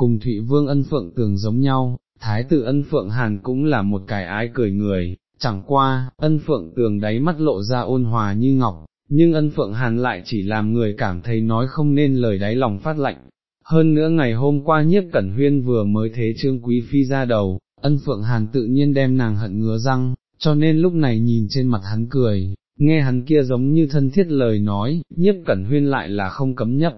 cùng Thụy Vương ân phượng tường giống nhau, Thái tử ân phượng hàn cũng là một cái ái cười người, chẳng qua, ân phượng tường đáy mắt lộ ra ôn hòa như ngọc, nhưng ân phượng hàn lại chỉ làm người cảm thấy nói không nên lời đáy lòng phát lạnh. Hơn nữa ngày hôm qua nhiếp cẩn huyên vừa mới thế trương quý phi ra đầu, ân phượng hàn tự nhiên đem nàng hận ngứa răng, cho nên lúc này nhìn trên mặt hắn cười, nghe hắn kia giống như thân thiết lời nói, nhiếp cẩn huyên lại là không cấm nhấp.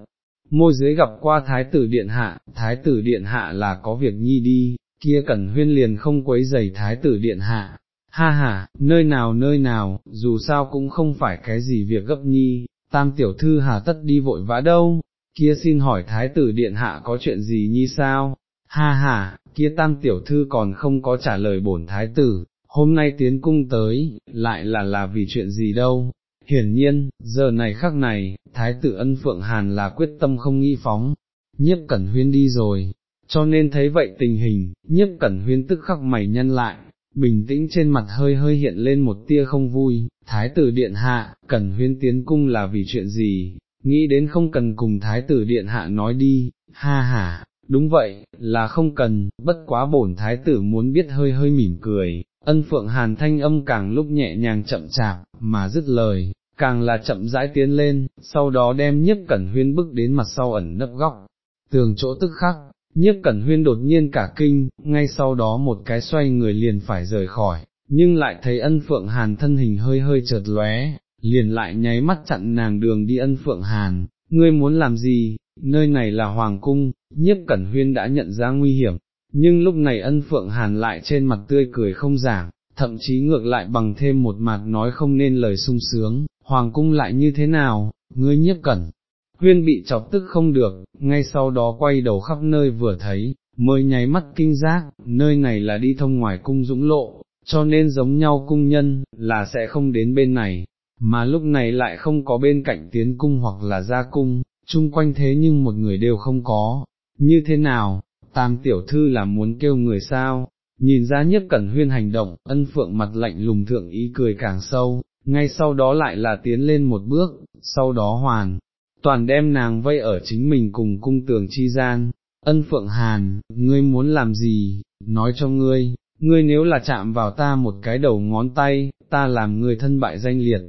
Môi dưới gặp qua thái tử điện hạ, thái tử điện hạ là có việc nhi đi, kia cẩn huyên liền không quấy giày thái tử điện hạ, ha ha, nơi nào nơi nào, dù sao cũng không phải cái gì việc gấp nhi, tam tiểu thư hà tất đi vội vã đâu, kia xin hỏi thái tử điện hạ có chuyện gì nhi sao, ha ha, kia tam tiểu thư còn không có trả lời bổn thái tử, hôm nay tiến cung tới, lại là là vì chuyện gì đâu. Hiển nhiên, giờ này khắc này, Thái tử ân Phượng Hàn là quyết tâm không nghi phóng, nhiếp cẩn huyên đi rồi, cho nên thấy vậy tình hình, nhiếp cẩn huyên tức khắc mày nhân lại, bình tĩnh trên mặt hơi hơi hiện lên một tia không vui, thái tử điện hạ, cẩn huyên tiến cung là vì chuyện gì, nghĩ đến không cần cùng thái tử điện hạ nói đi, ha ha, đúng vậy, là không cần, bất quá bổn thái tử muốn biết hơi hơi mỉm cười, ân phượng hàn thanh âm càng lúc nhẹ nhàng chậm chạp, mà dứt lời, càng là chậm rãi tiến lên, sau đó đem nhiếp cẩn huyên bước đến mặt sau ẩn nấp góc, tường chỗ tức khắc, nhiếp cẩn huyên đột nhiên cả kinh, ngay sau đó một cái xoay người liền phải rời khỏi, nhưng lại thấy ân phượng hàn thân hình hơi hơi chợt lóe, liền lại nháy mắt chặn nàng đường đi ân phượng hàn, ngươi muốn làm gì, nơi này là hoàng cung, nhiếp cẩn huyên đã nhận ra nguy hiểm, nhưng lúc này ân phượng hàn lại trên mặt tươi cười không giảm, thậm chí ngược lại bằng thêm một mặt nói không nên lời sung sướng, hoàng cung lại như thế nào, ngươi nhiếp cẩn. Huyên bị chọc tức không được, ngay sau đó quay đầu khắp nơi vừa thấy, mới nháy mắt kinh giác, nơi này là đi thông ngoài cung dũng lộ, cho nên giống nhau cung nhân, là sẽ không đến bên này, mà lúc này lại không có bên cạnh tiến cung hoặc là ra cung, chung quanh thế nhưng một người đều không có, như thế nào, tam tiểu thư là muốn kêu người sao, nhìn ra nhất cẩn huyên hành động, ân phượng mặt lạnh lùng thượng ý cười càng sâu, ngay sau đó lại là tiến lên một bước, sau đó hoàn, toàn đem nàng vây ở chính mình cùng cung tường chi gian, ân phượng hàn, ngươi muốn làm gì, nói cho ngươi, ngươi nếu là chạm vào ta một cái đầu ngón tay, ta làm ngươi thân bại danh liệt.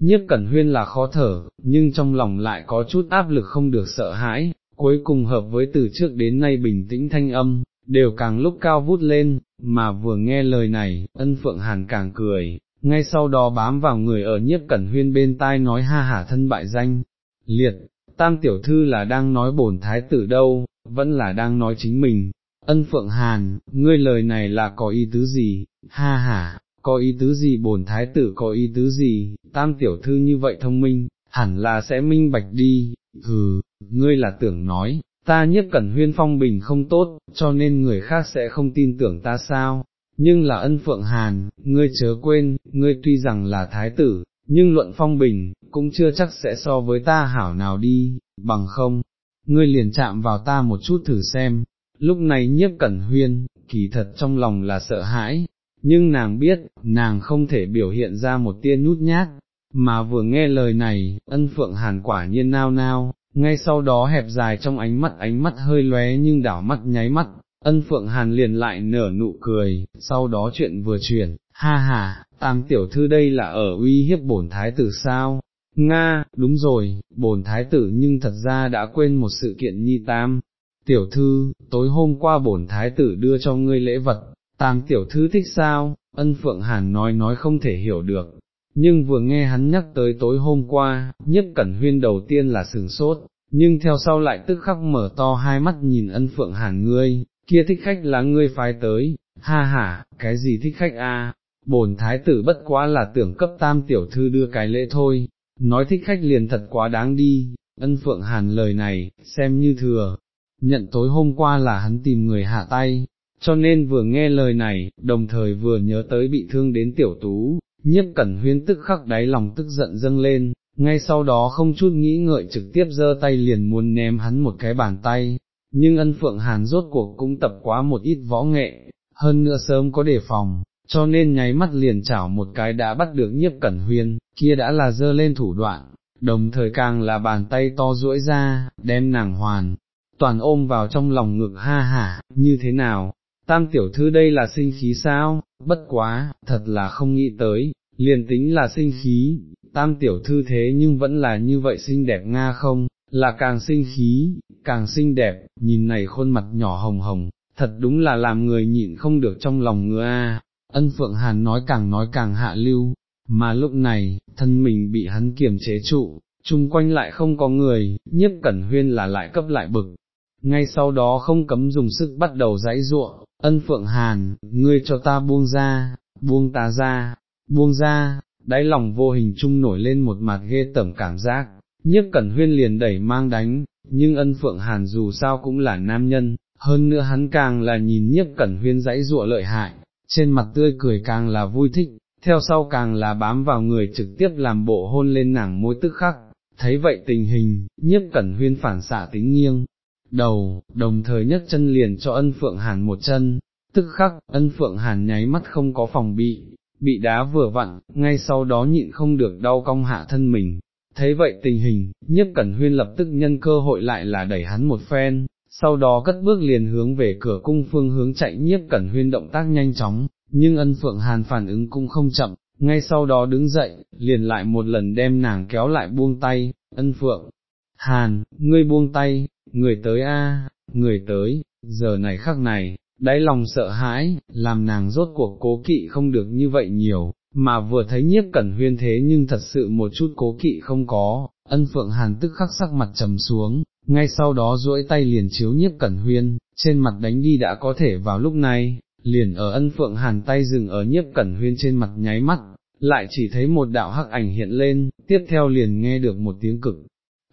Nhiếp Cẩn Huyên là khó thở, nhưng trong lòng lại có chút áp lực không được sợ hãi, cuối cùng hợp với từ trước đến nay bình tĩnh thanh âm, đều càng lúc cao vút lên, mà vừa nghe lời này, ân phượng hàn càng cười, ngay sau đó bám vào người ở nhiếp cẩn huyên bên tai nói ha hả thân bại danh, liệt, tam tiểu thư là đang nói bổn thái tử đâu, vẫn là đang nói chính mình, ân phượng hàn, ngươi lời này là có ý tứ gì, ha ha, có ý tứ gì bổn thái tử có ý tứ gì, tam tiểu thư như vậy thông minh, hẳn là sẽ minh bạch đi, hừ, ngươi là tưởng nói, ta nhất cẩn huyên phong bình không tốt, cho nên người khác sẽ không tin tưởng ta sao, nhưng là ân phượng hàn, ngươi chớ quên, ngươi tuy rằng là thái tử, nhưng luận phong bình, cũng chưa chắc sẽ so với ta hảo nào đi, bằng không, ngươi liền chạm vào ta một chút thử xem, lúc này nhiếp cẩn huyên, kỳ thật trong lòng là sợ hãi, nhưng nàng biết, nàng không thể biểu hiện ra một tia nhút nhát, mà vừa nghe lời này, ân phượng hàn quả nhiên nao nao, ngay sau đó hẹp dài trong ánh mắt ánh mắt hơi lóe nhưng đảo mắt nháy mắt, ân phượng hàn liền lại nở nụ cười, sau đó chuyện vừa chuyển, ha ha, tam tiểu thư đây là ở uy hiếp bổn thái tử sao? Nga, đúng rồi, bổn thái tử nhưng thật ra đã quên một sự kiện nhi tam. Tiểu thư, tối hôm qua bổn thái tử đưa cho ngươi lễ vật, tam tiểu thư thích sao? Ân Phượng Hàn nói nói không thể hiểu được, nhưng vừa nghe hắn nhắc tới tối hôm qua, nhất cẩn huyên đầu tiên là sừng sốt, nhưng theo sau lại tức khắc mở to hai mắt nhìn ân Phượng Hàn ngươi, kia thích khách là ngươi phái tới, ha ha, cái gì thích khách a? bổn thái tử bất quá là tưởng cấp tam tiểu thư đưa cái lễ thôi, nói thích khách liền thật quá đáng đi, ân phượng hàn lời này, xem như thừa, nhận tối hôm qua là hắn tìm người hạ tay, cho nên vừa nghe lời này, đồng thời vừa nhớ tới bị thương đến tiểu tú, nhiếp cẩn huyên tức khắc đáy lòng tức giận dâng lên, ngay sau đó không chút nghĩ ngợi trực tiếp giơ tay liền muốn ném hắn một cái bàn tay, nhưng ân phượng hàn rốt cuộc cũng tập quá một ít võ nghệ, hơn nữa sớm có đề phòng, cho nên nháy mắt liền chảo một cái đã bắt được nhiếp cẩn huyên, kia đã là dơ lên thủ đoạn, đồng thời càng là bàn tay to duỗi ra, đem nàng hoàn, toàn ôm vào trong lòng ngực ha hả, như thế nào, tam tiểu thư đây là sinh khí sao, bất quá, thật là không nghĩ tới, liền tính là sinh khí, tam tiểu thư thế nhưng vẫn là như vậy xinh đẹp nga không, là càng sinh khí, càng xinh đẹp, nhìn này khuôn mặt nhỏ hồng hồng, thật đúng là làm người nhịn không được trong lòng ngựa a. Ân Phượng Hàn nói càng nói càng hạ lưu, mà lúc này, thân mình bị hắn kiềm chế trụ, chung quanh lại không có người, nhiếp cẩn huyên là lại cấp lại bực. Ngay sau đó không cấm dùng sức bắt đầu giãy ruộng, ân Phượng Hàn, ngươi cho ta buông ra, buông ta ra, buông ra, đáy lòng vô hình chung nổi lên một mặt ghê tởm cảm giác, nhiếp cẩn huyên liền đẩy mang đánh, nhưng ân Phượng Hàn dù sao cũng là nam nhân, hơn nữa hắn càng là nhìn nhiếp cẩn huyên dãy ruộng lợi hại, trên mặt tươi cười càng là vui thích, theo sau càng là bám vào người trực tiếp làm bộ hôn lên nàng môi tức khắc, thấy vậy tình hình, nhiếp cẩn huyên phản xạ tính nghiêng, đầu, đồng thời nhất chân liền cho ân phượng hàn một chân, tức khắc, ân phượng hàn nháy mắt không có phòng bị, bị đá vừa vặn, ngay sau đó nhịn không được đau cong hạ thân mình. Thế vậy tình hình, nhất cẩn huyên lập tức nhân cơ hội lại là đẩy hắn một phen, sau đó cất bước liền hướng về cửa cung phương hướng chạy nhiếp cẩn huyên động tác nhanh chóng, nhưng ân phượng hàn phản ứng cũng không chậm, ngay sau đó đứng dậy, liền lại một lần đem nàng kéo lại buông tay, ân phượng. Hàn, ngươi buông tay, người tới a, người tới, giờ này khắc này, đáy lòng sợ hãi, làm nàng rốt cuộc cố kỵ không được như vậy nhiều, mà vừa thấy nhiếp cẩn huyên thế nhưng thật sự một chút cố kỵ không có, ân phượng hàn tức khắc sắc mặt trầm xuống, ngay sau đó duỗi tay liền chiếu nhiếp cẩn huyên, trên mặt đánh đi đã có thể vào lúc này, liền ở ân phượng hàn tay dừng ở nhiếp cẩn huyên trên mặt nháy mắt, lại chỉ thấy một đạo hắc ảnh hiện lên, tiếp theo liền nghe được một tiếng cực,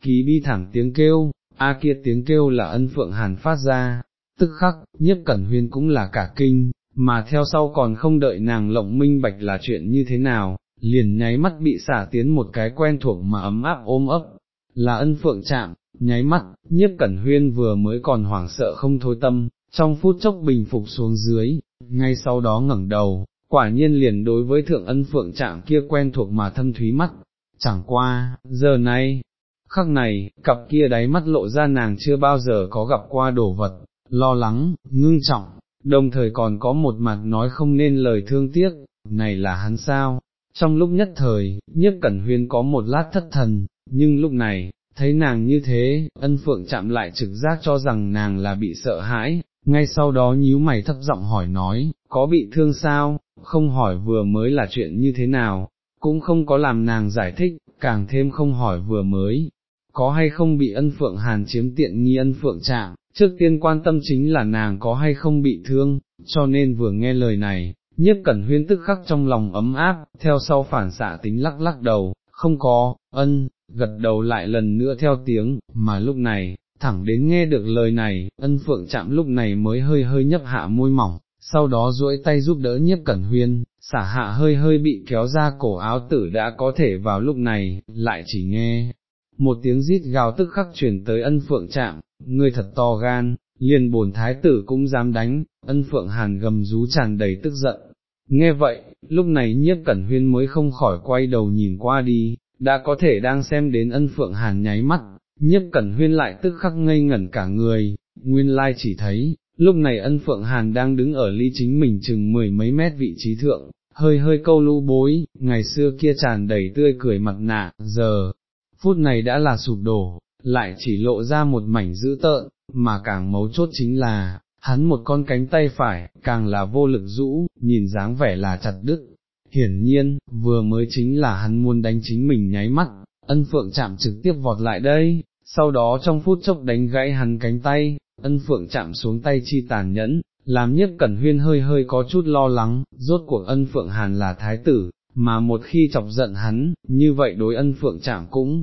ký bi thẳng tiếng kêu, a kia tiếng kêu là ân phượng hàn phát ra, tức khắc, nhiếp cẩn huyên cũng là cả kinh, mà theo sau còn không đợi nàng lộng minh bạch là chuyện như thế nào, liền nháy mắt bị xả tiến một cái quen thuộc mà ấm áp ôm ấp, là ân phượng chạm, nháy mắt, nhiếp cẩn huyên vừa mới còn hoảng sợ không thối tâm, trong phút chốc bình phục xuống dưới, ngay sau đó ngẩng đầu, quả nhiên liền đối với thượng ân phượng trạng kia quen thuộc mà thâm thúy mắt, chẳng qua, giờ này, khắc này, cặp kia đáy mắt lộ ra nàng chưa bao giờ có gặp qua đồ vật, lo lắng, ngưng trọng, đồng thời còn có một mặt nói không nên lời thương tiếc, này là hắn sao, trong lúc nhất thời, nhiếp cẩn huyên có một lát thất thần, nhưng lúc này, thấy nàng như thế, ân phượng chạm lại trực giác cho rằng nàng là bị sợ hãi, ngay sau đó nhíu mày thấp giọng hỏi nói, có bị thương sao, không hỏi vừa mới là chuyện như thế nào, cũng không có làm nàng giải thích, càng thêm không hỏi vừa mới, có hay không bị ân phượng hàn chiếm tiện nghi ân phượng trạng, trước tiên quan tâm chính là nàng có hay không bị thương, cho nên vừa nghe lời này, nhiếp cẩn huyên tức khắc trong lòng ấm áp, theo sau phản xạ tính lắc lắc đầu, không có, ân, gật đầu lại lần nữa theo tiếng, mà lúc này, thẳng đến nghe được lời này, ân phượng chạm lúc này mới hơi hơi nhấp hạ môi mỏng, sau đó duỗi tay giúp đỡ nhiếp cẩn huyên, xả hạ hơi hơi bị kéo ra cổ áo tử đã có thể vào lúc này, lại chỉ nghe. Một tiếng rít gào tức khắc chuyển tới ân phượng chạm, ngươi thật to gan, liền bổn thái tử cũng dám đánh, ân phượng hàn gầm rú tràn đầy tức giận. Nghe vậy, lúc này nhiếp cẩn huyên mới không khỏi quay đầu nhìn qua đi, đã có thể đang xem đến ân phượng hàn nháy mắt, nhiếp cẩn huyên lại tức khắc ngây ngẩn cả người, nguyên lai chỉ thấy, lúc này ân phượng hàn đang đứng ở ly chính mình chừng mười mấy mét vị trí thượng, hơi hơi câu lũ bối, ngày xưa kia tràn đầy tươi cười mặt nạ, giờ, phút này đã là sụp đổ, lại chỉ lộ ra một mảnh dữ tợn, mà càng mấu chốt chính là, hắn một con cánh tay phải, càng là vô lực rũ, nhìn dáng vẻ là chặt đứt. Hiển nhiên, vừa mới chính là hắn muốn đánh chính mình nháy mắt, ân phượng chạm trực tiếp vọt lại đây, sau đó trong phút chốc đánh gãy hắn cánh tay, ân phượng chạm xuống tay chi tàn nhẫn, làm nhất cẩn huyên hơi hơi có chút lo lắng, rốt cuộc ân phượng hàn là thái tử, mà một khi chọc giận hắn, như vậy đối ân phượng chạm cũng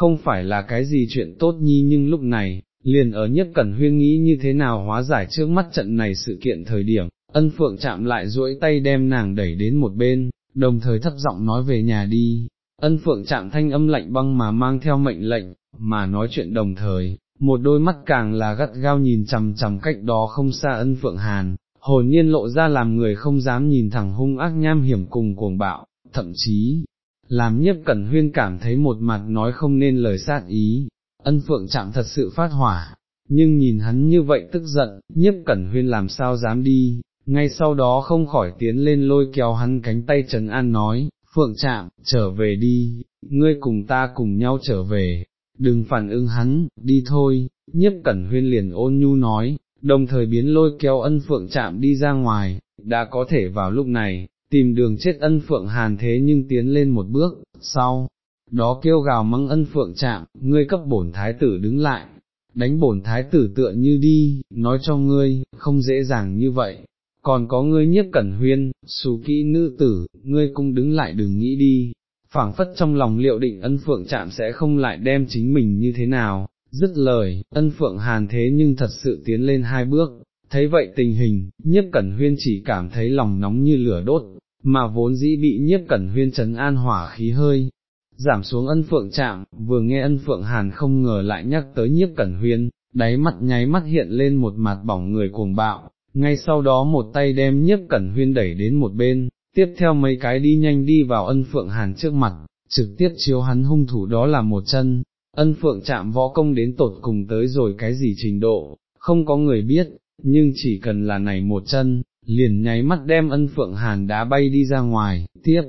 không phải là cái gì chuyện tốt nhi nhưng lúc này, liền ở nhất cẩn huyên nghĩ như thế nào hóa giải trước mắt trận này sự kiện thời điểm, ân phượng chạm lại duỗi tay đem nàng đẩy đến một bên, đồng thời thấp giọng nói về nhà đi, ân phượng chạm thanh âm lạnh băng mà mang theo mệnh lệnh, mà nói chuyện đồng thời, một đôi mắt càng là gắt gao nhìn chằm chằm cách đó không xa ân phượng hàn, hồn nhiên lộ ra làm người không dám nhìn thẳng hung ác nham hiểm cùng cuồng bạo, thậm chí, làm nhiếp cẩn huyên cảm thấy một mặt nói không nên lời sát ý, ân phượng chạm thật sự phát hỏa, nhưng nhìn hắn như vậy tức giận, nhiếp cẩn huyên làm sao dám đi, ngay sau đó không khỏi tiến lên lôi kéo hắn cánh tay Trần An nói, Phượng chạm, trở về đi, ngươi cùng ta cùng nhau trở về, đừng phản ứng hắn, đi thôi, nhiếp cẩn huyên liền ôn nhu nói, đồng thời biến lôi kéo ân Phượng chạm đi ra ngoài, đã có thể vào lúc này, tìm đường chết ân Phượng Hàn thế nhưng tiến lên một bước, sau, đó kêu gào mắng ân Phượng chạm ngươi cấp bổn thái tử đứng lại, đánh bổn thái tử tựa như đi, nói cho ngươi, không dễ dàng như vậy, còn có ngươi nhiếp cẩn huyên, xù kỹ nữ tử, ngươi cũng đứng lại đừng nghĩ đi, phảng phất trong lòng liệu định ân phượng chạm sẽ không lại đem chính mình như thế nào, dứt lời, ân phượng hàn thế nhưng thật sự tiến lên hai bước, thấy vậy tình hình, nhiếp cẩn huyên chỉ cảm thấy lòng nóng như lửa đốt, mà vốn dĩ bị nhiếp cẩn huyên trấn an hỏa khí hơi. Giảm xuống ân phượng chạm, vừa nghe ân phượng hàn không ngờ lại nhắc tới nhiếp cẩn huyên, đáy mắt nháy mắt hiện lên một mặt bỏng người cuồng bạo, ngay sau đó một tay đem nhiếp cẩn huyên đẩy đến một bên, tiếp theo mấy cái đi nhanh đi vào ân phượng hàn trước mặt, trực tiếp chiếu hắn hung thủ đó là một chân, ân phượng chạm võ công đến tột cùng tới rồi cái gì trình độ, không có người biết, nhưng chỉ cần là này một chân, liền nháy mắt đem ân phượng hàn đá bay đi ra ngoài, tiếp.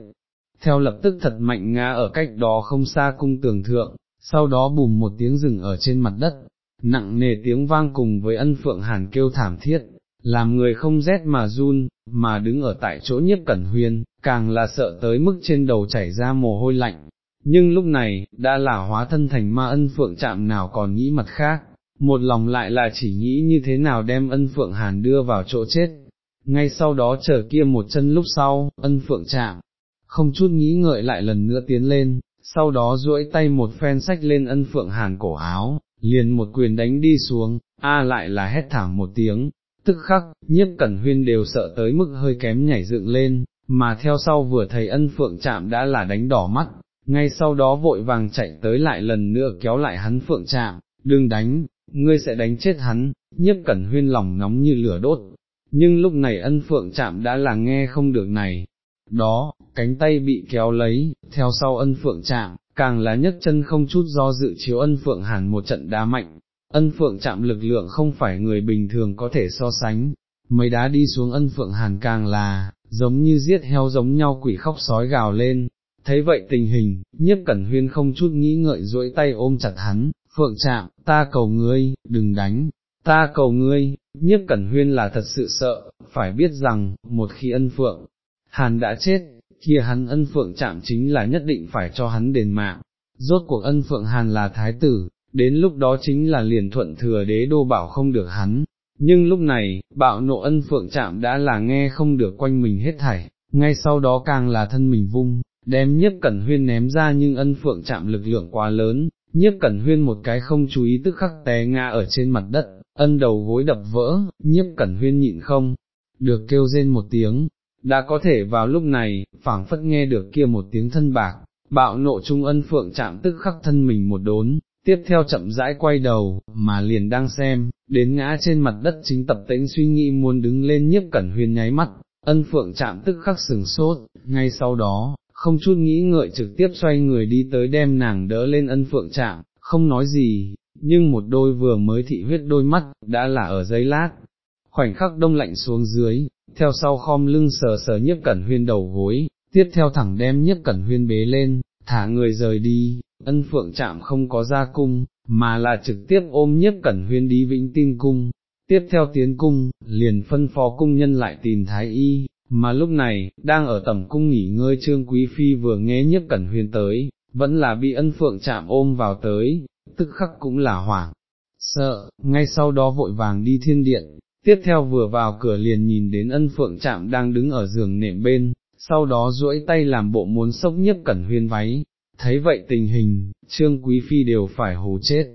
Theo lập tức thật mạnh ngã ở cách đó không xa cung tường thượng, sau đó bùm một tiếng rừng ở trên mặt đất, nặng nề tiếng vang cùng với ân phượng hàn kêu thảm thiết, làm người không rét mà run, mà đứng ở tại chỗ nhiếp cẩn huyên, càng là sợ tới mức trên đầu chảy ra mồ hôi lạnh. Nhưng lúc này, đã là hóa thân thành ma ân phượng chạm nào còn nghĩ mặt khác, một lòng lại là chỉ nghĩ như thế nào đem ân phượng hàn đưa vào chỗ chết. Ngay sau đó chờ kia một chân lúc sau, ân phượng chạm, không chút nghĩ ngợi lại lần nữa tiến lên, sau đó duỗi tay một phen sách lên ân phượng hàn cổ áo, liền một quyền đánh đi xuống, a lại là hét thảm một tiếng, tức khắc, nhiếp cẩn huyên đều sợ tới mức hơi kém nhảy dựng lên, mà theo sau vừa thấy ân phượng chạm đã là đánh đỏ mắt, ngay sau đó vội vàng chạy tới lại lần nữa kéo lại hắn phượng chạm, đừng đánh, ngươi sẽ đánh chết hắn, nhiếp cẩn huyên lòng nóng như lửa đốt, nhưng lúc này ân phượng chạm đã là nghe không được này, đó, cánh tay bị kéo lấy, theo sau ân phượng chạm, càng là nhấc chân không chút do dự chiếu ân phượng hàn một trận đá mạnh, ân phượng chạm lực lượng không phải người bình thường có thể so sánh, mấy đá đi xuống ân phượng hàn càng là, giống như giết heo giống nhau quỷ khóc sói gào lên, thấy vậy tình hình, nhiếp cẩn huyên không chút nghĩ ngợi duỗi tay ôm chặt hắn, phượng chạm, ta cầu ngươi, đừng đánh, ta cầu ngươi, nhiếp cẩn huyên là thật sự sợ, phải biết rằng, một khi ân phượng, hàn đã chết, kia hắn ân phượng chạm chính là nhất định phải cho hắn đền mạng, rốt cuộc ân phượng hàn là thái tử, đến lúc đó chính là liền thuận thừa đế đô bảo không được hắn, nhưng lúc này, bạo nộ ân phượng chạm đã là nghe không được quanh mình hết thảy, ngay sau đó càng là thân mình vung, đem nhiếp cẩn huyên ném ra nhưng ân phượng chạm lực lượng quá lớn, nhiếp cẩn huyên một cái không chú ý tức khắc té ngã ở trên mặt đất, ân đầu gối đập vỡ, nhiếp cẩn huyên nhịn không, được kêu rên một tiếng, đã có thể vào lúc này, phảng phất nghe được kia một tiếng thân bạc, bạo nộ trung ân phượng chạm tức khắc thân mình một đốn, tiếp theo chậm rãi quay đầu, mà liền đang xem, đến ngã trên mặt đất chính tập tĩnh suy nghĩ muốn đứng lên nhiếp cẩn huyên nháy mắt, ân phượng chạm tức khắc sừng sốt, ngay sau đó, không chút nghĩ ngợi trực tiếp xoay người đi tới đem nàng đỡ lên ân phượng chạm, không nói gì, nhưng một đôi vừa mới thị huyết đôi mắt, đã là ở giấy lát, khoảnh khắc đông lạnh xuống dưới, theo sau khom lưng sờ sờ nhiếp cẩn huyên đầu gối, tiếp theo thẳng đem nhiếp cẩn huyên bế lên, thả người rời đi, ân phượng chạm không có ra cung, mà là trực tiếp ôm nhiếp cẩn huyên đi vĩnh tin cung, tiếp theo tiến cung, liền phân phó cung nhân lại tìm thái y, mà lúc này, đang ở tầm cung nghỉ ngơi trương quý phi vừa nghe nhiếp cẩn huyên tới, vẫn là bị ân phượng chạm ôm vào tới, tức khắc cũng là hoảng, sợ, ngay sau đó vội vàng đi thiên điện, tiếp theo vừa vào cửa liền nhìn đến ân phượng chạm đang đứng ở giường nệm bên, sau đó duỗi tay làm bộ muốn sốc nhiếp cẩn huyên váy, thấy vậy tình hình, trương quý phi đều phải hù chết,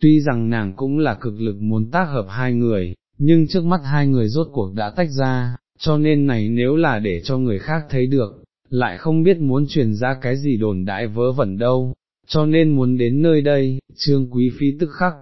tuy rằng nàng cũng là cực lực muốn tác hợp hai người, nhưng trước mắt hai người rốt cuộc đã tách ra, cho nên này nếu là để cho người khác thấy được, lại không biết muốn truyền ra cái gì đồn đại vớ vẩn đâu, cho nên muốn đến nơi đây, trương quý phi tức khắc,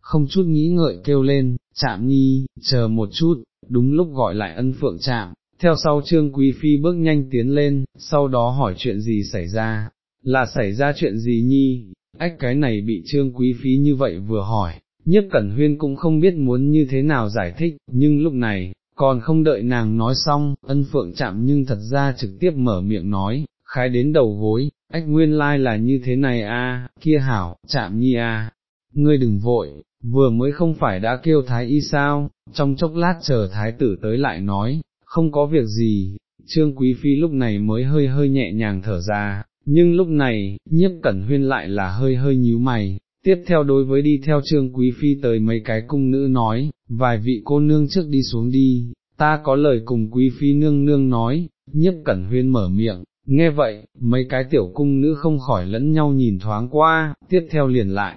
không chút nghĩ ngợi kêu lên, chạm nhi, chờ một chút, đúng lúc gọi lại ân phượng chạm, theo sau trương quý phi bước nhanh tiến lên, sau đó hỏi chuyện gì xảy ra, là xảy ra chuyện gì nhi, ách cái này bị trương quý phi như vậy vừa hỏi, nhất cẩn huyên cũng không biết muốn như thế nào giải thích, nhưng lúc này, còn không đợi nàng nói xong, ân phượng chạm nhưng thật ra trực tiếp mở miệng nói, khái đến đầu gối, ách nguyên lai là như thế này a, kia hảo, chạm nhi a, ngươi đừng vội, vừa mới không phải đã kêu thái y sao, trong chốc lát chờ thái tử tới lại nói, không có việc gì, trương quý phi lúc này mới hơi hơi nhẹ nhàng thở ra, nhưng lúc này, nhiếp cẩn huyên lại là hơi hơi nhíu mày, tiếp theo đối với đi theo trương quý phi tới mấy cái cung nữ nói, vài vị cô nương trước đi xuống đi, ta có lời cùng quý phi nương nương nói, nhiếp cẩn huyên mở miệng, nghe vậy, mấy cái tiểu cung nữ không khỏi lẫn nhau nhìn thoáng qua, tiếp theo liền lại,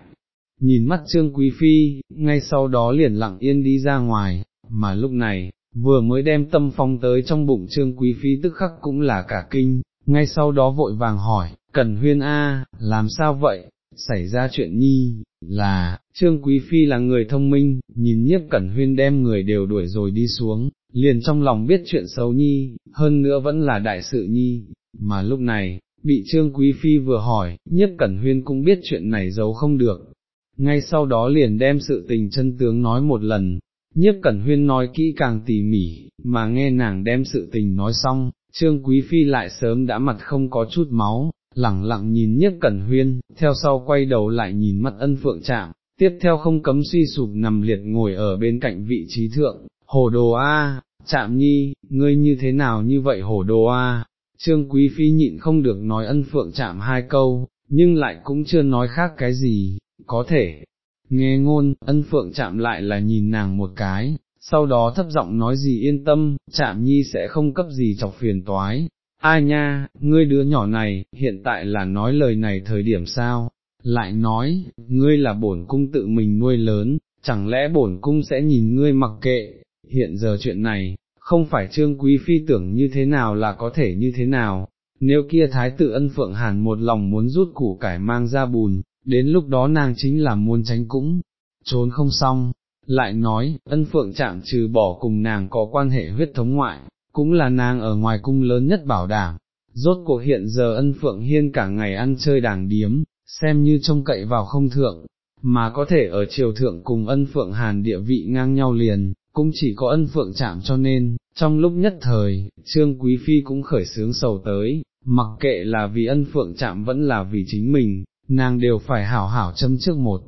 nhìn mắt trương quý phi, ngay sau đó liền lặng yên đi ra ngoài, mà lúc này, vừa mới đem tâm phong tới trong bụng trương quý phi tức khắc cũng là cả kinh, ngay sau đó vội vàng hỏi, Cẩn Huyên A, làm sao vậy, xảy ra chuyện nhi, là, Trương Quý Phi là người thông minh, nhìn nhiếp Cẩn Huyên đem người đều đuổi rồi đi xuống, liền trong lòng biết chuyện xấu nhi, hơn nữa vẫn là đại sự nhi, mà lúc này, bị Trương Quý Phi vừa hỏi, nhiếp Cẩn Huyên cũng biết chuyện này giấu không được, ngay sau đó liền đem sự tình chân tướng nói một lần, nhiếp Cẩn Huyên nói kỹ càng tỉ mỉ, mà nghe nàng đem sự tình nói xong, Trương Quý Phi lại sớm đã mặt không có chút máu, lẳng lặng nhìn nhiếp cẩn huyên, theo sau quay đầu lại nhìn mắt ân phượng chạm, tiếp theo không cấm suy sụp nằm liệt ngồi ở bên cạnh vị trí thượng, hồ đồ a, chạm nhi, ngươi như thế nào như vậy hồ đồ a, trương quý phi nhịn không được nói ân phượng chạm hai câu, nhưng lại cũng chưa nói khác cái gì, có thể, nghe ngôn, ân phượng chạm lại là nhìn nàng một cái, sau đó thấp giọng nói gì yên tâm, chạm nhi sẽ không cấp gì chọc phiền toái, ai nha, ngươi đứa nhỏ này, hiện tại là nói lời này thời điểm sao, lại nói, ngươi là bổn cung tự mình nuôi lớn, chẳng lẽ bổn cung sẽ nhìn ngươi mặc kệ, hiện giờ chuyện này, không phải trương quý phi tưởng như thế nào là có thể như thế nào, nếu kia thái tử ân phượng hàn một lòng muốn rút củ cải mang ra bùn, đến lúc đó nàng chính là muốn tránh cũng, trốn không xong, lại nói, ân phượng chạm trừ bỏ cùng nàng có quan hệ huyết thống ngoại, cũng là nàng ở ngoài cung lớn nhất bảo đảm, rốt cuộc hiện giờ ân phượng hiên cả ngày ăn chơi đảng điếm, xem như trông cậy vào không thượng, mà có thể ở triều thượng cùng ân phượng hàn địa vị ngang nhau liền, cũng chỉ có ân phượng chạm cho nên, trong lúc nhất thời, trương quý phi cũng khởi sướng sầu tới, mặc kệ là vì ân phượng chạm vẫn là vì chính mình, nàng đều phải hảo hảo châm trước một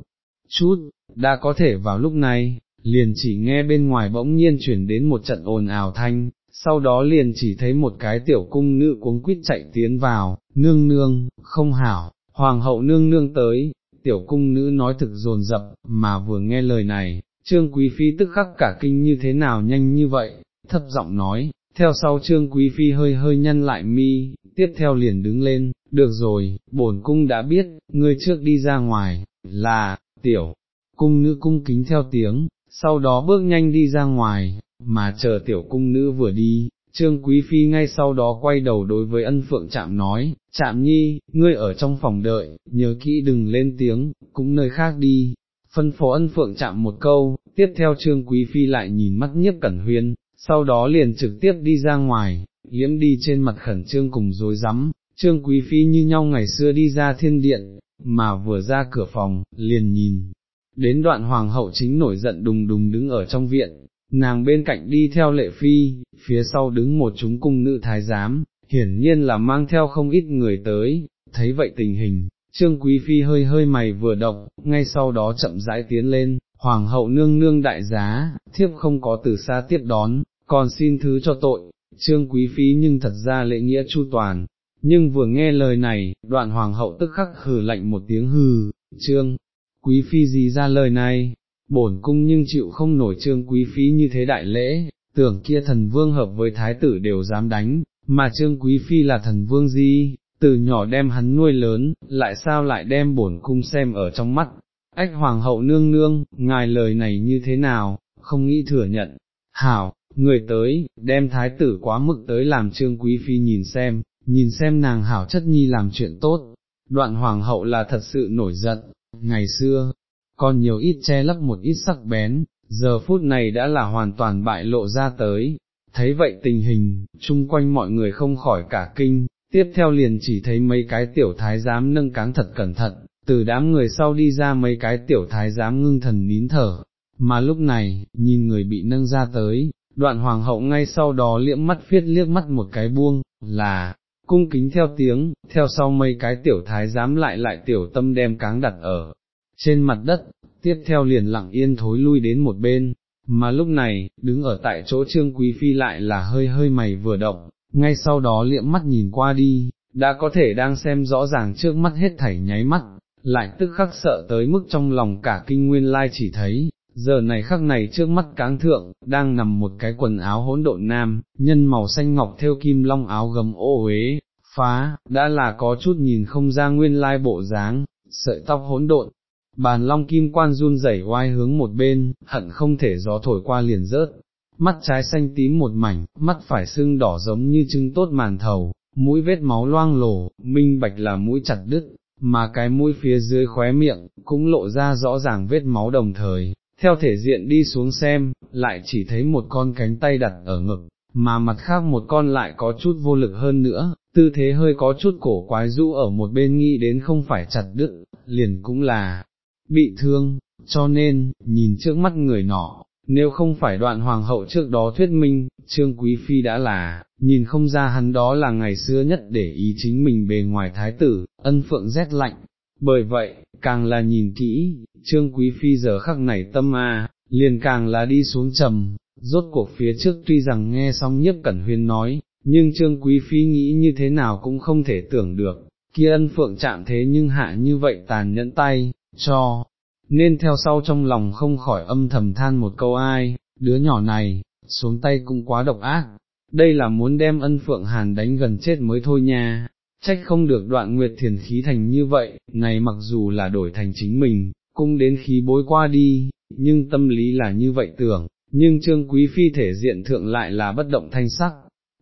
chút, đã có thể vào lúc này, liền chỉ nghe bên ngoài bỗng nhiên chuyển đến một trận ồn ào thanh, sau đó liền chỉ thấy một cái tiểu cung nữ cuống quýt chạy tiến vào, nương nương, không hảo, hoàng hậu nương nương tới, tiểu cung nữ nói thực dồn dập, mà vừa nghe lời này, trương quý phi tức khắc cả kinh như thế nào nhanh như vậy, thấp giọng nói, theo sau trương quý phi hơi hơi nhăn lại mi, tiếp theo liền đứng lên, được rồi, bổn cung đã biết, ngươi trước đi ra ngoài, là, tiểu, cung nữ cung kính theo tiếng, sau đó bước nhanh đi ra ngoài, mà chờ tiểu cung nữ vừa đi, trương quý phi ngay sau đó quay đầu đối với ân phượng chạm nói, chạm nhi, ngươi ở trong phòng đợi, nhớ kỹ đừng lên tiếng, cũng nơi khác đi, phân phó ân phượng chạm một câu, tiếp theo trương quý phi lại nhìn mắt nhiếp cẩn huyên, sau đó liền trực tiếp đi ra ngoài, liếm đi trên mặt khẩn trương cùng dối rắm trương quý phi như nhau ngày xưa đi ra thiên điện, mà vừa ra cửa phòng, liền nhìn. Đến đoạn hoàng hậu chính nổi giận đùng đùng đứng ở trong viện, nàng bên cạnh đi theo lệ phi, phía sau đứng một chúng cung nữ thái giám, hiển nhiên là mang theo không ít người tới, thấy vậy tình hình, trương quý phi hơi hơi mày vừa động, ngay sau đó chậm rãi tiến lên, hoàng hậu nương nương đại giá, thiếp không có từ xa tiếp đón, còn xin thứ cho tội, trương quý phi nhưng thật ra lễ nghĩa chu toàn. Nhưng vừa nghe lời này, đoạn hoàng hậu tức khắc hừ lạnh một tiếng hừ, trương, quý phi gì ra lời này, bổn cung nhưng chịu không nổi trương quý phi như thế đại lễ, tưởng kia thần vương hợp với thái tử đều dám đánh, mà trương quý phi là thần vương gì, từ nhỏ đem hắn nuôi lớn, lại sao lại đem bổn cung xem ở trong mắt, ách hoàng hậu nương nương, ngài lời này như thế nào, không nghĩ thừa nhận, hảo, người tới, đem thái tử quá mực tới làm trương quý phi nhìn xem, nhìn xem nàng hảo chất nhi làm chuyện tốt, đoạn hoàng hậu là thật sự nổi giận, ngày xưa, còn nhiều ít che lấp một ít sắc bén, giờ phút này đã là hoàn toàn bại lộ ra tới, thấy vậy tình hình, chung quanh mọi người không khỏi cả kinh, tiếp theo liền chỉ thấy mấy cái tiểu thái giám nâng cáng thật cẩn thận, từ đám người sau đi ra mấy cái tiểu thái giám ngưng thần nín thở, mà lúc này, nhìn người bị nâng ra tới, đoạn hoàng hậu ngay sau đó liễm mắt phiết liếc mắt một cái buông, là, cung kính theo tiếng, theo sau mấy cái tiểu thái giám lại lại tiểu tâm đem cáng đặt ở trên mặt đất, tiếp theo liền lặng yên thối lui đến một bên, mà lúc này, đứng ở tại chỗ trương quý phi lại là hơi hơi mày vừa động, ngay sau đó liệm mắt nhìn qua đi, đã có thể đang xem rõ ràng trước mắt hết thảy nháy mắt, lại tức khắc sợ tới mức trong lòng cả kinh nguyên lai chỉ thấy, giờ này khắc này trước mắt cáng thượng, đang nằm một cái quần áo hỗn độn nam, nhân màu xanh ngọc theo kim long áo gầm ô uế, phá, đã là có chút nhìn không ra nguyên lai bộ dáng, sợi tóc hỗn độn. Bàn long kim quan run rẩy oai hướng một bên, hận không thể gió thổi qua liền rớt, mắt trái xanh tím một mảnh, mắt phải sưng đỏ giống như trứng tốt màn thầu, mũi vết máu loang lổ, minh bạch là mũi chặt đứt, mà cái mũi phía dưới khóe miệng, cũng lộ ra rõ ràng vết máu đồng thời, theo thể diện đi xuống xem, lại chỉ thấy một con cánh tay đặt ở ngực, mà mặt khác một con lại có chút vô lực hơn nữa, tư thế hơi có chút cổ quái rũ ở một bên nghĩ đến không phải chặt đứt, liền cũng là bị thương, cho nên, nhìn trước mắt người nọ, nếu không phải đoạn hoàng hậu trước đó thuyết minh, trương quý phi đã là, nhìn không ra hắn đó là ngày xưa nhất để ý chính mình bề ngoài thái tử, ân phượng rét lạnh, bởi vậy, càng là nhìn kỹ, trương quý phi giờ khắc này tâm a, liền càng là đi xuống trầm, rốt cuộc phía trước tuy rằng nghe xong nhiếp cẩn huyên nói, nhưng trương quý phi nghĩ như thế nào cũng không thể tưởng được, kia ân phượng chạm thế nhưng hạ như vậy tàn nhẫn tay, cho, nên theo sau trong lòng không khỏi âm thầm than một câu ai, đứa nhỏ này, xuống tay cũng quá độc ác, đây là muốn đem ân phượng hàn đánh gần chết mới thôi nha, trách không được đoạn nguyệt thiền khí thành như vậy, này mặc dù là đổi thành chính mình, cũng đến khí bối qua đi, nhưng tâm lý là như vậy tưởng, nhưng trương quý phi thể diện thượng lại là bất động thanh sắc,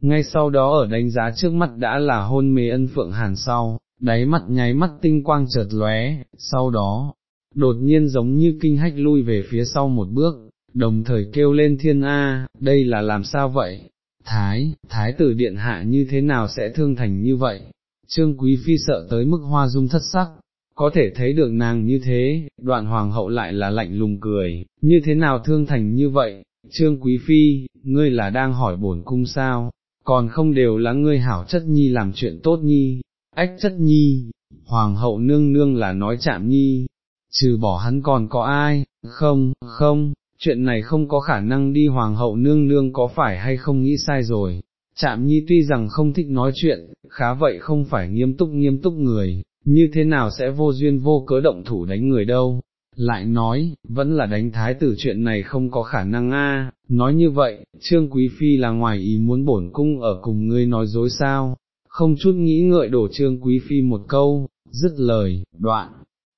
ngay sau đó ở đánh giá trước mắt đã là hôn mê ân phượng hàn sau, đáy mắt nháy mắt tinh quang chợt lóe, sau đó, đột nhiên giống như kinh hách lui về phía sau một bước, đồng thời kêu lên thiên A, đây là làm sao vậy? Thái, thái tử điện hạ như thế nào sẽ thương thành như vậy? Trương Quý Phi sợ tới mức hoa dung thất sắc, có thể thấy được nàng như thế, đoạn hoàng hậu lại là lạnh lùng cười, như thế nào thương thành như vậy? Trương Quý Phi, ngươi là đang hỏi bổn cung sao, còn không đều là ngươi hảo chất nhi làm chuyện tốt nhi, ách chất nhi, hoàng hậu nương nương là nói chạm nhi, trừ bỏ hắn còn có ai, không, không, chuyện này không có khả năng đi hoàng hậu nương nương có phải hay không nghĩ sai rồi. Chạm nhi tuy rằng không thích nói chuyện, khá vậy không phải nghiêm túc nghiêm túc người, như thế nào sẽ vô duyên vô cớ động thủ đánh người đâu. Lại nói, vẫn là đánh thái tử chuyện này không có khả năng a. nói như vậy, Trương Quý Phi là ngoài ý muốn bổn cung ở cùng ngươi nói dối sao, không chút nghĩ ngợi đổ Trương Quý Phi một câu, dứt lời, đoạn,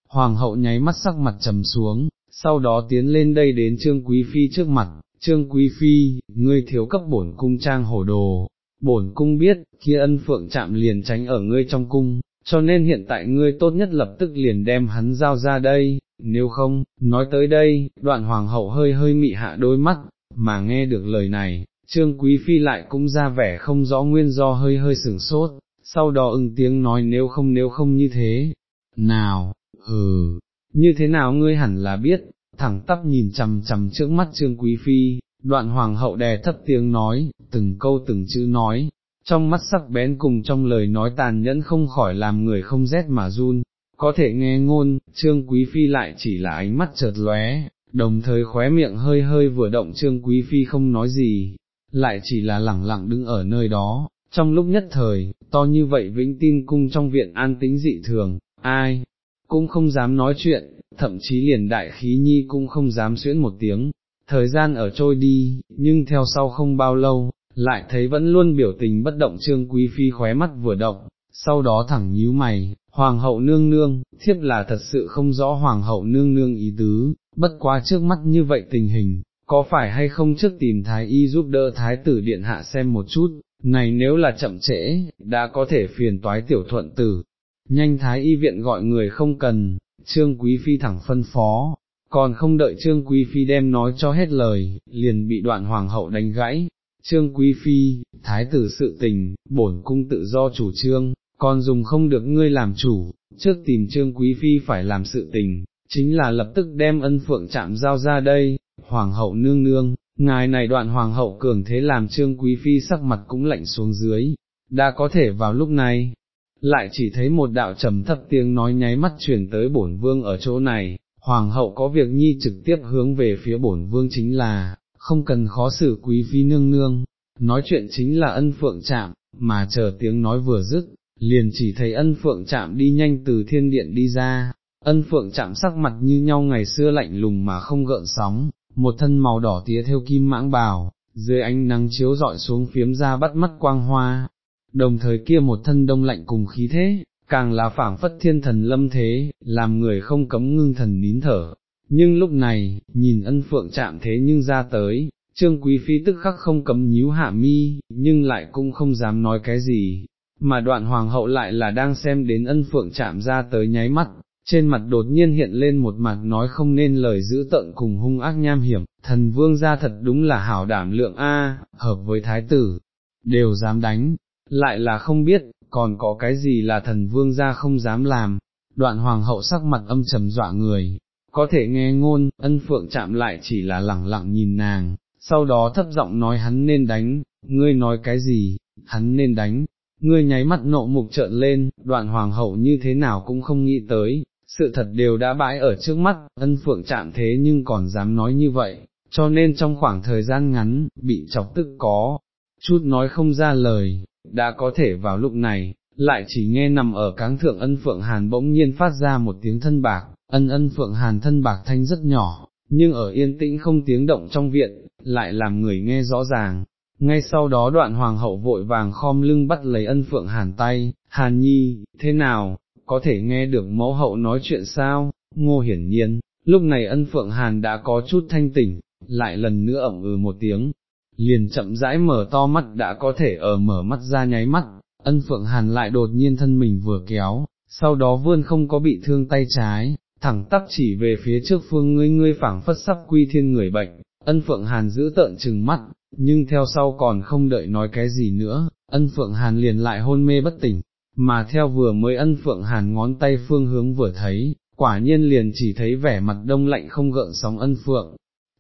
hoàng hậu nháy mắt sắc mặt trầm xuống, sau đó tiến lên đây đến trương quý phi trước mặt, trương quý phi, ngươi thiếu cấp bổn cung trang hổ đồ, bổn cung biết, kia ân phượng chạm liền tránh ở ngươi trong cung, cho nên hiện tại ngươi tốt nhất lập tức liền đem hắn giao ra đây, nếu không, nói tới đây, đoạn hoàng hậu hơi hơi mị hạ đôi mắt, mà nghe được lời này, trương quý phi lại cũng ra vẻ không rõ nguyên do hơi hơi sửng sốt, sau đó ưng tiếng nói nếu không nếu không như thế, nào, ừ, như thế nào ngươi hẳn là biết, thẳng tắp nhìn chằm chằm trước mắt trương quý phi, đoạn hoàng hậu đè thấp tiếng nói, từng câu từng chữ nói, trong mắt sắc bén cùng trong lời nói tàn nhẫn không khỏi làm người không rét mà run, có thể nghe ngôn, trương quý phi lại chỉ là ánh mắt chợt lóe, đồng thời khóe miệng hơi hơi vừa động trương quý phi không nói gì, lại chỉ là lẳng lặng đứng ở nơi đó, trong lúc nhất thời, to như vậy vĩnh tin cung trong viện an tĩnh dị thường, ai, cũng không dám nói chuyện, thậm chí liền đại khí nhi cũng không dám xuyễn một tiếng, thời gian ở trôi đi, nhưng theo sau không bao lâu, lại thấy vẫn luôn biểu tình bất động trương quý phi khóe mắt vừa động, sau đó thẳng nhíu mày, hoàng hậu nương nương, thiếp là thật sự không rõ hoàng hậu nương nương ý tứ, bất quá trước mắt như vậy tình hình, có phải hay không trước tìm thái y giúp đỡ thái tử điện hạ xem một chút, này nếu là chậm trễ, đã có thể phiền toái tiểu thuận tử, nhanh thái y viện gọi người không cần, trương quý phi thẳng phân phó, còn không đợi trương quý phi đem nói cho hết lời, liền bị đoạn hoàng hậu đánh gãy, trương quý phi, thái tử sự tình, bổn cung tự do chủ trương, còn dùng không được ngươi làm chủ, trước tìm trương quý phi phải làm sự tình, chính là lập tức đem ân phượng chạm giao ra đây, hoàng hậu nương nương, ngài này đoạn hoàng hậu cường thế làm trương quý phi sắc mặt cũng lạnh xuống dưới, đã có thể vào lúc này, lại chỉ thấy một đạo trầm thấp tiếng nói nháy mắt chuyển tới bổn vương ở chỗ này, hoàng hậu có việc nhi trực tiếp hướng về phía bổn vương chính là, không cần khó xử quý phi nương nương, nói chuyện chính là ân phượng chạm, mà chờ tiếng nói vừa dứt, liền chỉ thấy ân phượng chạm đi nhanh từ thiên điện đi ra, ân phượng chạm sắc mặt như nhau ngày xưa lạnh lùng mà không gợn sóng, một thân màu đỏ tía theo kim mãng bào, dưới ánh nắng chiếu dọi xuống phiếm ra bắt mắt quang hoa, đồng thời kia một thân đông lạnh cùng khí thế, càng là phảng phất thiên thần lâm thế, làm người không cấm ngưng thần nín thở. Nhưng lúc này, nhìn ân phượng chạm thế nhưng ra tới, trương quý phi tức khắc không cấm nhíu hạ mi, nhưng lại cũng không dám nói cái gì, mà đoạn hoàng hậu lại là đang xem đến ân phượng chạm ra tới nháy mắt, trên mặt đột nhiên hiện lên một mặt nói không nên lời giữ tận cùng hung ác nham hiểm, thần vương ra thật đúng là hảo đảm lượng A, hợp với thái tử, đều dám đánh, lại là không biết, còn có cái gì là thần vương ra không dám làm, đoạn hoàng hậu sắc mặt âm trầm dọa người, có thể nghe ngôn, ân phượng chạm lại chỉ là lẳng lặng nhìn nàng, sau đó thấp giọng nói hắn nên đánh, ngươi nói cái gì, hắn nên đánh, ngươi nháy mắt nộ mục trợn lên, đoạn hoàng hậu như thế nào cũng không nghĩ tới, sự thật đều đã bãi ở trước mắt, ân phượng chạm thế nhưng còn dám nói như vậy, cho nên trong khoảng thời gian ngắn, bị chọc tức có, chút nói không ra lời, đã có thể vào lúc này, lại chỉ nghe nằm ở cáng thượng ân phượng hàn bỗng nhiên phát ra một tiếng thân bạc, ân ân phượng hàn thân bạc thanh rất nhỏ, nhưng ở yên tĩnh không tiếng động trong viện, lại làm người nghe rõ ràng. Ngay sau đó đoạn hoàng hậu vội vàng khom lưng bắt lấy ân phượng hàn tay, hàn nhi, thế nào, có thể nghe được mẫu hậu nói chuyện sao, ngô hiển nhiên, lúc này ân phượng hàn đã có chút thanh tỉnh, lại lần nữa ẩm ừ một tiếng, liền chậm rãi mở to mắt đã có thể ở mở mắt ra nháy mắt, ân phượng hàn lại đột nhiên thân mình vừa kéo, sau đó vươn không có bị thương tay trái, thẳng tắp chỉ về phía trước phương ngươi ngươi phảng phất sắp quy thiên người bệnh, ân phượng hàn giữ tợn chừng mắt, nhưng theo sau còn không đợi nói cái gì nữa, ân phượng hàn liền lại hôn mê bất tỉnh, mà theo vừa mới ân phượng hàn ngón tay phương hướng vừa thấy, quả nhiên liền chỉ thấy vẻ mặt đông lạnh không gợn sóng ân phượng,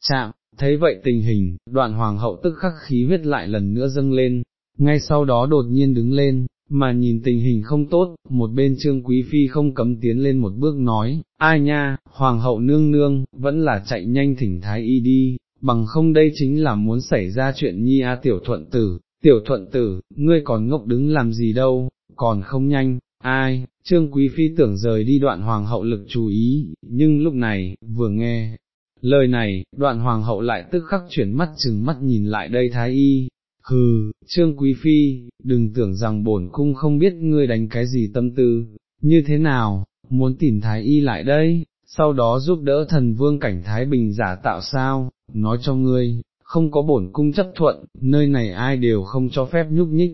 chạm, thấy vậy tình hình, đoạn hoàng hậu tức khắc khí huyết lại lần nữa dâng lên, ngay sau đó đột nhiên đứng lên, mà nhìn tình hình không tốt, một bên trương quý phi không cấm tiến lên một bước nói, ai nha, hoàng hậu nương nương, vẫn là chạy nhanh thỉnh thái y đi, bằng không đây chính là muốn xảy ra chuyện nhi a tiểu thuận tử, tiểu thuận tử, ngươi còn ngốc đứng làm gì đâu, còn không nhanh, ai, trương quý phi tưởng rời đi đoạn hoàng hậu lực chú ý, nhưng lúc này, vừa nghe, lời này, đoạn hoàng hậu lại tức khắc chuyển mắt chừng mắt nhìn lại đây thái y, hừ, trương quý phi, đừng tưởng rằng bổn cung không biết ngươi đánh cái gì tâm tư, như thế nào, muốn tìm thái y lại đây, sau đó giúp đỡ thần vương cảnh thái bình giả tạo sao, nói cho ngươi, không có bổn cung chấp thuận, nơi này ai đều không cho phép nhúc nhích,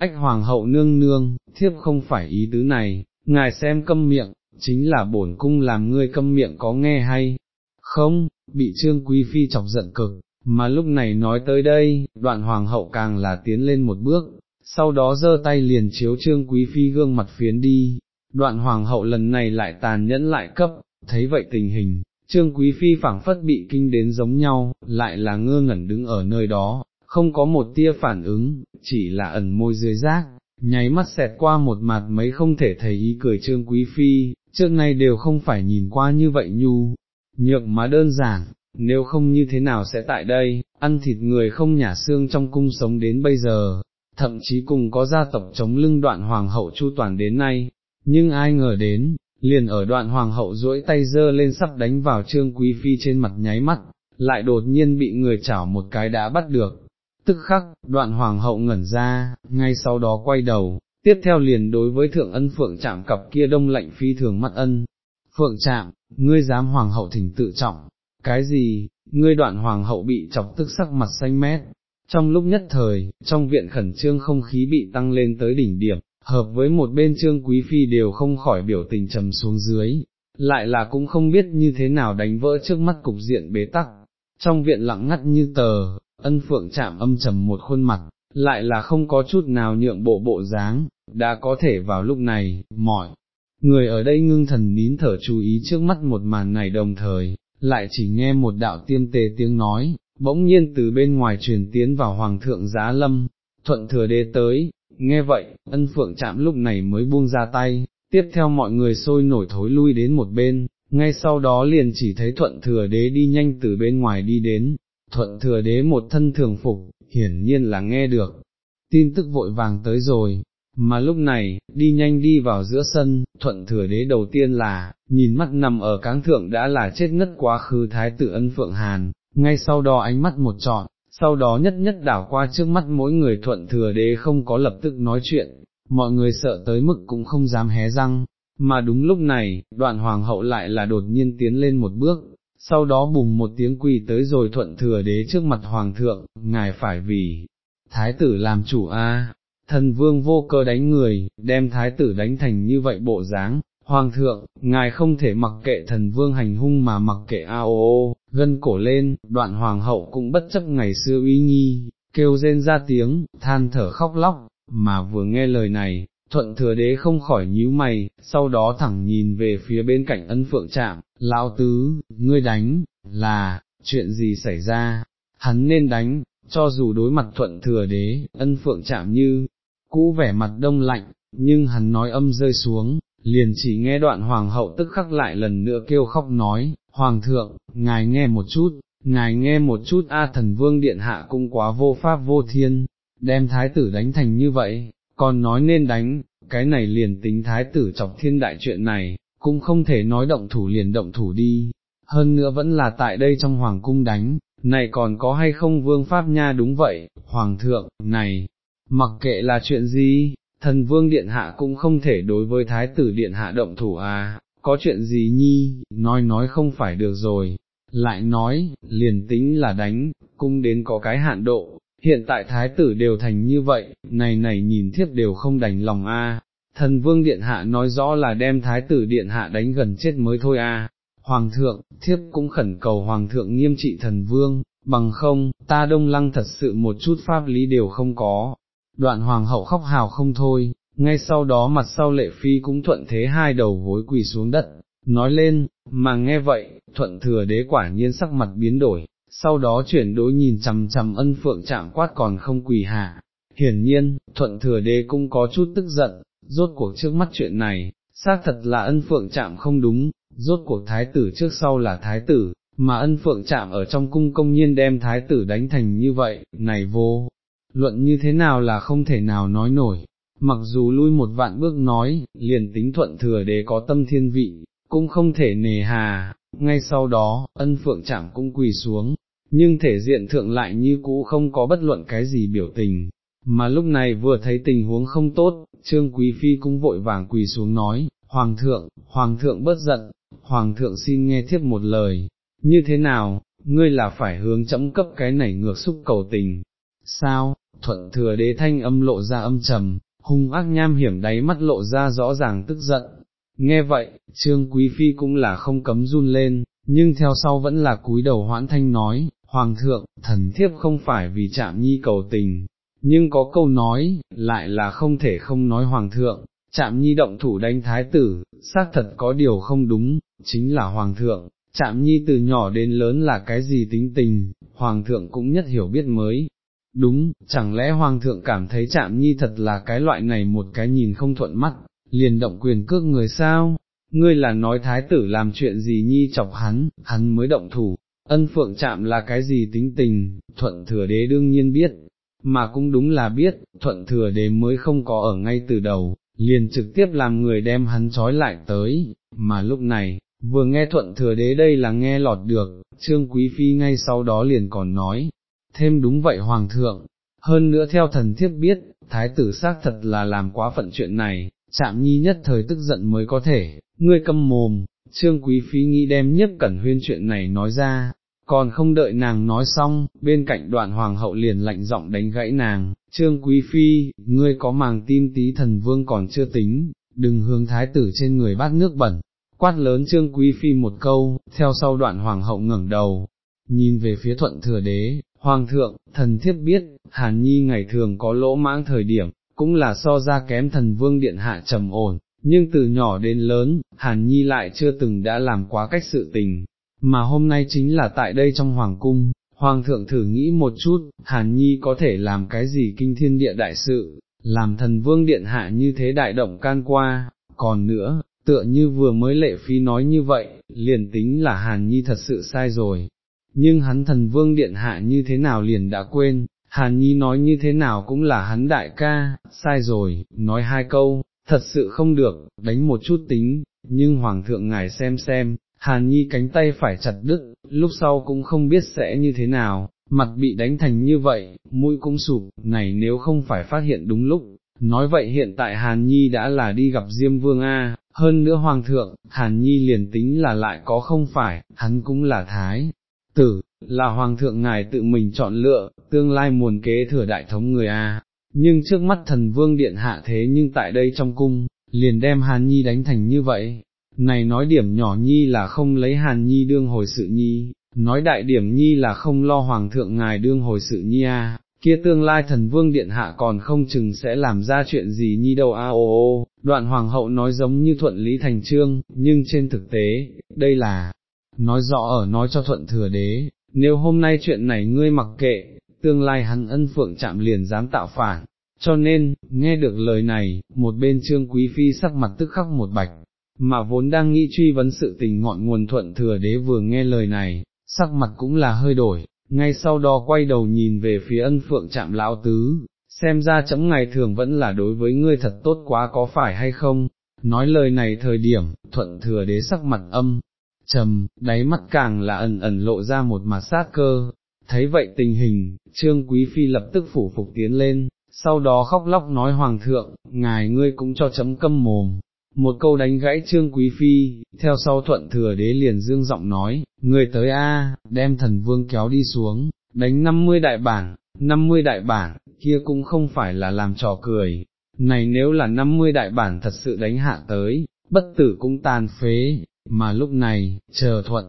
ách hoàng hậu nương nương, thiếp không phải ý tứ này, ngài xem câm miệng, chính là bổn cung làm ngươi câm miệng có nghe hay, không, bị trương quý phi chọc giận cực, mà lúc này nói tới đây, đoạn hoàng hậu càng là tiến lên một bước, sau đó giơ tay liền chiếu trương quý phi gương mặt phiến đi, đoạn hoàng hậu lần này lại tàn nhẫn lại cấp, thấy vậy tình hình, trương quý phi phảng phất bị kinh đến giống nhau, lại là ngơ ngẩn đứng ở nơi đó, không có một tia phản ứng, chỉ là ẩn môi dưới rác, nháy mắt xẹt qua một mặt mấy không thể thấy ý cười trương quý phi, trước nay đều không phải nhìn qua như vậy nhu, nhược mà đơn giản, nếu không như thế nào sẽ tại đây, ăn thịt người không nhả xương trong cung sống đến bây giờ, thậm chí cùng có gia tộc chống lưng đoạn hoàng hậu chu toàn đến nay, nhưng ai ngờ đến, liền ở đoạn hoàng hậu duỗi tay dơ lên sắp đánh vào trương quý phi trên mặt nháy mắt, lại đột nhiên bị người chảo một cái đã bắt được. Tức khắc, đoạn hoàng hậu ngẩn ra, ngay sau đó quay đầu, tiếp theo liền đối với thượng ân phượng chạm cặp kia đông lạnh phi thường mắt ân. Phượng chạm, ngươi dám hoàng hậu thỉnh tự trọng, cái gì, ngươi đoạn hoàng hậu bị chọc tức sắc mặt xanh mét. Trong lúc nhất thời, trong viện khẩn trương không khí bị tăng lên tới đỉnh điểm, hợp với một bên trương quý phi đều không khỏi biểu tình trầm xuống dưới, lại là cũng không biết như thế nào đánh vỡ trước mắt cục diện bế tắc. Trong viện lặng ngắt như tờ, ân phượng chạm âm trầm một khuôn mặt, lại là không có chút nào nhượng bộ bộ dáng, đã có thể vào lúc này, mọi người ở đây ngưng thần nín thở chú ý trước mắt một màn này đồng thời, lại chỉ nghe một đạo tiêm tề tiếng nói, bỗng nhiên từ bên ngoài truyền tiến vào hoàng thượng giá lâm, thuận thừa đế tới, nghe vậy, ân phượng chạm lúc này mới buông ra tay, tiếp theo mọi người sôi nổi thối lui đến một bên, ngay sau đó liền chỉ thấy thuận thừa đế đi nhanh từ bên ngoài đi đến, thuận thừa đế một thân thường phục, hiển nhiên là nghe được, tin tức vội vàng tới rồi, mà lúc này, đi nhanh đi vào giữa sân, thuận thừa đế đầu tiên là, nhìn mắt nằm ở cáng thượng đã là chết ngất quá khứ thái tử ân phượng hàn, ngay sau đó ánh mắt một trọn, sau đó nhất nhất đảo qua trước mắt mỗi người thuận thừa đế không có lập tức nói chuyện, mọi người sợ tới mức cũng không dám hé răng, mà đúng lúc này, đoạn hoàng hậu lại là đột nhiên tiến lên một bước, sau đó bùng một tiếng quỳ tới rồi thuận thừa đế trước mặt hoàng thượng, ngài phải vì thái tử làm chủ a. Thần vương vô cơ đánh người, đem thái tử đánh thành như vậy bộ dáng, hoàng thượng, ngài không thể mặc kệ thần vương hành hung mà mặc kệ a o o, gân cổ lên, đoạn hoàng hậu cũng bất chấp ngày xưa uy nghi, kêu rên ra tiếng, than thở khóc lóc, mà vừa nghe lời này, thuận thừa đế không khỏi nhíu mày, sau đó thẳng nhìn về phía bên cạnh ân phượng trạm, lão tứ, ngươi đánh, là, chuyện gì xảy ra, hắn nên đánh, cho dù đối mặt thuận thừa đế, ân phượng chạm như, cũ vẻ mặt đông lạnh, nhưng hắn nói âm rơi xuống, liền chỉ nghe đoạn hoàng hậu tức khắc lại lần nữa kêu khóc nói, hoàng thượng, ngài nghe một chút, ngài nghe một chút a thần vương điện hạ cũng quá vô pháp vô thiên, đem thái tử đánh thành như vậy, còn nói nên đánh, cái này liền tính thái tử chọc thiên đại chuyện này, cũng không thể nói động thủ liền động thủ đi, hơn nữa vẫn là tại đây trong hoàng cung đánh, này còn có hay không vương pháp nha đúng vậy, hoàng thượng, này, mặc kệ là chuyện gì, thần vương điện hạ cũng không thể đối với thái tử điện hạ động thủ à, có chuyện gì nhi, nói nói không phải được rồi, lại nói, liền tính là đánh, cung đến có cái hạn độ, hiện tại thái tử đều thành như vậy, này này nhìn thiếp đều không đành lòng a. Thần vương điện hạ nói rõ là đem thái tử điện hạ đánh gần chết mới thôi a. Hoàng thượng, thiếp cũng khẩn cầu hoàng thượng nghiêm trị thần vương, bằng không, ta đông lăng thật sự một chút pháp lý đều không có. Đoạn hoàng hậu khóc hào không thôi, ngay sau đó mặt sau lệ phi cũng thuận thế hai đầu gối quỳ xuống đất, nói lên, mà nghe vậy, thuận thừa đế quả nhiên sắc mặt biến đổi, sau đó chuyển đối nhìn chằm chằm ân phượng chạm quát còn không quỳ hạ. Hiển nhiên, thuận thừa đế cũng có chút tức giận, rốt cuộc trước mắt chuyện này, xác thật là ân phượng chạm không đúng, rốt cuộc thái tử trước sau là thái tử, mà ân phượng chạm ở trong cung công nhiên đem thái tử đánh thành như vậy, này vô, luận như thế nào là không thể nào nói nổi, mặc dù lui một vạn bước nói, liền tính thuận thừa đế có tâm thiên vị, cũng không thể nề hà, ngay sau đó, ân phượng chạm cũng quỳ xuống, nhưng thể diện thượng lại như cũ không có bất luận cái gì biểu tình, mà lúc này vừa thấy tình huống không tốt, trương quý phi cũng vội vàng quỳ xuống nói, Hoàng thượng, Hoàng thượng bất giận, Hoàng thượng xin nghe thiếp một lời, như thế nào, ngươi là phải hướng chấm cấp cái này ngược xúc cầu tình, sao, thuận thừa đế thanh âm lộ ra âm trầm, hung ác nham hiểm đáy mắt lộ ra rõ ràng tức giận, nghe vậy, trương quý phi cũng là không cấm run lên, nhưng theo sau vẫn là cúi đầu hoãn thanh nói, Hoàng thượng, thần thiếp không phải vì chạm nhi cầu tình, nhưng có câu nói, lại là không thể không nói Hoàng thượng, chạm nhi động thủ đánh thái tử, xác thật có điều không đúng, chính là Hoàng thượng, chạm nhi từ nhỏ đến lớn là cái gì tính tình, Hoàng thượng cũng nhất hiểu biết mới. Đúng, chẳng lẽ Hoàng thượng cảm thấy chạm nhi thật là cái loại này một cái nhìn không thuận mắt, liền động quyền cước người sao, ngươi là nói thái tử làm chuyện gì nhi chọc hắn, hắn mới động thủ, ân phượng chạm là cái gì tính tình, thuận thừa đế đương nhiên biết, mà cũng đúng là biết, thuận thừa đế mới không có ở ngay từ đầu, liền trực tiếp làm người đem hắn trói lại tới, mà lúc này, vừa nghe thuận thừa đế đây là nghe lọt được, trương quý phi ngay sau đó liền còn nói, thêm đúng vậy hoàng thượng, hơn nữa theo thần thiếp biết, thái tử xác thật là làm quá phận chuyện này, chạm nhi nhất thời tức giận mới có thể, ngươi câm mồm, trương quý phi nghĩ đem nhất cẩn huyên chuyện này nói ra, còn không đợi nàng nói xong, bên cạnh đoạn hoàng hậu liền lạnh giọng đánh gãy nàng, trương quý phi, ngươi có màng tim tí thần vương còn chưa tính, đừng hướng thái tử trên người bát nước bẩn, quát lớn trương quý phi một câu, theo sau đoạn hoàng hậu ngẩng đầu, nhìn về phía thuận thừa đế, Hoàng thượng, thần thiếp biết, Hàn Nhi ngày thường có lỗ mãng thời điểm, cũng là so ra kém thần vương điện hạ trầm ổn, nhưng từ nhỏ đến lớn, Hàn Nhi lại chưa từng đã làm quá cách sự tình, mà hôm nay chính là tại đây trong Hoàng cung, Hoàng thượng thử nghĩ một chút, Hàn Nhi có thể làm cái gì kinh thiên địa đại sự, làm thần vương điện hạ như thế đại động can qua, còn nữa, tựa như vừa mới lệ phi nói như vậy, liền tính là Hàn Nhi thật sự sai rồi. Nhưng hắn thần vương điện hạ như thế nào liền đã quên, Hàn Nhi nói như thế nào cũng là hắn đại ca, sai rồi, nói hai câu, thật sự không được, đánh một chút tính, nhưng Hoàng thượng ngài xem xem, Hàn Nhi cánh tay phải chặt đứt, lúc sau cũng không biết sẽ như thế nào, mặt bị đánh thành như vậy, mũi cũng sụp, này nếu không phải phát hiện đúng lúc, nói vậy hiện tại Hàn Nhi đã là đi gặp Diêm Vương A, hơn nữa Hoàng thượng, Hàn Nhi liền tính là lại có không phải, hắn cũng là Thái, tử, là Hoàng thượng ngài tự mình chọn lựa, tương lai muồn kế thừa đại thống người A, nhưng trước mắt thần Vương Điện Hạ thế nhưng tại đây trong cung, liền đem Hàn Nhi đánh thành như vậy. Này nói điểm nhỏ nhi là không lấy hàn nhi đương hồi sự nhi, nói đại điểm nhi là không lo hoàng thượng ngài đương hồi sự nhi à, kia tương lai thần vương điện hạ còn không chừng sẽ làm ra chuyện gì nhi đâu a. Ô ô, đoạn hoàng hậu nói giống như thuận lý thành trương, nhưng trên thực tế, đây là, nói rõ ở nói cho thuận thừa đế, nếu hôm nay chuyện này ngươi mặc kệ, tương lai hắn ân phượng chạm liền dám tạo phản, cho nên, nghe được lời này, một bên trương quý phi sắc mặt tức khắc một bạch, mà vốn đang nghĩ truy vấn sự tình ngọn nguồn thuận thừa đế vừa nghe lời này, sắc mặt cũng là hơi đổi, ngay sau đó quay đầu nhìn về phía ân phượng chạm lão tứ, xem ra chấm ngày thường vẫn là đối với ngươi thật tốt quá có phải hay không, nói lời này thời điểm, thuận thừa đế sắc mặt âm, trầm, đáy mắt càng là ẩn ẩn lộ ra một mặt sát cơ, thấy vậy tình hình, trương quý phi lập tức phủ phục tiến lên, sau đó khóc lóc nói hoàng thượng, ngài ngươi cũng cho chấm câm mồm, một câu đánh gãy trương quý phi, theo sau thuận thừa đế liền dương giọng nói, người tới a, đem thần vương kéo đi xuống, đánh 50 đại bản, 50 đại bản, kia cũng không phải là làm trò cười, này nếu là 50 đại bản thật sự đánh hạ tới, bất tử cũng tàn phế, mà lúc này, chờ thuận,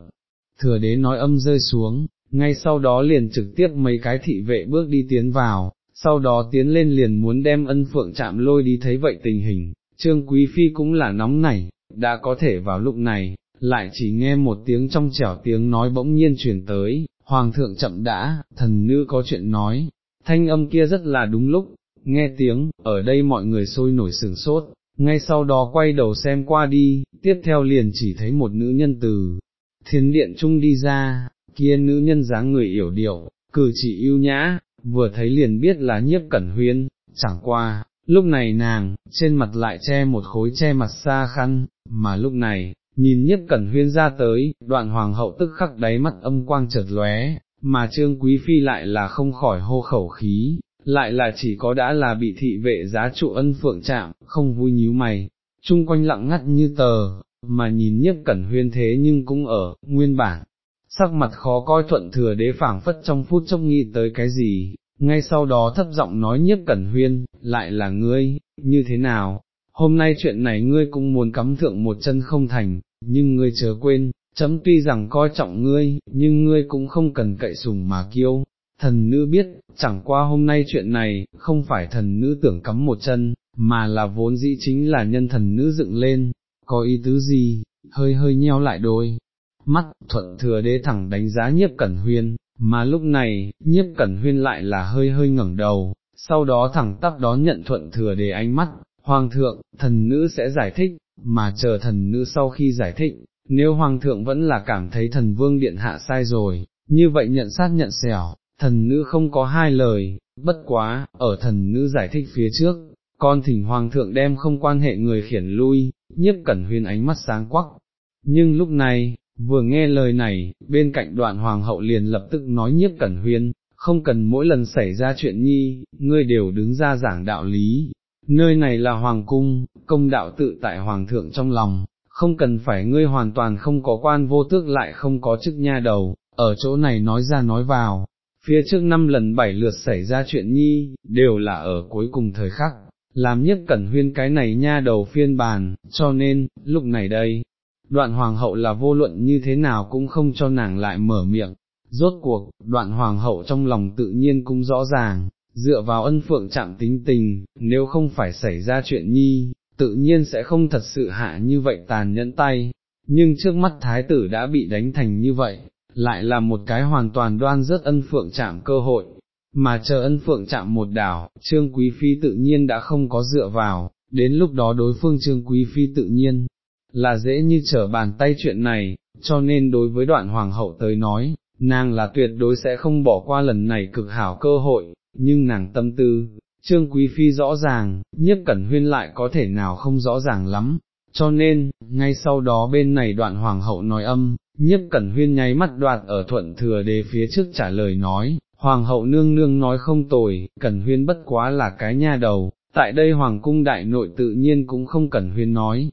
thừa đế nói âm rơi xuống, ngay sau đó liền trực tiếp mấy cái thị vệ bước đi tiến vào, sau đó tiến lên liền muốn đem ân phượng chạm lôi đi thấy vậy tình hình, Trương Quý Phi cũng là nóng nảy, đã có thể vào lúc này, lại chỉ nghe một tiếng trong trẻo tiếng nói bỗng nhiên truyền tới, Hoàng thượng chậm đã, thần nữ có chuyện nói, thanh âm kia rất là đúng lúc, nghe tiếng, ở đây mọi người sôi nổi sừng sốt, ngay sau đó quay đầu xem qua đi, tiếp theo liền chỉ thấy một nữ nhân từ thiên điện trung đi ra, kia nữ nhân dáng người yểu điệu, cử chỉ yêu nhã, vừa thấy liền biết là nhiếp cẩn huyên, chẳng qua, lúc này nàng, trên mặt lại che một khối che mặt xa khăn, mà lúc này, nhìn nhất cẩn huyên ra tới, đoạn hoàng hậu tức khắc đáy mắt âm quang chợt lóe, mà trương quý phi lại là không khỏi hô khẩu khí, lại là chỉ có đã là bị thị vệ giá trụ ân phượng chạm, không vui nhíu mày, chung quanh lặng ngắt như tờ, mà nhìn nhất cẩn huyên thế nhưng cũng ở, nguyên bản. Sắc mặt khó coi thuận thừa đế phảng phất trong phút chốc nghĩ tới cái gì, ngay sau đó thấp giọng nói nhiếp cẩn huyên, lại là ngươi, như thế nào, hôm nay chuyện này ngươi cũng muốn cắm thượng một chân không thành, nhưng ngươi chớ quên, chấm tuy rằng coi trọng ngươi, nhưng ngươi cũng không cần cậy sùng mà kiêu. Thần nữ biết, chẳng qua hôm nay chuyện này, không phải thần nữ tưởng cắm một chân, mà là vốn dĩ chính là nhân thần nữ dựng lên, có ý tứ gì, hơi hơi nheo lại đôi. Mắt, thuận thừa đế thẳng đánh giá nhiếp cẩn huyên, mà lúc này, nhiếp cẩn huyên lại là hơi hơi ngẩng đầu, sau đó thẳng tắp đón nhận thuận thừa để ánh mắt, hoàng thượng, thần nữ sẽ giải thích, mà chờ thần nữ sau khi giải thích, nếu hoàng thượng vẫn là cảm thấy thần vương điện hạ sai rồi, như vậy nhận sát nhận xẻo, thần nữ không có hai lời, bất quá, ở thần nữ giải thích phía trước, con thỉnh hoàng thượng đem không quan hệ người khiển lui, nhiếp cẩn huyên ánh mắt sáng quắc. Nhưng lúc này, Vừa nghe lời này, bên cạnh đoạn hoàng hậu liền lập tức nói nhiếp cẩn huyên, không cần mỗi lần xảy ra chuyện nhi, ngươi đều đứng ra giảng đạo lý, nơi này là hoàng cung, công đạo tự tại hoàng thượng trong lòng, không cần phải ngươi hoàn toàn không có quan vô tước lại không có chức nha đầu, ở chỗ này nói ra nói vào, phía trước năm lần bảy lượt xảy ra chuyện nhi, đều là ở cuối cùng thời khắc, làm nhất cẩn huyên cái này nha đầu phiên bàn, cho nên, lúc này đây, đoạn hoàng hậu là vô luận như thế nào cũng không cho nàng lại mở miệng, rốt cuộc, đoạn hoàng hậu trong lòng tự nhiên cũng rõ ràng, dựa vào ân phượng chạm tính tình, nếu không phải xảy ra chuyện nhi, tự nhiên sẽ không thật sự hạ như vậy tàn nhẫn tay, nhưng trước mắt thái tử đã bị đánh thành như vậy, lại là một cái hoàn toàn đoan rất ân phượng chạm cơ hội, mà chờ ân phượng chạm một đảo, trương quý phi tự nhiên đã không có dựa vào, đến lúc đó đối phương trương quý phi tự nhiên, là dễ như trở bàn tay chuyện này, cho nên đối với đoạn hoàng hậu tới nói, nàng là tuyệt đối sẽ không bỏ qua lần này cực hảo cơ hội, nhưng nàng tâm tư, trương quý phi rõ ràng, nhất cẩn huyên lại có thể nào không rõ ràng lắm, cho nên, ngay sau đó bên này đoạn hoàng hậu nói âm, nhất cẩn huyên nháy mắt đoạt ở thuận thừa đề phía trước trả lời nói, hoàng hậu nương nương nói không tồi, cẩn huyên bất quá là cái nha đầu, tại đây hoàng cung đại nội tự nhiên cũng không cẩn huyên nói.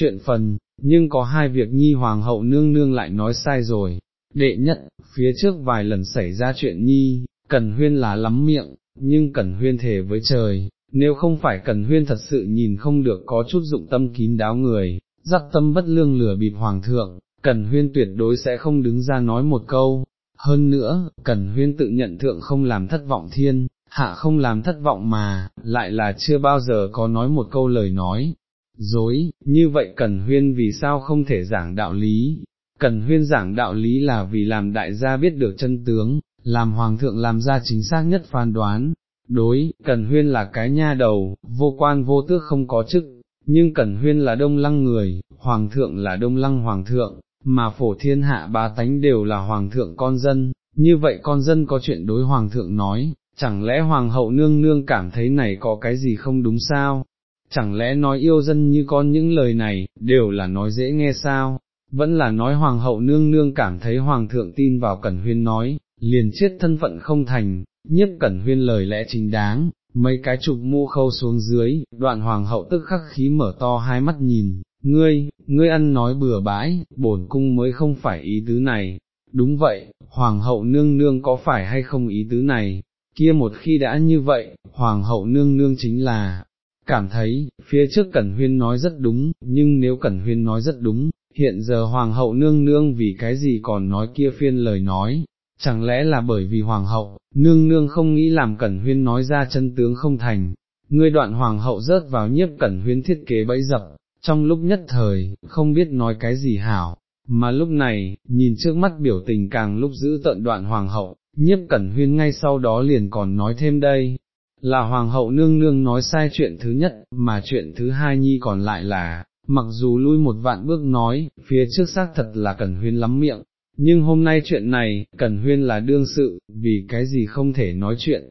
Chuyện phần, nhưng có hai việc nhi hoàng hậu nương nương lại nói sai rồi, đệ nhất, phía trước vài lần xảy ra chuyện nhi, cẩn huyên là lắm miệng, nhưng cẩn huyên thề với trời, nếu không phải cẩn huyên thật sự nhìn không được có chút dụng tâm kín đáo người, dắt tâm bất lương lửa bịp hoàng thượng, Cẩn Huyên tuyệt đối sẽ không đứng ra nói một câu, hơn nữa, Cẩn Huyên tự nhận thượng không làm thất vọng thiên, hạ không làm thất vọng mà, lại là chưa bao giờ có nói một câu lời nói, dối, như vậy cần Huyên vì sao không thể giảng đạo lý, cần Huyên giảng đạo lý là vì làm đại gia biết được chân tướng, làm Hoàng thượng làm ra chính xác nhất phán đoán, đối, cần Huyên là cái nha đầu, vô quan vô tước không có chức, nhưng Cẩn Huyên là đông lăng người, Hoàng thượng là đông lăng Hoàng thượng, mà phổ thiên hạ ba tánh đều là hoàng thượng con dân, như vậy con dân có chuyện đối hoàng thượng nói, chẳng lẽ hoàng hậu nương nương cảm thấy này có cái gì không đúng sao? Chẳng lẽ nói yêu dân như con những lời này, đều là nói dễ nghe sao? Vẫn là nói hoàng hậu nương nương cảm thấy hoàng thượng tin vào cẩn huyên nói, liền chết thân phận không thành, nhiếp cẩn huyên lời lẽ chính đáng, mấy cái chụp mu khâu xuống dưới, đoạn hoàng hậu tức khắc khí mở to hai mắt nhìn, ngươi, ngươi ăn nói bừa bãi, bổn cung mới không phải ý tứ này, đúng vậy, hoàng hậu nương nương có phải hay không ý tứ này, kia một khi đã như vậy, hoàng hậu nương nương chính là, cảm thấy, phía trước Cẩn Huyên nói rất đúng, nhưng nếu Cẩn Huyên nói rất đúng, hiện giờ hoàng hậu nương nương vì cái gì còn nói kia phiên lời nói, chẳng lẽ là bởi vì hoàng hậu, nương nương không nghĩ làm Cẩn Huyên nói ra chân tướng không thành, ngươi đoạn hoàng hậu rớt vào nhiếp Cẩn Huyên thiết kế bẫy dập, trong lúc nhất thời, không biết nói cái gì hảo, mà lúc này, nhìn trước mắt biểu tình càng lúc giữ tận đoạn hoàng hậu, nhiếp cẩn huyên ngay sau đó liền còn nói thêm đây, là hoàng hậu nương nương nói sai chuyện thứ nhất, mà chuyện thứ hai nhi còn lại là, mặc dù lui một vạn bước nói, phía trước xác thật là cẩn huyên lắm miệng, nhưng hôm nay chuyện này, cẩn huyên là đương sự, vì cái gì không thể nói chuyện.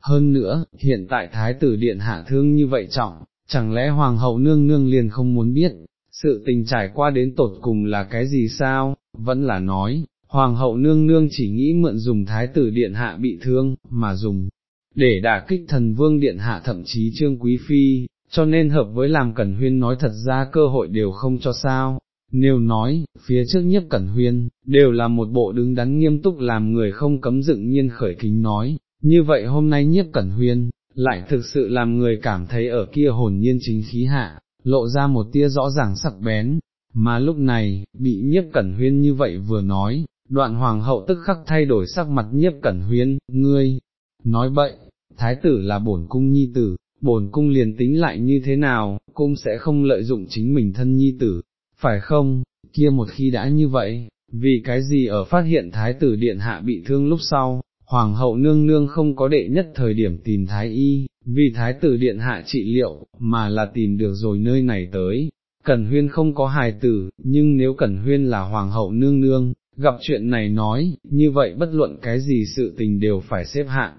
Hơn nữa, hiện tại thái tử điện hạ thương như vậy trọng, chẳng lẽ hoàng hậu nương nương liền không muốn biết, sự tình trải qua đến tột cùng là cái gì sao, vẫn là nói, hoàng hậu nương nương chỉ nghĩ mượn dùng thái tử điện hạ bị thương, mà dùng, để đả kích thần vương điện hạ thậm chí trương quý phi, cho nên hợp với làm cẩn huyên nói thật ra cơ hội đều không cho sao. Nếu nói, phía trước nhất cẩn huyên, đều là một bộ đứng đắn nghiêm túc làm người không cấm dựng nhiên khởi kính nói, như vậy hôm nay nhiếp cẩn huyên, lại thực sự làm người cảm thấy ở kia hồn nhiên chính khí hạ, lộ ra một tia rõ ràng sắc bén, mà lúc này, bị nhiếp cẩn huyên như vậy vừa nói, đoạn hoàng hậu tức khắc thay đổi sắc mặt nhiếp cẩn huyên, ngươi, nói bậy, thái tử là bổn cung nhi tử, bổn cung liền tính lại như thế nào, cung sẽ không lợi dụng chính mình thân nhi tử, phải không, kia một khi đã như vậy, vì cái gì ở phát hiện thái tử điện hạ bị thương lúc sau, hoàng hậu nương nương không có đệ nhất thời điểm tìm thái y, vì thái tử điện hạ trị liệu, mà là tìm được rồi nơi này tới. Cẩn huyên không có hài tử, nhưng nếu Cẩn huyên là hoàng hậu nương nương, gặp chuyện này nói, như vậy bất luận cái gì sự tình đều phải xếp hạng.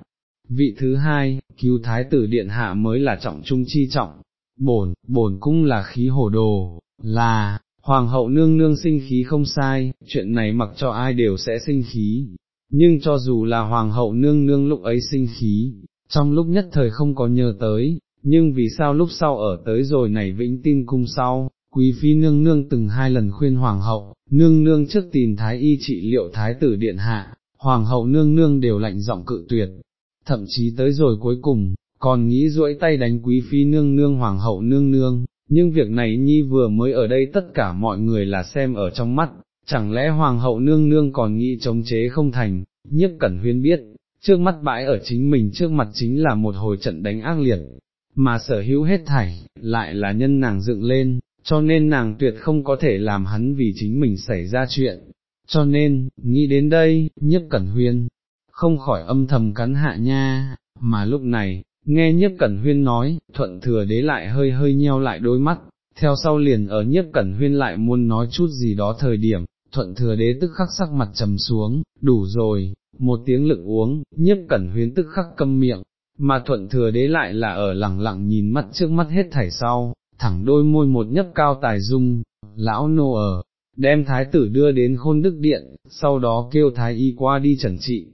Vị thứ hai, cứu thái tử điện hạ mới là trọng trung chi trọng, bổn, bổn cung là khí hổ đồ, là, hoàng hậu nương nương sinh khí không sai, chuyện này mặc cho ai đều sẽ sinh khí, nhưng cho dù là hoàng hậu nương nương lúc ấy sinh khí, trong lúc nhất thời không có nhờ tới, nhưng vì sao lúc sau ở tới rồi này vĩnh tin cung sau, quý phi nương nương từng hai lần khuyên hoàng hậu, nương nương trước tìm thái y trị liệu thái tử điện hạ, hoàng hậu nương nương đều lạnh giọng cự tuyệt, thậm chí tới rồi cuối cùng, còn nghĩ duỗi tay đánh quý phi nương nương hoàng hậu nương nương, nhưng việc này nhi vừa mới ở đây tất cả mọi người là xem ở trong mắt, chẳng lẽ hoàng hậu nương nương còn nghĩ chống chế không thành, nhiếp cẩn huyên biết, trước mắt bãi ở chính mình trước mặt chính là một hồi trận đánh ác liệt, mà sở hữu hết thảy, lại là nhân nàng dựng lên, cho nên nàng tuyệt không có thể làm hắn vì chính mình xảy ra chuyện. Cho nên, nghĩ đến đây, nhiếp cẩn huyên, không khỏi âm thầm cắn hạ nha, mà lúc này, nghe nhiếp cẩn huyên nói, thuận thừa đế lại hơi hơi nheo lại đôi mắt, theo sau liền ở nhiếp cẩn huyên lại muốn nói chút gì đó thời điểm, thuận thừa đế tức khắc sắc mặt trầm xuống, đủ rồi, một tiếng lực uống, nhiếp cẩn huyên tức khắc câm miệng, mà thuận thừa đế lại là ở lẳng lặng nhìn mắt trước mắt hết thảy sau, thẳng đôi môi một nhấp cao tài dung, lão nô ở, đem thái tử đưa đến khôn đức điện, sau đó kêu thái y qua đi trần trị,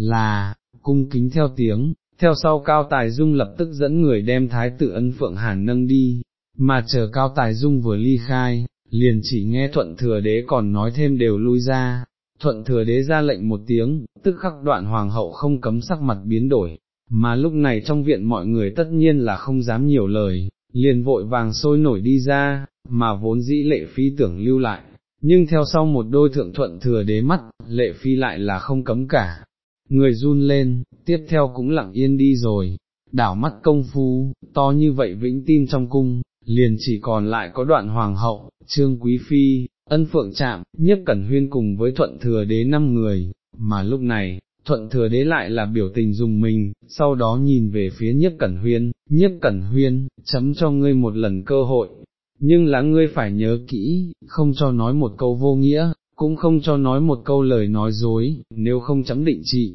là, cung kính theo tiếng, theo sau cao tài dung lập tức dẫn người đem thái tử ân phượng hàn nâng đi, mà chờ cao tài dung vừa ly khai, liền chỉ nghe thuận thừa đế còn nói thêm đều lui ra, thuận thừa đế ra lệnh một tiếng, tức khắc đoạn hoàng hậu không cấm sắc mặt biến đổi, mà lúc này trong viện mọi người tất nhiên là không dám nhiều lời, liền vội vàng sôi nổi đi ra, mà vốn dĩ lệ phi tưởng lưu lại, nhưng theo sau một đôi thượng thuận thừa đế mắt, lệ phi lại là không cấm cả. Người run lên, tiếp theo cũng lặng yên đi rồi, đảo mắt công phu, to như vậy vĩnh tin trong cung, liền chỉ còn lại có đoạn hoàng hậu, trương quý phi, ân phượng trạm, nhiếp cẩn huyên cùng với thuận thừa đế năm người, mà lúc này, thuận thừa đế lại là biểu tình dùng mình, sau đó nhìn về phía nhiếp cẩn huyên, nhiếp cẩn huyên, chấm cho ngươi một lần cơ hội, nhưng là ngươi phải nhớ kỹ, không cho nói một câu vô nghĩa, cũng không cho nói một câu lời nói dối, nếu không chấm định trị,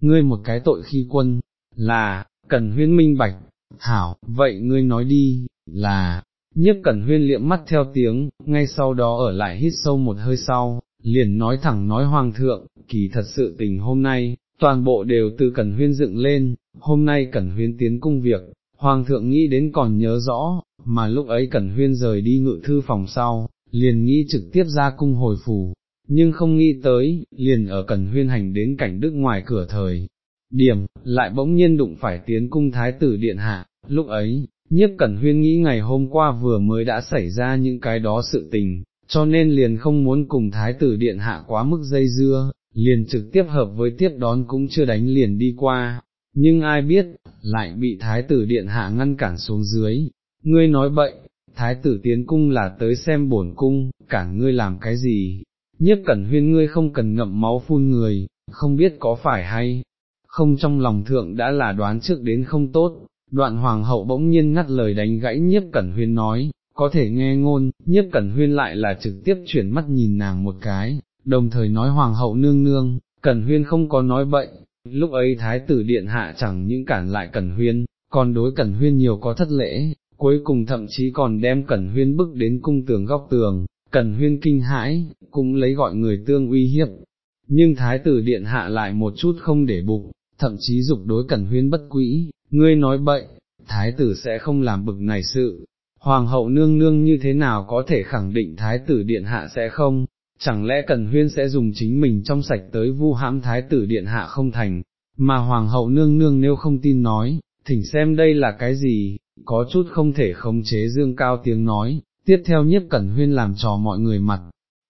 ngươi một cái tội khi quân, là, cẩn huyên minh bạch, hảo, vậy ngươi nói đi, là, nhiếp cẩn huyên liệm mắt theo tiếng, ngay sau đó ở lại hít sâu một hơi sau, liền nói thẳng nói hoàng thượng, kỳ thật sự tình hôm nay, toàn bộ đều từ cẩn huyên dựng lên, hôm nay cẩn huyên tiến cung việc, hoàng thượng nghĩ đến còn nhớ rõ, mà lúc ấy cẩn huyên rời đi ngự thư phòng sau, liền nghĩ trực tiếp ra cung hồi phủ, nhưng không nghĩ tới, liền ở cẩn huyên hành đến cảnh đức ngoài cửa thời. Điểm, lại bỗng nhiên đụng phải tiến cung thái tử điện hạ, lúc ấy, nhiếp cẩn huyên nghĩ ngày hôm qua vừa mới đã xảy ra những cái đó sự tình, cho nên liền không muốn cùng thái tử điện hạ quá mức dây dưa, liền trực tiếp hợp với tiếp đón cũng chưa đánh liền đi qua, nhưng ai biết, lại bị thái tử điện hạ ngăn cản xuống dưới, ngươi nói bậy, thái tử tiến cung là tới xem bổn cung, cả ngươi làm cái gì, nhiếp cẩn huyên ngươi không cần ngậm máu phun người, không biết có phải hay, không? Trong lòng thượng đã là đoán trước đến không tốt, đoạn hoàng hậu bỗng nhiên ngắt lời đánh gãy nhiếp cẩn huyên nói, có thể nghe ngôn, nhiếp cẩn huyên lại là trực tiếp chuyển mắt nhìn nàng một cái, đồng thời nói hoàng hậu nương nương, cẩn huyên không có nói bậy, lúc ấy thái tử điện hạ chẳng những cản lại cẩn huyên, còn đối cẩn huyên nhiều có thất lễ, cuối cùng thậm chí còn đem cẩn huyên bức đến cung tường góc tường, cẩn huyên kinh hãi, cũng lấy gọi người tương uy hiếp. Nhưng thái tử điện hạ lại một chút không để bụng, thậm chí dục đối cẩn huyên bất quỹ, ngươi nói bậy, thái tử sẽ không làm bực này sự, hoàng hậu nương nương như thế nào có thể khẳng định thái tử điện hạ sẽ không, chẳng lẽ Cần Huyên sẽ dùng chính mình trong sạch tới vu hãm thái tử điện hạ không thành, mà hoàng hậu nương nương nếu không tin nói, thỉnh xem đây là cái gì, có chút không thể khống chế dương cao tiếng nói, tiếp theo nhiếp Cẩn Huyên làm trò mọi người mặt,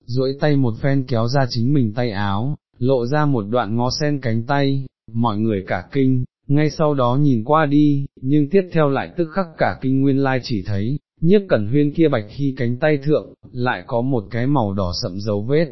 duỗi tay một phen kéo ra chính mình tay áo, lộ ra một đoạn ngó sen cánh tay, mọi người cả kinh, ngay sau đó nhìn qua đi, nhưng tiếp theo lại tức khắc cả kinh nguyên lai chỉ thấy, nhiếp cẩn huyên kia bạch khi cánh tay thượng, lại có một cái màu đỏ sậm dấu vết,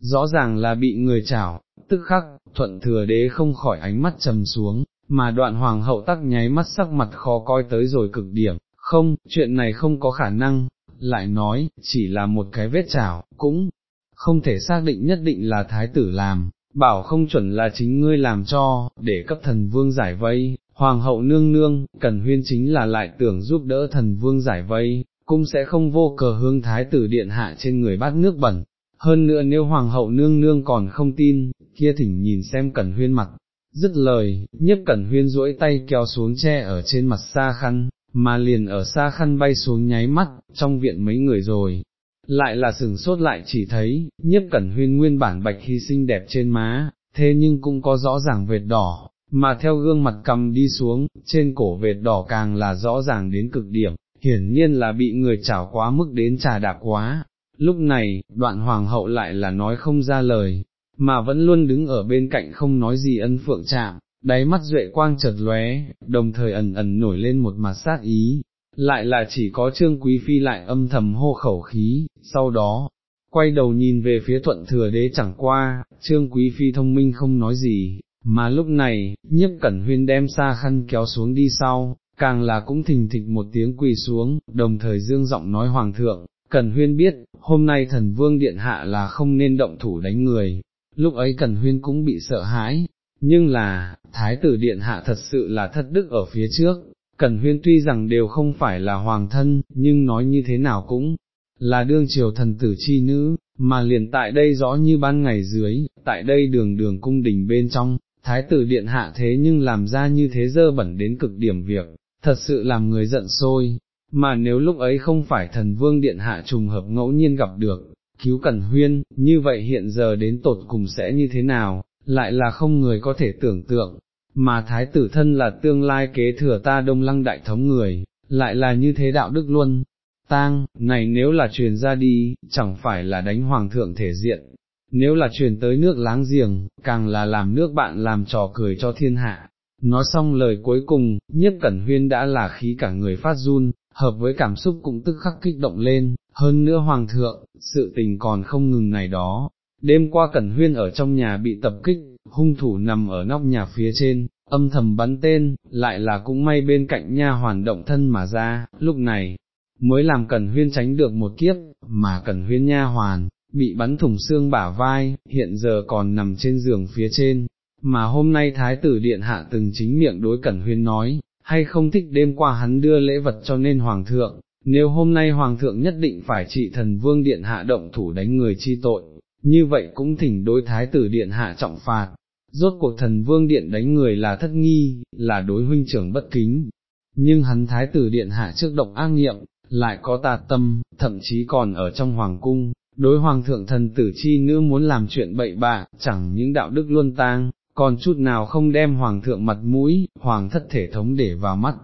rõ ràng là bị người chảo, tức khắc, thuận thừa đế không khỏi ánh mắt trầm xuống, mà đoạn hoàng hậu tắc nháy mắt sắc mặt khó coi tới rồi cực điểm, không, chuyện này không có khả năng, lại nói, chỉ là một cái vết chảo, cũng không thể xác định nhất định là thái tử làm, bảo không chuẩn là chính ngươi làm cho, để cấp thần vương giải vây, hoàng hậu nương nương, cần huyên chính là lại tưởng giúp đỡ thần vương giải vây, cũng sẽ không vô cờ hương thái tử điện hạ trên người bát nước bẩn. Hơn nữa nếu hoàng hậu nương nương còn không tin, kia thỉnh nhìn xem cẩn huyên mặt, dứt lời, nhất cẩn huyên duỗi tay kéo xuống che ở trên mặt xa khăn, mà liền ở xa khăn bay xuống nháy mắt, trong viện mấy người rồi, lại là sừng sốt lại chỉ thấy, nhiếp cẩn huyên nguyên bản bạch hy sinh đẹp trên má, thế nhưng cũng có rõ ràng vệt đỏ, mà theo gương mặt cầm đi xuống, trên cổ vệt đỏ càng là rõ ràng đến cực điểm, hiển nhiên là bị người chảo quá mức đến trà đạp quá, Lúc này, đoạn hoàng hậu lại là nói không ra lời, mà vẫn luôn đứng ở bên cạnh không nói gì ân phượng chạm, đáy mắt duệ quang chợt lóe, đồng thời ẩn ẩn nổi lên một mặt sát ý, lại là chỉ có trương quý phi lại âm thầm hô khẩu khí, sau đó, quay đầu nhìn về phía thuận thừa đế chẳng qua, trương quý phi thông minh không nói gì, mà lúc này, nhiếp cẩn huyên đem xa khăn kéo xuống đi sau, càng là cũng thình thịch một tiếng quỳ xuống, đồng thời dương giọng nói hoàng thượng, cẩn huyên biết, hôm nay thần vương điện hạ là không nên động thủ đánh người, lúc ấy cẩn huyên cũng bị sợ hãi, nhưng là, thái tử điện hạ thật sự là thất đức ở phía trước, cẩn huyên tuy rằng đều không phải là hoàng thân, nhưng nói như thế nào cũng là đương triều thần tử chi nữ, mà liền tại đây rõ như ban ngày dưới, tại đây đường đường cung đình bên trong, thái tử điện hạ thế nhưng làm ra như thế dơ bẩn đến cực điểm việc, thật sự làm người giận sôi, mà nếu lúc ấy không phải thần vương điện hạ trùng hợp ngẫu nhiên gặp được, cứu cẩn huyên, như vậy hiện giờ đến tột cùng sẽ như thế nào, lại là không người có thể tưởng tượng, mà thái tử thân là tương lai kế thừa ta đông lăng đại thống người, lại là như thế đạo đức luôn. Tang, này nếu là truyền ra đi, chẳng phải là đánh hoàng thượng thể diện, nếu là truyền tới nước láng giềng, càng là làm nước bạn làm trò cười cho thiên hạ. Nói xong lời cuối cùng, nhiếp cẩn huyên đã là khí cả người phát run, hợp với cảm xúc cũng tức khắc kích động lên, hơn nữa hoàng thượng, sự tình còn không ngừng này đó. Đêm qua Cẩn Huyên ở trong nhà bị tập kích, hung thủ nằm ở nóc nhà phía trên, âm thầm bắn tên, lại là cũng may bên cạnh nha hoàn động thân mà ra, lúc này, mới làm Cẩn Huyên tránh được một kiếp, mà Cẩn Huyên nha hoàn, bị bắn thủng xương bả vai, hiện giờ còn nằm trên giường phía trên, mà hôm nay Thái tử Điện Hạ từng chính miệng đối Cẩn Huyên nói, hay không thích đêm qua hắn đưa lễ vật cho nên Hoàng thượng, nếu hôm nay Hoàng thượng nhất định phải trị thần Vương Điện Hạ động thủ đánh người chi tội, như vậy cũng thỉnh đối Thái tử Điện Hạ trọng phạt. Rốt cuộc thần vương điện đánh người là thất nghi, là đối huynh trưởng bất kính, nhưng hắn thái tử điện hạ trước động ác nghiệm, lại có tà tâm, thậm chí còn ở trong hoàng cung, đối hoàng thượng thần tử chi nữ muốn làm chuyện bậy bạ, chẳng những đạo đức luôn tang, còn chút nào không đem hoàng thượng mặt mũi, hoàng thất thể thống để vào mắt,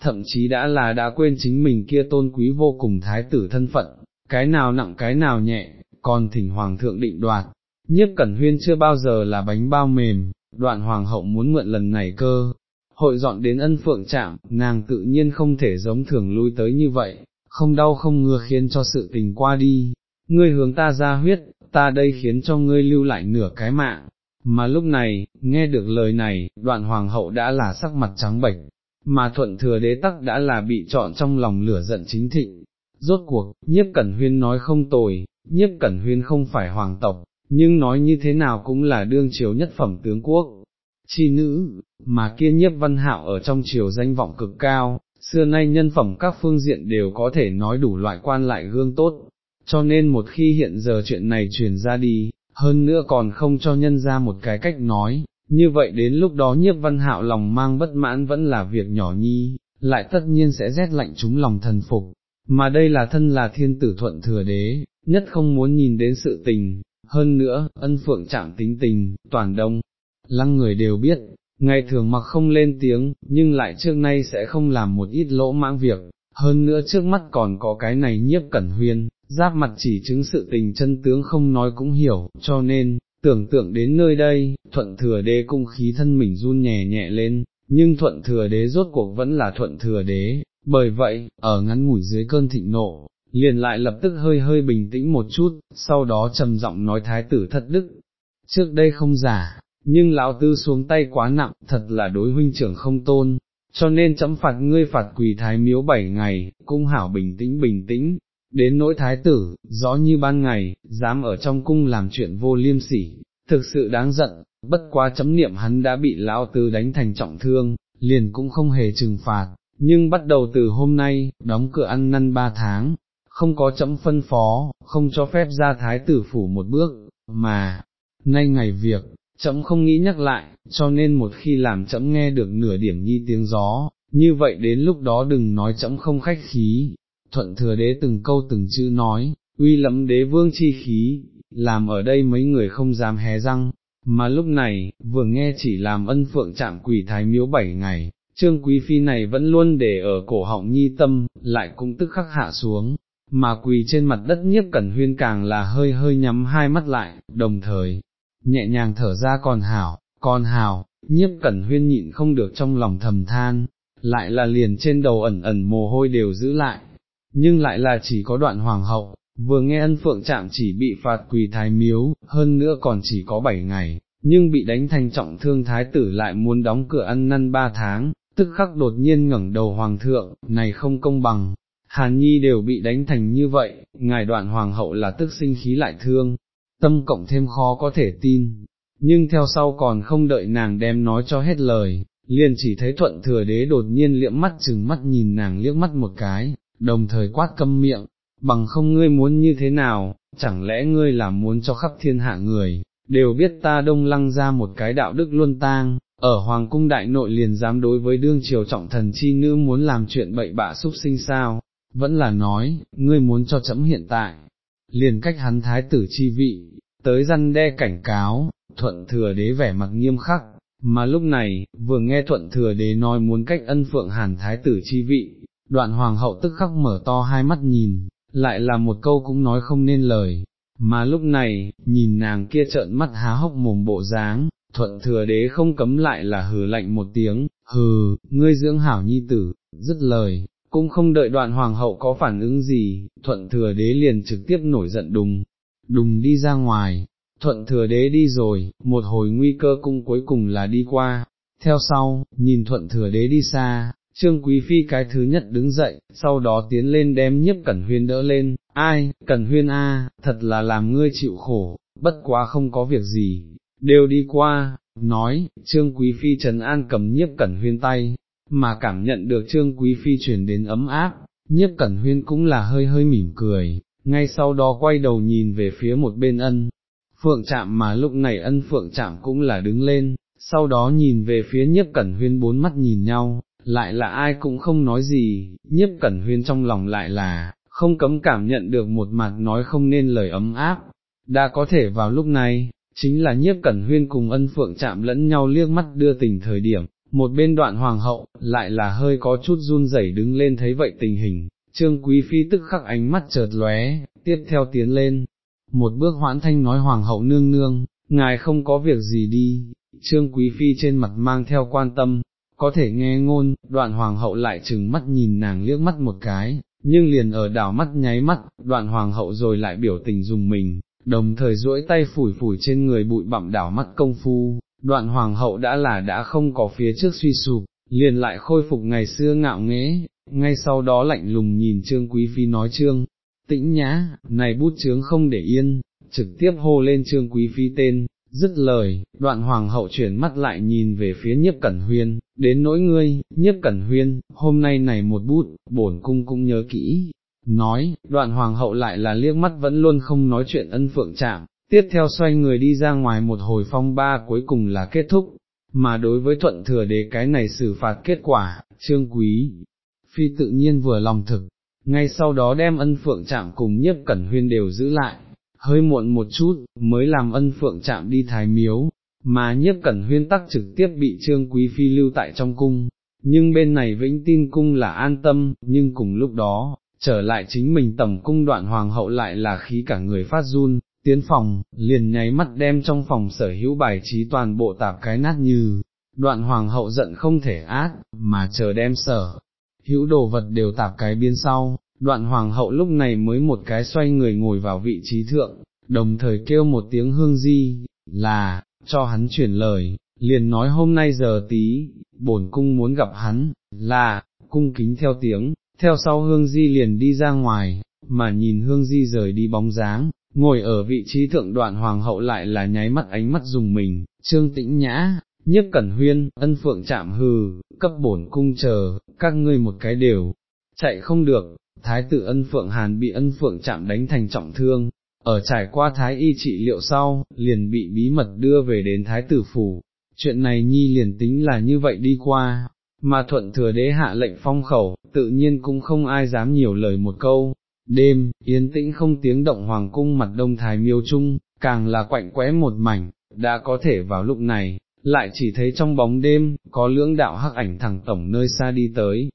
thậm chí đã là đã quên chính mình kia tôn quý vô cùng thái tử thân phận, cái nào nặng cái nào nhẹ, còn thỉnh hoàng thượng định đoạt. Nhiếp Cẩn Huyên chưa bao giờ là bánh bao mềm, đoạn hoàng hậu muốn mượn lần này cơ, hội dọn đến ân phượng trạm, nàng tự nhiên không thể giống thường lui tới như vậy, không đau không ngừa khiến cho sự tình qua đi, ngươi hướng ta ra huyết, ta đây khiến cho ngươi lưu lại nửa cái mạng. Mà lúc này, nghe được lời này, đoạn hoàng hậu đã là sắc mặt trắng bệch, mà thuận thừa đế tắc đã là bị chọn trong lòng lửa giận chính thịnh. Rốt cuộc, nhiếp cẩn huyên nói không tồi, nhiếp cẩn huyên không phải hoàng tộc, nhưng nói như thế nào cũng là đương triều nhất phẩm tướng quốc. Chi nữ, mà kia nhiếp văn hạo ở trong triều danh vọng cực cao, xưa nay nhân phẩm các phương diện đều có thể nói đủ loại quan lại gương tốt, cho nên một khi hiện giờ chuyện này truyền ra đi, hơn nữa còn không cho nhân ra một cái cách nói, như vậy đến lúc đó nhiếp văn hạo lòng mang bất mãn vẫn là việc nhỏ nhi, lại tất nhiên sẽ rét lạnh chúng lòng thần phục, mà đây là thân là thiên tử thuận thừa đế, nhất không muốn nhìn đến sự tình, hơn nữa, ân phượng chạm tính tình, toàn đông, lăng người đều biết, ngày thường mặc không lên tiếng, nhưng lại trước nay sẽ không làm một ít lỗ mãng việc, hơn nữa trước mắt còn có cái này nhiếp cẩn huyên, giáp mặt chỉ chứng sự tình chân tướng không nói cũng hiểu, cho nên, tưởng tượng đến nơi đây, thuận thừa đế cung khí thân mình run nhẹ nhẹ lên, nhưng thuận thừa đế rốt cuộc vẫn là thuận thừa đế, bởi vậy, ở ngắn ngủi dưới cơn thịnh nộ, liền lại lập tức hơi hơi bình tĩnh một chút, sau đó trầm giọng nói thái tử thất đức, trước đây không giả, nhưng lão tư xuống tay quá nặng, thật là đối huynh trưởng không tôn, cho nên chấm phạt ngươi phạt quỳ thái miếu bảy ngày, cung hảo bình tĩnh bình tĩnh, đến nỗi thái tử, gió như ban ngày, dám ở trong cung làm chuyện vô liêm sỉ, thực sự đáng giận, bất quá chấm niệm hắn đã bị lão tư đánh thành trọng thương, liền cũng không hề trừng phạt, nhưng bắt đầu từ hôm nay, đóng cửa ăn năn ba tháng, không có chấm phân phó, không cho phép ra thái tử phủ một bước, mà, nay ngày việc, chấm không nghĩ nhắc lại, cho nên một khi làm chấm nghe được nửa điểm nhi tiếng gió, như vậy đến lúc đó đừng nói chấm không khách khí, thuận thừa đế từng câu từng chữ nói, uy lẫm đế vương chi khí, làm ở đây mấy người không dám hé răng, mà lúc này, vừa nghe chỉ làm ân phượng chạm quỷ thái miếu bảy ngày, trương quý phi này vẫn luôn để ở cổ họng nhi tâm, lại cũng tức khắc hạ xuống, mà quỳ trên mặt đất nhiếp cẩn huyên càng là hơi hơi nhắm hai mắt lại, đồng thời, nhẹ nhàng thở ra còn hảo, còn hảo, nhiếp cẩn huyên nhịn không được trong lòng thầm than, lại là liền trên đầu ẩn ẩn mồ hôi đều giữ lại, nhưng lại là chỉ có đoạn hoàng hậu, vừa nghe ân phượng chạm chỉ bị phạt quỳ thái miếu, hơn nữa còn chỉ có bảy ngày, nhưng bị đánh thành trọng thương thái tử lại muốn đóng cửa ăn năn ba tháng, tức khắc đột nhiên ngẩng đầu hoàng thượng, này không công bằng. Hàn Nhi đều bị đánh thành như vậy, ngài đoạn hoàng hậu là tức sinh khí lại thương, tâm cộng thêm khó có thể tin, nhưng theo sau còn không đợi nàng đem nói cho hết lời, liền chỉ thấy thuận thừa đế đột nhiên liễm mắt chừng mắt nhìn nàng liếc mắt một cái, đồng thời quát câm miệng, bằng không ngươi muốn như thế nào, chẳng lẽ ngươi là muốn cho khắp thiên hạ người, đều biết ta đông lăng ra một cái đạo đức luân tang, ở hoàng cung đại nội liền dám đối với đương triều trọng thần chi nữ muốn làm chuyện bậy bạ xúc sinh sao, vẫn là nói, ngươi muốn cho chấm hiện tại, liền cách hắn thái tử chi vị, tới răn đe cảnh cáo, thuận thừa đế vẻ mặt nghiêm khắc, mà lúc này, vừa nghe thuận thừa đế nói muốn cách ân phượng hàn thái tử chi vị, đoạn hoàng hậu tức khắc mở to hai mắt nhìn, lại là một câu cũng nói không nên lời, mà lúc này, nhìn nàng kia trợn mắt há hốc mồm bộ dáng, thuận thừa đế không cấm lại là hừ lạnh một tiếng, hừ, ngươi dưỡng hảo nhi tử, dứt lời, cũng không đợi đoạn hoàng hậu có phản ứng gì, thuận thừa đế liền trực tiếp nổi giận đùng, đùng đi ra ngoài, thuận thừa đế đi rồi, một hồi nguy cơ cung cuối cùng là đi qua, theo sau, nhìn thuận thừa đế đi xa, Trương Quý Phi cái thứ nhất đứng dậy, sau đó tiến lên đem nhiếp Cẩn Huyên đỡ lên, ai, Cẩn Huyên a, thật là làm ngươi chịu khổ, bất quá không có việc gì, đều đi qua, nói, Trương Quý Phi Trần an cầm nhiếp Cẩn Huyên tay, mà cảm nhận được Trương Quý Phi chuyển đến ấm áp, nhiếp Cẩn Huyên cũng là hơi hơi mỉm cười, ngay sau đó quay đầu nhìn về phía một bên ân, phượng chạm mà lúc này ân phượng chạm cũng là đứng lên, sau đó nhìn về phía nhiếp Cẩn Huyên bốn mắt nhìn nhau, lại là ai cũng không nói gì, nhiếp cẩn huyên trong lòng lại là, không cấm cảm nhận được một mặt nói không nên lời ấm áp, đã có thể vào lúc này, chính là nhiếp cẩn huyên cùng ân phượng chạm lẫn nhau liếc mắt đưa tình thời điểm, một bên đoạn hoàng hậu, lại là hơi có chút run rẩy đứng lên thấy vậy tình hình, trương quý phi tức khắc ánh mắt chợt lóe, tiếp theo tiến lên, một bước hoãn thanh nói hoàng hậu nương nương, ngài không có việc gì đi, trương quý phi trên mặt mang theo quan tâm, có thể nghe ngôn, đoạn hoàng hậu lại chừng mắt nhìn nàng liếc mắt một cái, nhưng liền ở đảo mắt nháy mắt, đoạn hoàng hậu rồi lại biểu tình dùng mình, đồng thời duỗi tay phủi phủi trên người bụi bặm đảo mắt công phu, đoạn hoàng hậu đã là đã không có phía trước suy sụp, liền lại khôi phục ngày xưa ngạo nghễ, ngay sau đó lạnh lùng nhìn trương quý phi nói trương, tĩnh nhã, này bút chướng không để yên, trực tiếp hô lên trương quý phi tên, Dứt lời, đoạn hoàng hậu chuyển mắt lại nhìn về phía nhiếp cẩn huyên, đến nỗi ngươi, nhiếp cẩn huyên, hôm nay này một bút, bổn cung cũng nhớ kỹ. Nói, đoạn hoàng hậu lại là liếc mắt vẫn luôn không nói chuyện ân phượng chạm, tiếp theo xoay người đi ra ngoài một hồi phong ba cuối cùng là kết thúc, mà đối với thuận thừa đế cái này xử phạt kết quả, trương quý, phi tự nhiên vừa lòng thực, ngay sau đó đem ân phượng chạm cùng nhiếp cẩn huyên đều giữ lại, hơi muộn một chút, mới làm ân phượng chạm đi thái miếu, mà nhiếp cẩn huyên tắc trực tiếp bị trương quý phi lưu tại trong cung, nhưng bên này vĩnh tin cung là an tâm, nhưng cùng lúc đó, trở lại chính mình tầm cung đoạn hoàng hậu lại là khí cả người phát run, tiến phòng, liền nháy mắt đem trong phòng sở hữu bài trí toàn bộ tạp cái nát như, đoạn hoàng hậu giận không thể át, mà chờ đem sở, hữu đồ vật đều tạp cái biên sau, đoạn hoàng hậu lúc này mới một cái xoay người ngồi vào vị trí thượng, đồng thời kêu một tiếng hương di, là, cho hắn chuyển lời, liền nói hôm nay giờ tí, bổn cung muốn gặp hắn, là, cung kính theo tiếng, theo sau hương di liền đi ra ngoài, mà nhìn hương di rời đi bóng dáng, ngồi ở vị trí thượng đoạn hoàng hậu lại là nháy mắt ánh mắt dùng mình, trương tĩnh nhã, nhất cẩn huyên, ân phượng chạm hừ, cấp bổn cung chờ, các ngươi một cái đều, chạy không được, thái tử ân phượng hàn bị ân phượng chạm đánh thành trọng thương, ở trải qua thái y trị liệu sau, liền bị bí mật đưa về đến thái tử phủ, chuyện này nhi liền tính là như vậy đi qua, mà thuận thừa đế hạ lệnh phong khẩu, tự nhiên cũng không ai dám nhiều lời một câu. Đêm, yên tĩnh không tiếng động hoàng cung mặt đông thái miêu trung, càng là quạnh quẽ một mảnh, đã có thể vào lúc này, lại chỉ thấy trong bóng đêm, có lưỡng đạo hắc ảnh thẳng tổng nơi xa đi tới,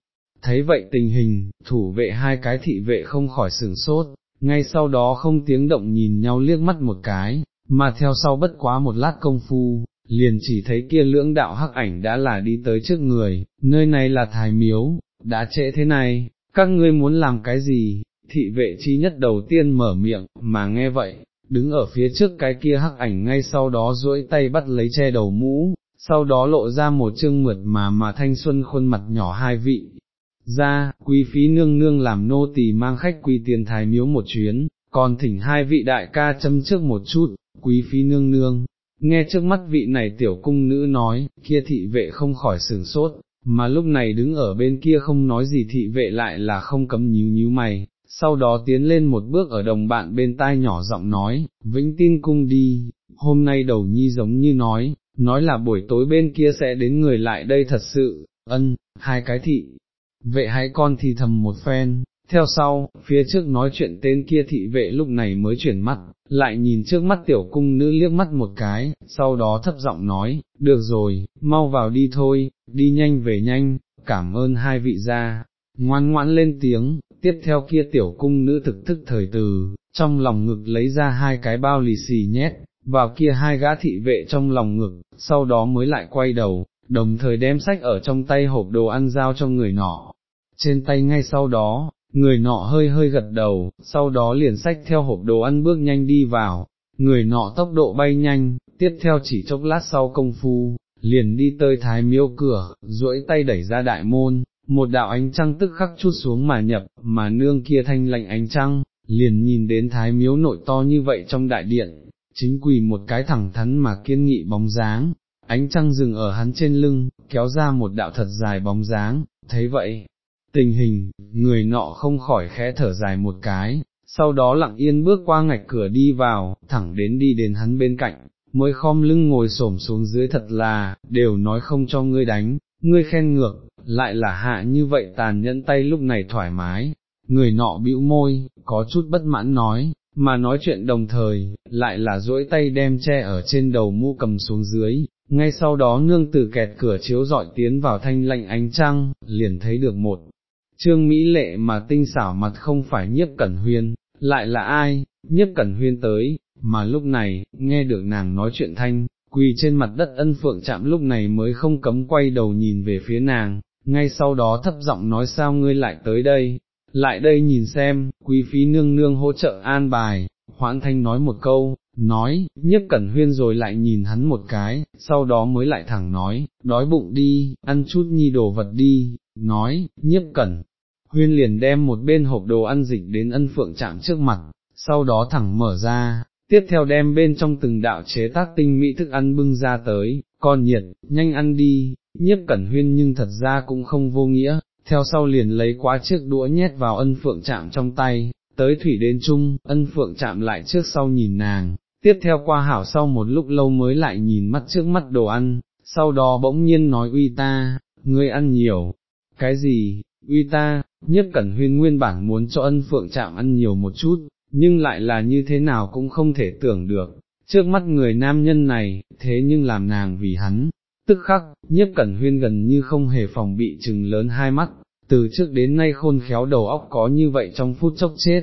thấy vậy tình hình, thủ vệ hai cái thị vệ không khỏi sửng sốt, ngay sau đó không tiếng động nhìn nhau liếc mắt một cái, mà theo sau bất quá một lát công phu, liền chỉ thấy kia lưỡng đạo hắc ảnh đã là đi tới trước người, nơi này là thái miếu, đã trễ thế này, các ngươi muốn làm cái gì, thị vệ chi nhất đầu tiên mở miệng, mà nghe vậy, đứng ở phía trước cái kia hắc ảnh ngay sau đó duỗi tay bắt lấy che đầu mũ, sau đó lộ ra một chương mượt mà mà thanh xuân khuôn mặt nhỏ hai vị. Ra, quý phí nương nương làm nô tỳ mang khách quý tiền thái miếu một chuyến, còn thỉnh hai vị đại ca châm trước một chút, quý phí nương nương, nghe trước mắt vị này tiểu cung nữ nói, kia thị vệ không khỏi sừng sốt, mà lúc này đứng ở bên kia không nói gì thị vệ lại là không cấm nhíu nhíu mày, sau đó tiến lên một bước ở đồng bạn bên tai nhỏ giọng nói, vĩnh tin cung đi, hôm nay đầu nhi giống như nói, nói là buổi tối bên kia sẽ đến người lại đây thật sự, ân, hai cái thị, vệ hãy con thì thầm một phen, theo sau, phía trước nói chuyện tên kia thị vệ lúc này mới chuyển mắt, lại nhìn trước mắt tiểu cung nữ liếc mắt một cái, sau đó thấp giọng nói, được rồi, mau vào đi thôi, đi nhanh về nhanh, cảm ơn hai vị gia, ngoan ngoãn lên tiếng, tiếp theo kia tiểu cung nữ thực thức thời từ, trong lòng ngực lấy ra hai cái bao lì xì nhét, vào kia hai gã thị vệ trong lòng ngực, sau đó mới lại quay đầu, đồng thời đem sách ở trong tay hộp đồ ăn giao cho người nọ. Trên tay ngay sau đó, người nọ hơi hơi gật đầu, sau đó liền sách theo hộp đồ ăn bước nhanh đi vào, người nọ tốc độ bay nhanh, tiếp theo chỉ chốc lát sau công phu, liền đi tới thái miêu cửa, duỗi tay đẩy ra đại môn, một đạo ánh trăng tức khắc chút xuống mà nhập, mà nương kia thanh lạnh ánh trăng, liền nhìn đến thái miếu nội to như vậy trong đại điện, chính quỳ một cái thẳng thắn mà kiên nghị bóng dáng, ánh trăng dừng ở hắn trên lưng, kéo ra một đạo thật dài bóng dáng, thấy vậy, tình hình, người nọ không khỏi khẽ thở dài một cái, sau đó lặng yên bước qua ngạch cửa đi vào, thẳng đến đi đến hắn bên cạnh, mới khom lưng ngồi xổm xuống dưới thật là, đều nói không cho ngươi đánh, ngươi khen ngược, lại là hạ như vậy tàn nhẫn tay lúc này thoải mái, người nọ bĩu môi, có chút bất mãn nói, mà nói chuyện đồng thời, lại là duỗi tay đem che ở trên đầu mũ cầm xuống dưới, ngay sau đó nương tử kẹt cửa chiếu dọi tiến vào thanh lạnh ánh trăng, liền thấy được một trương Mỹ lệ mà tinh xảo mặt không phải nhiếp cẩn huyên, lại là ai, nhiếp cẩn huyên tới, mà lúc này, nghe được nàng nói chuyện thanh, quỳ trên mặt đất ân phượng chạm lúc này mới không cấm quay đầu nhìn về phía nàng, ngay sau đó thấp giọng nói sao ngươi lại tới đây, lại đây nhìn xem, quý phí nương nương hỗ trợ an bài, hoãn thanh nói một câu, nói, nhiếp cẩn huyên rồi lại nhìn hắn một cái, sau đó mới lại thẳng nói, đói bụng đi, ăn chút nhi đồ vật đi, nói, nhiếp cẩn, huyên liền đem một bên hộp đồ ăn dịch đến ân phượng chạm trước mặt, sau đó thẳng mở ra, tiếp theo đem bên trong từng đạo chế tác tinh mỹ thức ăn bưng ra tới, con nhiệt, nhanh ăn đi, nhiếp cẩn huyên nhưng thật ra cũng không vô nghĩa, theo sau liền lấy quá chiếc đũa nhét vào ân phượng chạm trong tay, tới thủy đến chung, ân phượng chạm lại trước sau nhìn nàng, tiếp theo qua hảo sau một lúc lâu mới lại nhìn mắt trước mắt đồ ăn, sau đó bỗng nhiên nói uy ta, ngươi ăn nhiều, cái gì, uy ta, nhất cẩn huyên nguyên bản muốn cho ân phượng chạm ăn nhiều một chút, nhưng lại là như thế nào cũng không thể tưởng được, trước mắt người nam nhân này, thế nhưng làm nàng vì hắn, tức khắc, nhất cẩn huyên gần như không hề phòng bị chừng lớn hai mắt, từ trước đến nay khôn khéo đầu óc có như vậy trong phút chốc chết,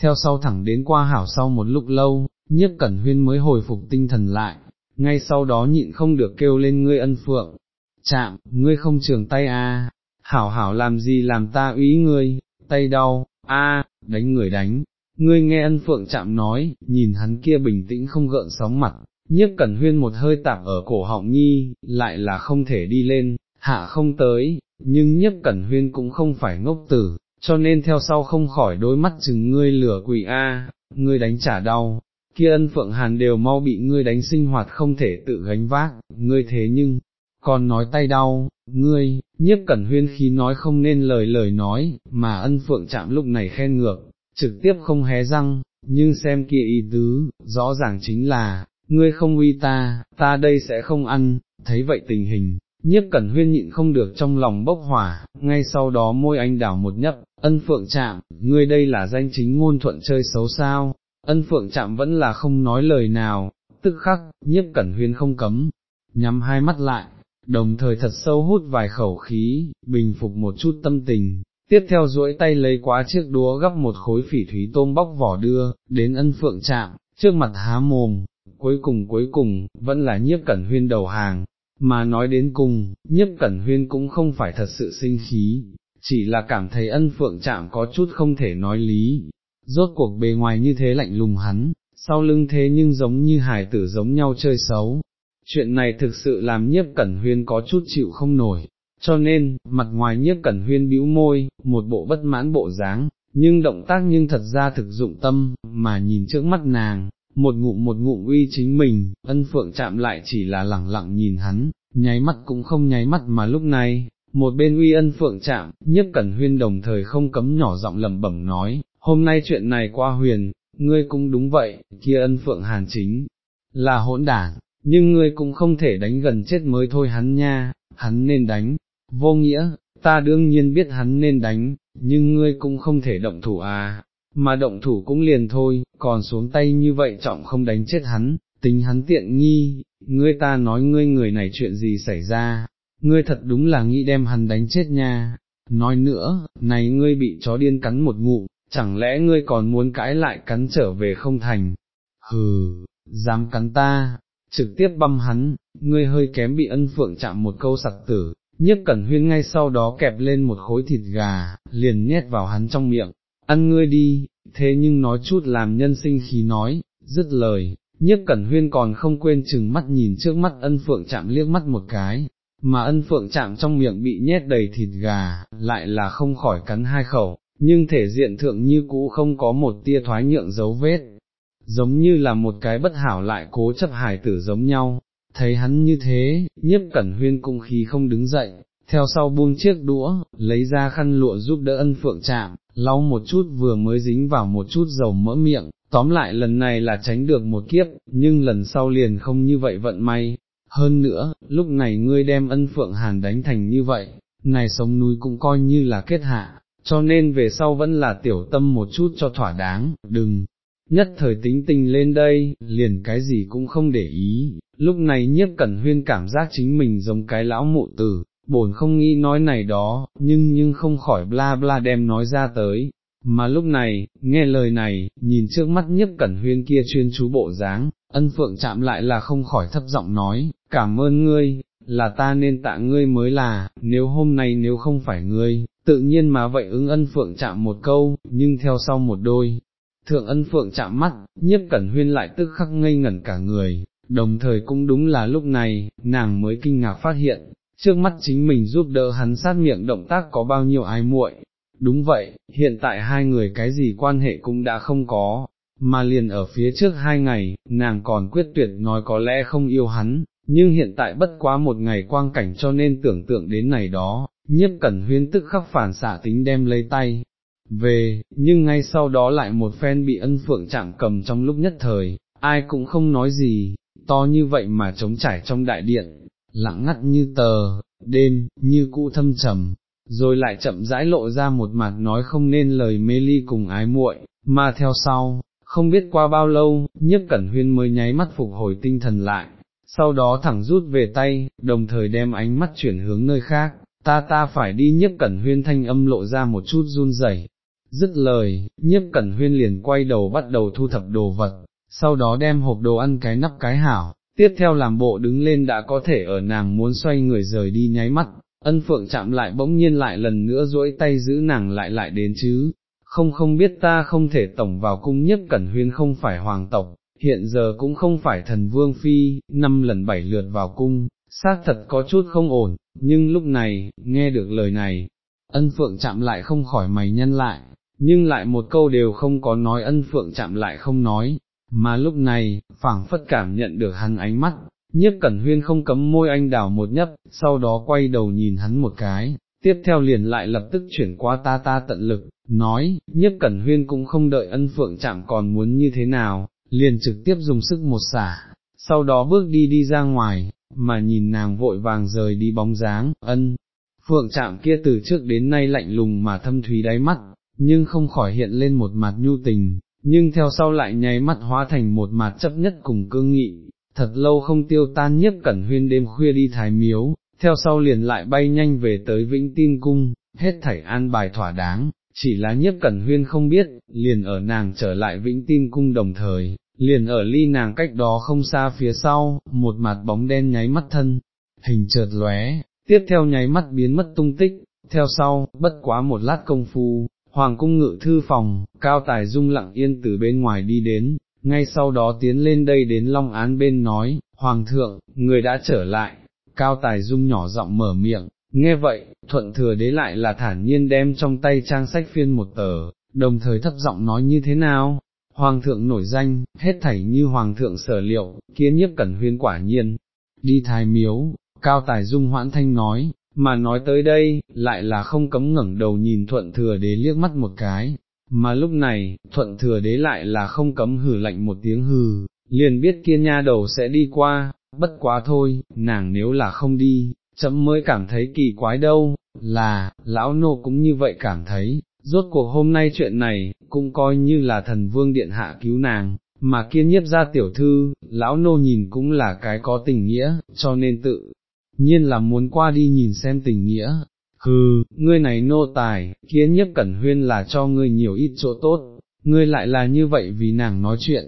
theo sau thẳng đến qua hảo sau một lúc lâu, nhiếp cẩn huyên mới hồi phục tinh thần lại, ngay sau đó nhịn không được kêu lên ngươi ân phượng, chạm, ngươi không trường tay a, à, hảo hảo làm gì làm ta úy ngươi, tay đau, a, đánh người đánh, ngươi nghe ân phượng chạm nói, nhìn hắn kia bình tĩnh không gợn sóng mặt, nhiếp cẩn huyên một hơi tạp ở cổ họng nhi, lại là không thể đi lên, hạ không tới, nhưng nhiếp cẩn huyên cũng không phải ngốc tử, cho nên theo sau không khỏi đôi mắt chừng ngươi lửa quỷ A, ngươi đánh trả đau, kia ân phượng hàn đều mau bị ngươi đánh sinh hoạt không thể tự gánh vác, ngươi thế nhưng, còn nói tay đau, ngươi, nhiếp cẩn huyên khi nói không nên lời lời nói, mà ân phượng chạm lúc này khen ngược, trực tiếp không hé răng, nhưng xem kia ý tứ, rõ ràng chính là, ngươi không uy ta, ta đây sẽ không ăn, thấy vậy tình hình, nhiếp cẩn huyên nhịn không được trong lòng bốc hỏa, ngay sau đó môi anh đảo một nhấp, ân phượng chạm, ngươi đây là danh chính ngôn thuận chơi xấu sao, ân phượng chạm vẫn là không nói lời nào, tức khắc, nhiếp cẩn huyên không cấm, nhắm hai mắt lại, đồng thời thật sâu hút vài khẩu khí, bình phục một chút tâm tình, tiếp theo duỗi tay lấy quá chiếc đũa gấp một khối phỉ thúy tôm bóc vỏ đưa, đến ân phượng chạm, trước mặt há mồm, cuối cùng cuối cùng, vẫn là nhiếp cẩn huyên đầu hàng, mà nói đến cùng, nhiếp cẩn huyên cũng không phải thật sự sinh khí, chỉ là cảm thấy ân phượng chạm có chút không thể nói lý, rốt cuộc bề ngoài như thế lạnh lùng hắn, sau lưng thế nhưng giống như hải tử giống nhau chơi xấu. Chuyện này thực sự làm nhiếp cẩn huyên có chút chịu không nổi, cho nên, mặt ngoài nhiếp cẩn huyên bĩu môi, một bộ bất mãn bộ dáng, nhưng động tác nhưng thật ra thực dụng tâm, mà nhìn trước mắt nàng, một ngụm một ngụm uy chính mình, ân phượng chạm lại chỉ là lẳng lặng nhìn hắn, nháy mắt cũng không nháy mắt mà lúc này, một bên uy ân phượng chạm, nhiếp cẩn huyên đồng thời không cấm nhỏ giọng lẩm bẩm nói, hôm nay chuyện này qua huyền, ngươi cũng đúng vậy, kia ân phượng hàn chính, là hỗn đảng, nhưng ngươi cũng không thể đánh gần chết mới thôi hắn nha, hắn nên đánh, vô nghĩa, ta đương nhiên biết hắn nên đánh, nhưng ngươi cũng không thể động thủ à, mà động thủ cũng liền thôi, còn xuống tay như vậy trọng không đánh chết hắn, tính hắn tiện nghi, ngươi ta nói ngươi người này chuyện gì xảy ra, ngươi thật đúng là nghĩ đem hắn đánh chết nha, nói nữa, này ngươi bị chó điên cắn một ngụ, chẳng lẽ ngươi còn muốn cãi lại cắn trở về không thành, hừ, dám cắn ta, trực tiếp băm hắn, ngươi hơi kém bị ân phượng chạm một câu sặc tử, nhiếp cẩn huyên ngay sau đó kẹp lên một khối thịt gà, liền nhét vào hắn trong miệng, ăn ngươi đi, thế nhưng nói chút làm nhân sinh khí nói, dứt lời, nhiếp cẩn huyên còn không quên chừng mắt nhìn trước mắt ân phượng chạm liếc mắt một cái, mà ân phượng chạm trong miệng bị nhét đầy thịt gà, lại là không khỏi cắn hai khẩu, nhưng thể diện thượng như cũ không có một tia thoái nhượng dấu vết, giống như là một cái bất hảo lại cố chấp hài tử giống nhau, thấy hắn như thế, nhiếp cẩn huyên cung khí không đứng dậy, theo sau buông chiếc đũa, lấy ra khăn lụa giúp đỡ ân phượng chạm, lau một chút vừa mới dính vào một chút dầu mỡ miệng, tóm lại lần này là tránh được một kiếp, nhưng lần sau liền không như vậy vận may. Hơn nữa, lúc này ngươi đem ân phượng hàn đánh thành như vậy, này sống núi cũng coi như là kết hạ, cho nên về sau vẫn là tiểu tâm một chút cho thỏa đáng, đừng, nhất thời tính tình lên đây, liền cái gì cũng không để ý, lúc này nhiếp cẩn huyên cảm giác chính mình giống cái lão mụ tử, bổn không nghĩ nói này đó, nhưng nhưng không khỏi bla bla đem nói ra tới, mà lúc này, nghe lời này, nhìn trước mắt nhiếp cẩn huyên kia chuyên chú bộ dáng, ân phượng chạm lại là không khỏi thấp giọng nói, cảm ơn ngươi, là ta nên tạ ngươi mới là, nếu hôm nay nếu không phải ngươi, tự nhiên mà vậy ứng ân phượng chạm một câu, nhưng theo sau một đôi. Thượng ân phượng chạm mắt, nhiếp cẩn huyên lại tức khắc ngây ngẩn cả người, đồng thời cũng đúng là lúc này, nàng mới kinh ngạc phát hiện, trước mắt chính mình giúp đỡ hắn sát miệng động tác có bao nhiêu ai muội. Đúng vậy, hiện tại hai người cái gì quan hệ cũng đã không có, mà liền ở phía trước hai ngày, nàng còn quyết tuyệt nói có lẽ không yêu hắn, nhưng hiện tại bất quá một ngày quang cảnh cho nên tưởng tượng đến này đó, nhiếp cẩn huyên tức khắc phản xạ tính đem lấy tay. Về, nhưng ngay sau đó lại một phen bị ân phượng chạm cầm trong lúc nhất thời, ai cũng không nói gì, to như vậy mà trống trải trong đại điện, lặng ngắt như tờ, đêm, như cũ thâm trầm, rồi lại chậm rãi lộ ra một mặt nói không nên lời mê ly cùng ái muội, mà theo sau, không biết qua bao lâu, nhiếp cẩn huyên mới nháy mắt phục hồi tinh thần lại, sau đó thẳng rút về tay, đồng thời đem ánh mắt chuyển hướng nơi khác, ta ta phải đi. Nhiếp cẩn huyên thanh âm lộ ra một chút run rẩy. Dứt lời, nhiếp cẩn huyên liền quay đầu bắt đầu thu thập đồ vật, sau đó đem hộp đồ ăn cái nắp cái hảo, tiếp theo làm bộ đứng lên đã có thể ở nàng muốn xoay người rời đi nháy mắt, ân phượng chạm lại bỗng nhiên lại lần nữa duỗi tay giữ nàng lại lại đến chứ, không không biết ta không thể tổng vào cung nhất cẩn huyên không phải hoàng tộc, hiện giờ cũng không phải thần vương phi, năm lần bảy lượt vào cung, xác thật có chút không ổn, nhưng lúc này, nghe được lời này, ân phượng chạm lại không khỏi mày nhân lại, nhưng lại một câu đều không có nói ân phượng chạm lại không nói, mà lúc này, phảng phất cảm nhận được hắn ánh mắt, nhiếp cẩn huyên không cấm môi anh đào một nhấp, sau đó quay đầu nhìn hắn một cái, tiếp theo liền lại lập tức chuyển qua ta ta tận lực, nói, nhiếp cẩn huyên cũng không đợi ân phượng chạm còn muốn như thế nào, liền trực tiếp dùng sức một xả, sau đó bước đi đi ra ngoài, mà nhìn nàng vội vàng rời đi bóng dáng, ân. Phượng chạm kia từ trước đến nay lạnh lùng mà thâm thúy đáy mắt, nhưng không khỏi hiện lên một mặt nhu tình, nhưng theo sau lại nháy mắt hóa thành một mặt chấp nhất cùng cương nghị, thật lâu không tiêu tan nhất cẩn huyên đêm khuya đi thái miếu, theo sau liền lại bay nhanh về tới Vĩnh Tin Cung, hết thảy an bài thỏa đáng, chỉ là nhiếp cẩn huyên không biết, liền ở nàng trở lại Vĩnh Tin Cung đồng thời, liền ở ly nàng cách đó không xa phía sau, một mặt bóng đen nháy mắt thân, hình chợt lóe, tiếp theo nháy mắt biến mất tung tích, theo sau, bất quá một lát công phu, hoàng cung ngự thư phòng, cao tài dung lặng yên từ bên ngoài đi đến, ngay sau đó tiến lên đây đến long án bên nói, hoàng thượng, người đã trở lại, cao tài dung nhỏ giọng mở miệng, nghe vậy, thuận thừa đế lại là thản nhiên đem trong tay trang sách phiên một tờ, đồng thời thấp giọng nói như thế nào, hoàng thượng nổi danh, hết thảy như hoàng thượng sở liệu, kiến nhiếp cẩn huyên quả nhiên, đi thái miếu, cao tài dung hoãn thanh nói, mà nói tới đây, lại là không cấm ngẩng đầu nhìn thuận thừa đế liếc mắt một cái, mà lúc này, thuận thừa đế lại là không cấm hử lạnh một tiếng hừ, liền biết kia nha đầu sẽ đi qua, bất quá thôi, nàng nếu là không đi, chấm mới cảm thấy kỳ quái đâu, là, lão nô cũng như vậy cảm thấy, rốt cuộc hôm nay chuyện này, cũng coi như là thần vương điện hạ cứu nàng, mà kiên nhiếp ra tiểu thư, lão nô nhìn cũng là cái có tình nghĩa, cho nên tự nhiên là muốn qua đi nhìn xem tình nghĩa. Hừ, ngươi này nô tài, kiến nhiếp cẩn huyên là cho ngươi nhiều ít chỗ tốt, ngươi lại là như vậy vì nàng nói chuyện.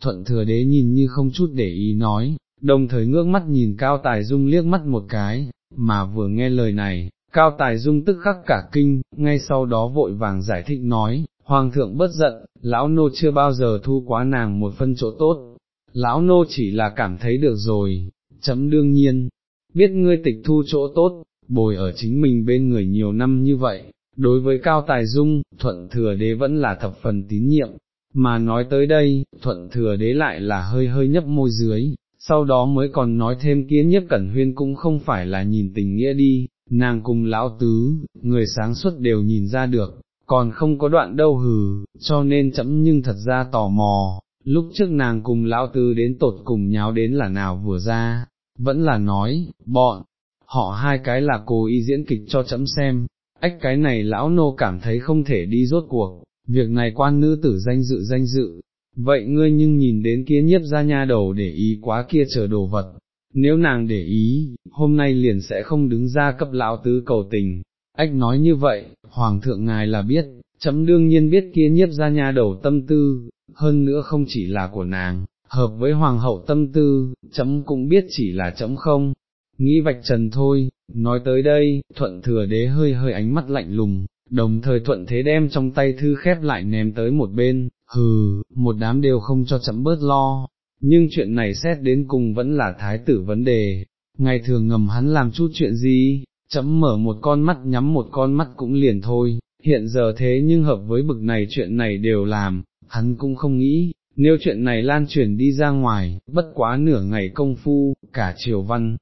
Thuận thừa đế nhìn như không chút để ý nói, đồng thời ngước mắt nhìn Cao Tài Dung liếc mắt một cái, mà vừa nghe lời này, Cao Tài Dung tức khắc cả kinh, ngay sau đó vội vàng giải thích nói, Hoàng thượng bất giận, lão nô chưa bao giờ thu quá nàng một phân chỗ tốt, lão nô chỉ là cảm thấy được rồi, chấm đương nhiên, biết ngươi tịch thu chỗ tốt, bồi ở chính mình bên người nhiều năm như vậy, đối với Cao Tài Dung, thuận thừa đế vẫn là thập phần tín nhiệm, mà nói tới đây, thuận thừa đế lại là hơi hơi nhấp môi dưới, sau đó mới còn nói thêm kiến nhất cẩn huyên cũng không phải là nhìn tình nghĩa đi, nàng cùng lão tứ, người sáng suốt đều nhìn ra được, còn không có đoạn đâu hừ, cho nên chấm nhưng thật ra tò mò, lúc trước nàng cùng lão tứ đến tột cùng nháo đến là nào vừa ra, vẫn là nói, bọn, họ hai cái là cố ý diễn kịch cho chấm xem, ách cái này lão nô cảm thấy không thể đi rốt cuộc, việc này quan nữ tử danh dự danh dự, vậy ngươi nhưng nhìn đến kia nhiếp ra nha đầu để ý quá kia chờ đồ vật, nếu nàng để ý, hôm nay liền sẽ không đứng ra cấp lão tứ cầu tình, ách nói như vậy, hoàng thượng ngài là biết, chấm đương nhiên biết kia nhiếp ra nha đầu tâm tư, hơn nữa không chỉ là của nàng, hợp với hoàng hậu tâm tư, chấm cũng biết chỉ là chấm không, nghĩ vạch trần thôi, nói tới đây, thuận thừa đế hơi hơi ánh mắt lạnh lùng, đồng thời thuận thế đem trong tay thư khép lại ném tới một bên, hừ, một đám đều không cho chấm bớt lo, nhưng chuyện này xét đến cùng vẫn là thái tử vấn đề, ngày thường ngầm hắn làm chút chuyện gì, chấm mở một con mắt nhắm một con mắt cũng liền thôi, hiện giờ thế nhưng hợp với bực này chuyện này đều làm, hắn cũng không nghĩ, nếu chuyện này lan truyền đi ra ngoài, bất quá nửa ngày công phu, cả triều văn,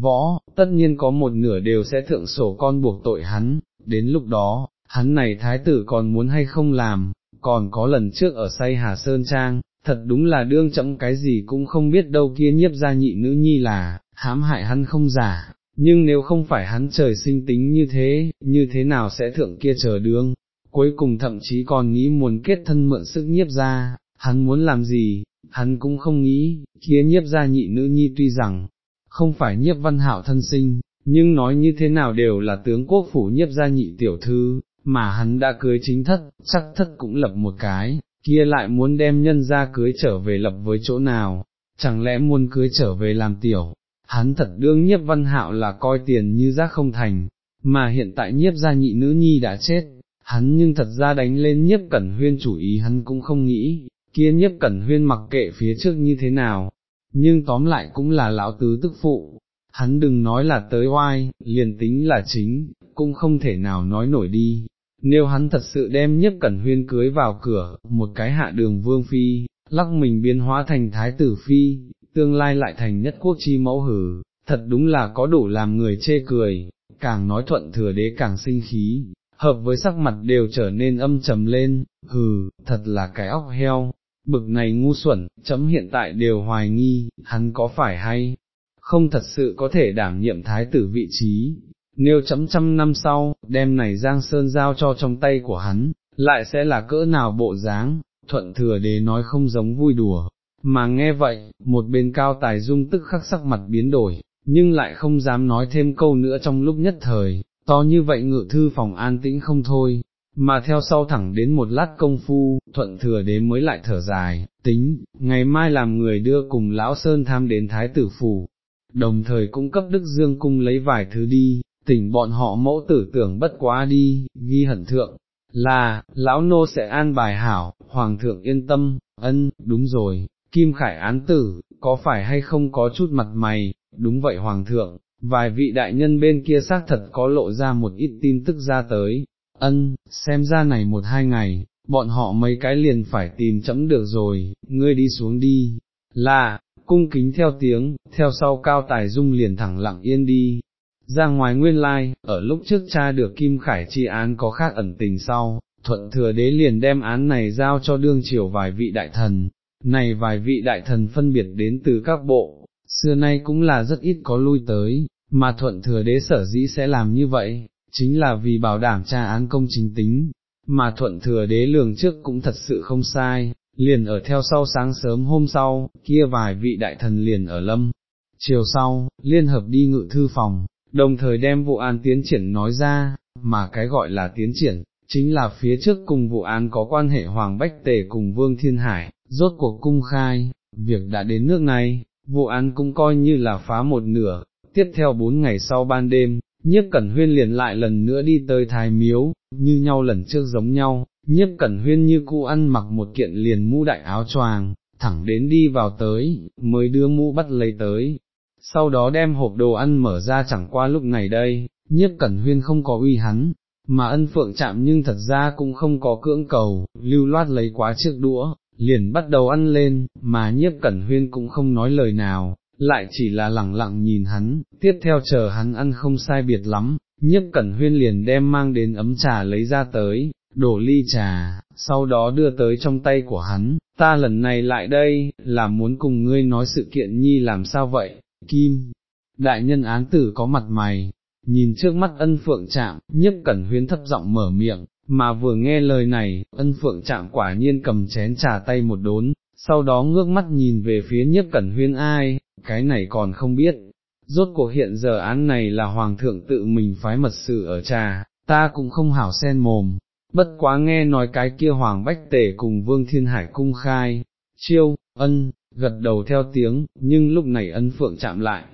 võ, tất nhiên có một nửa đều sẽ thượng sổ con buộc tội hắn, đến lúc đó, hắn này thái tử còn muốn hay không làm, còn có lần trước ở say Hà Sơn Trang, thật đúng là đương chậm cái gì cũng không biết đâu kia nhiếp ra nhị nữ nhi là, hãm hại hắn không giả, nhưng nếu không phải hắn trời sinh tính như thế, như thế nào sẽ thượng kia chờ đương, cuối cùng thậm chí còn nghĩ muốn kết thân mượn sức nhiếp ra, hắn muốn làm gì, hắn cũng không nghĩ, kia nhiếp ra nhị nữ nhi tuy rằng, không phải nhiếp văn hạo thân sinh, nhưng nói như thế nào đều là tướng quốc phủ nhiếp ra nhị tiểu thư, mà hắn đã cưới chính thất, chắc thất cũng lập một cái, kia lại muốn đem nhân ra cưới trở về lập với chỗ nào, chẳng lẽ muốn cưới trở về làm tiểu, hắn thật đương nhiếp văn hạo là coi tiền như rác không thành, mà hiện tại nhiếp gia nhị nữ nhi đã chết, hắn nhưng thật ra đánh lên nhiếp cẩn huyên chủ ý hắn cũng không nghĩ, kia nhiếp cẩn huyên mặc kệ phía trước như thế nào, nhưng tóm lại cũng là lão tứ tức phụ, hắn đừng nói là tới oai, liền tính là chính, cũng không thể nào nói nổi đi. Nếu hắn thật sự đem nhất cẩn huyên cưới vào cửa, một cái hạ đường vương phi, lắc mình biến hóa thành thái tử phi, tương lai lại thành nhất quốc chi mẫu hử, thật đúng là có đủ làm người chê cười, càng nói thuận thừa đế càng sinh khí, hợp với sắc mặt đều trở nên âm trầm lên, hừ, thật là cái óc heo, bực này ngu xuẩn, chấm hiện tại đều hoài nghi, hắn có phải hay, không thật sự có thể đảm nhiệm thái tử vị trí, nếu chấm trăm năm sau, đem này Giang Sơn giao cho trong tay của hắn, lại sẽ là cỡ nào bộ dáng, thuận thừa đế nói không giống vui đùa, mà nghe vậy, một bên cao tài dung tức khắc sắc mặt biến đổi, nhưng lại không dám nói thêm câu nữa trong lúc nhất thời, to như vậy ngự thư phòng an tĩnh không thôi, mà theo sau thẳng đến một lát công phu, thuận thừa đế mới lại thở dài, tính, ngày mai làm người đưa cùng lão Sơn tham đến Thái tử Phủ, đồng thời cũng cấp Đức Dương Cung lấy vài thứ đi, tình bọn họ mẫu tử tưởng bất quá đi, ghi hận thượng, là, lão nô sẽ an bài hảo, hoàng thượng yên tâm, ân, đúng rồi, Kim Khải án tử, có phải hay không có chút mặt mày, đúng vậy hoàng thượng, vài vị đại nhân bên kia xác thật có lộ ra một ít tin tức ra tới, ân, xem ra này một hai ngày, bọn họ mấy cái liền phải tìm chấm được rồi, ngươi đi xuống đi, là, cung kính theo tiếng, theo sau cao tài dung liền thẳng lặng yên đi. Ra ngoài nguyên lai, ở lúc trước cha được Kim Khải chi án có khác ẩn tình sau, thuận thừa đế liền đem án này giao cho đương triều vài vị đại thần, này vài vị đại thần phân biệt đến từ các bộ, xưa nay cũng là rất ít có lui tới, mà thuận thừa đế sở dĩ sẽ làm như vậy, chính là vì bảo đảm tra án công chính tính, mà thuận thừa đế lường trước cũng thật sự không sai, liền ở theo sau sáng sớm hôm sau, kia vài vị đại thần liền ở lâm. Chiều sau, liên hợp đi ngự thư phòng, đồng thời đem vụ án tiến triển nói ra, mà cái gọi là tiến triển, chính là phía trước cùng vụ án có quan hệ Hoàng Bách Tề cùng Vương Thiên Hải, rốt cuộc cung khai, việc đã đến nước này, vụ án cũng coi như là phá một nửa, tiếp theo bốn ngày sau ban đêm, nhiếp cẩn huyên liền lại lần nữa đi tới thái miếu, như nhau lần trước giống nhau, nhiếp cẩn huyên như cụ ăn mặc một kiện liền mũ đại áo choàng, thẳng đến đi vào tới, mới đưa mũ bắt lấy tới, sau đó đem hộp đồ ăn mở ra chẳng qua lúc này đây, nhiếp cẩn huyên không có uy hắn, mà ân phượng chạm nhưng thật ra cũng không có cưỡng cầu, lưu loát lấy quá chiếc đũa, liền bắt đầu ăn lên, mà nhiếp cẩn huyên cũng không nói lời nào, lại chỉ là lẳng lặng nhìn hắn, tiếp theo chờ hắn ăn không sai biệt lắm, nhiếp cẩn huyên liền đem mang đến ấm trà lấy ra tới, đổ ly trà, sau đó đưa tới trong tay của hắn, ta lần này lại đây, là muốn cùng ngươi nói sự kiện nhi làm sao vậy, Kim, đại nhân án tử có mặt mày, nhìn trước mắt ân phượng chạm, nhất cẩn huyên thấp giọng mở miệng, mà vừa nghe lời này, ân phượng chạm quả nhiên cầm chén trà tay một đốn, sau đó ngước mắt nhìn về phía nhất cẩn huyên ai, cái này còn không biết, rốt cuộc hiện giờ án này là hoàng thượng tự mình phái mật sự ở trà, ta cũng không hảo sen mồm, bất quá nghe nói cái kia hoàng bách tể cùng vương thiên hải cung khai, chiêu, ân, gật đầu theo tiếng, nhưng lúc này ân phượng chạm lại,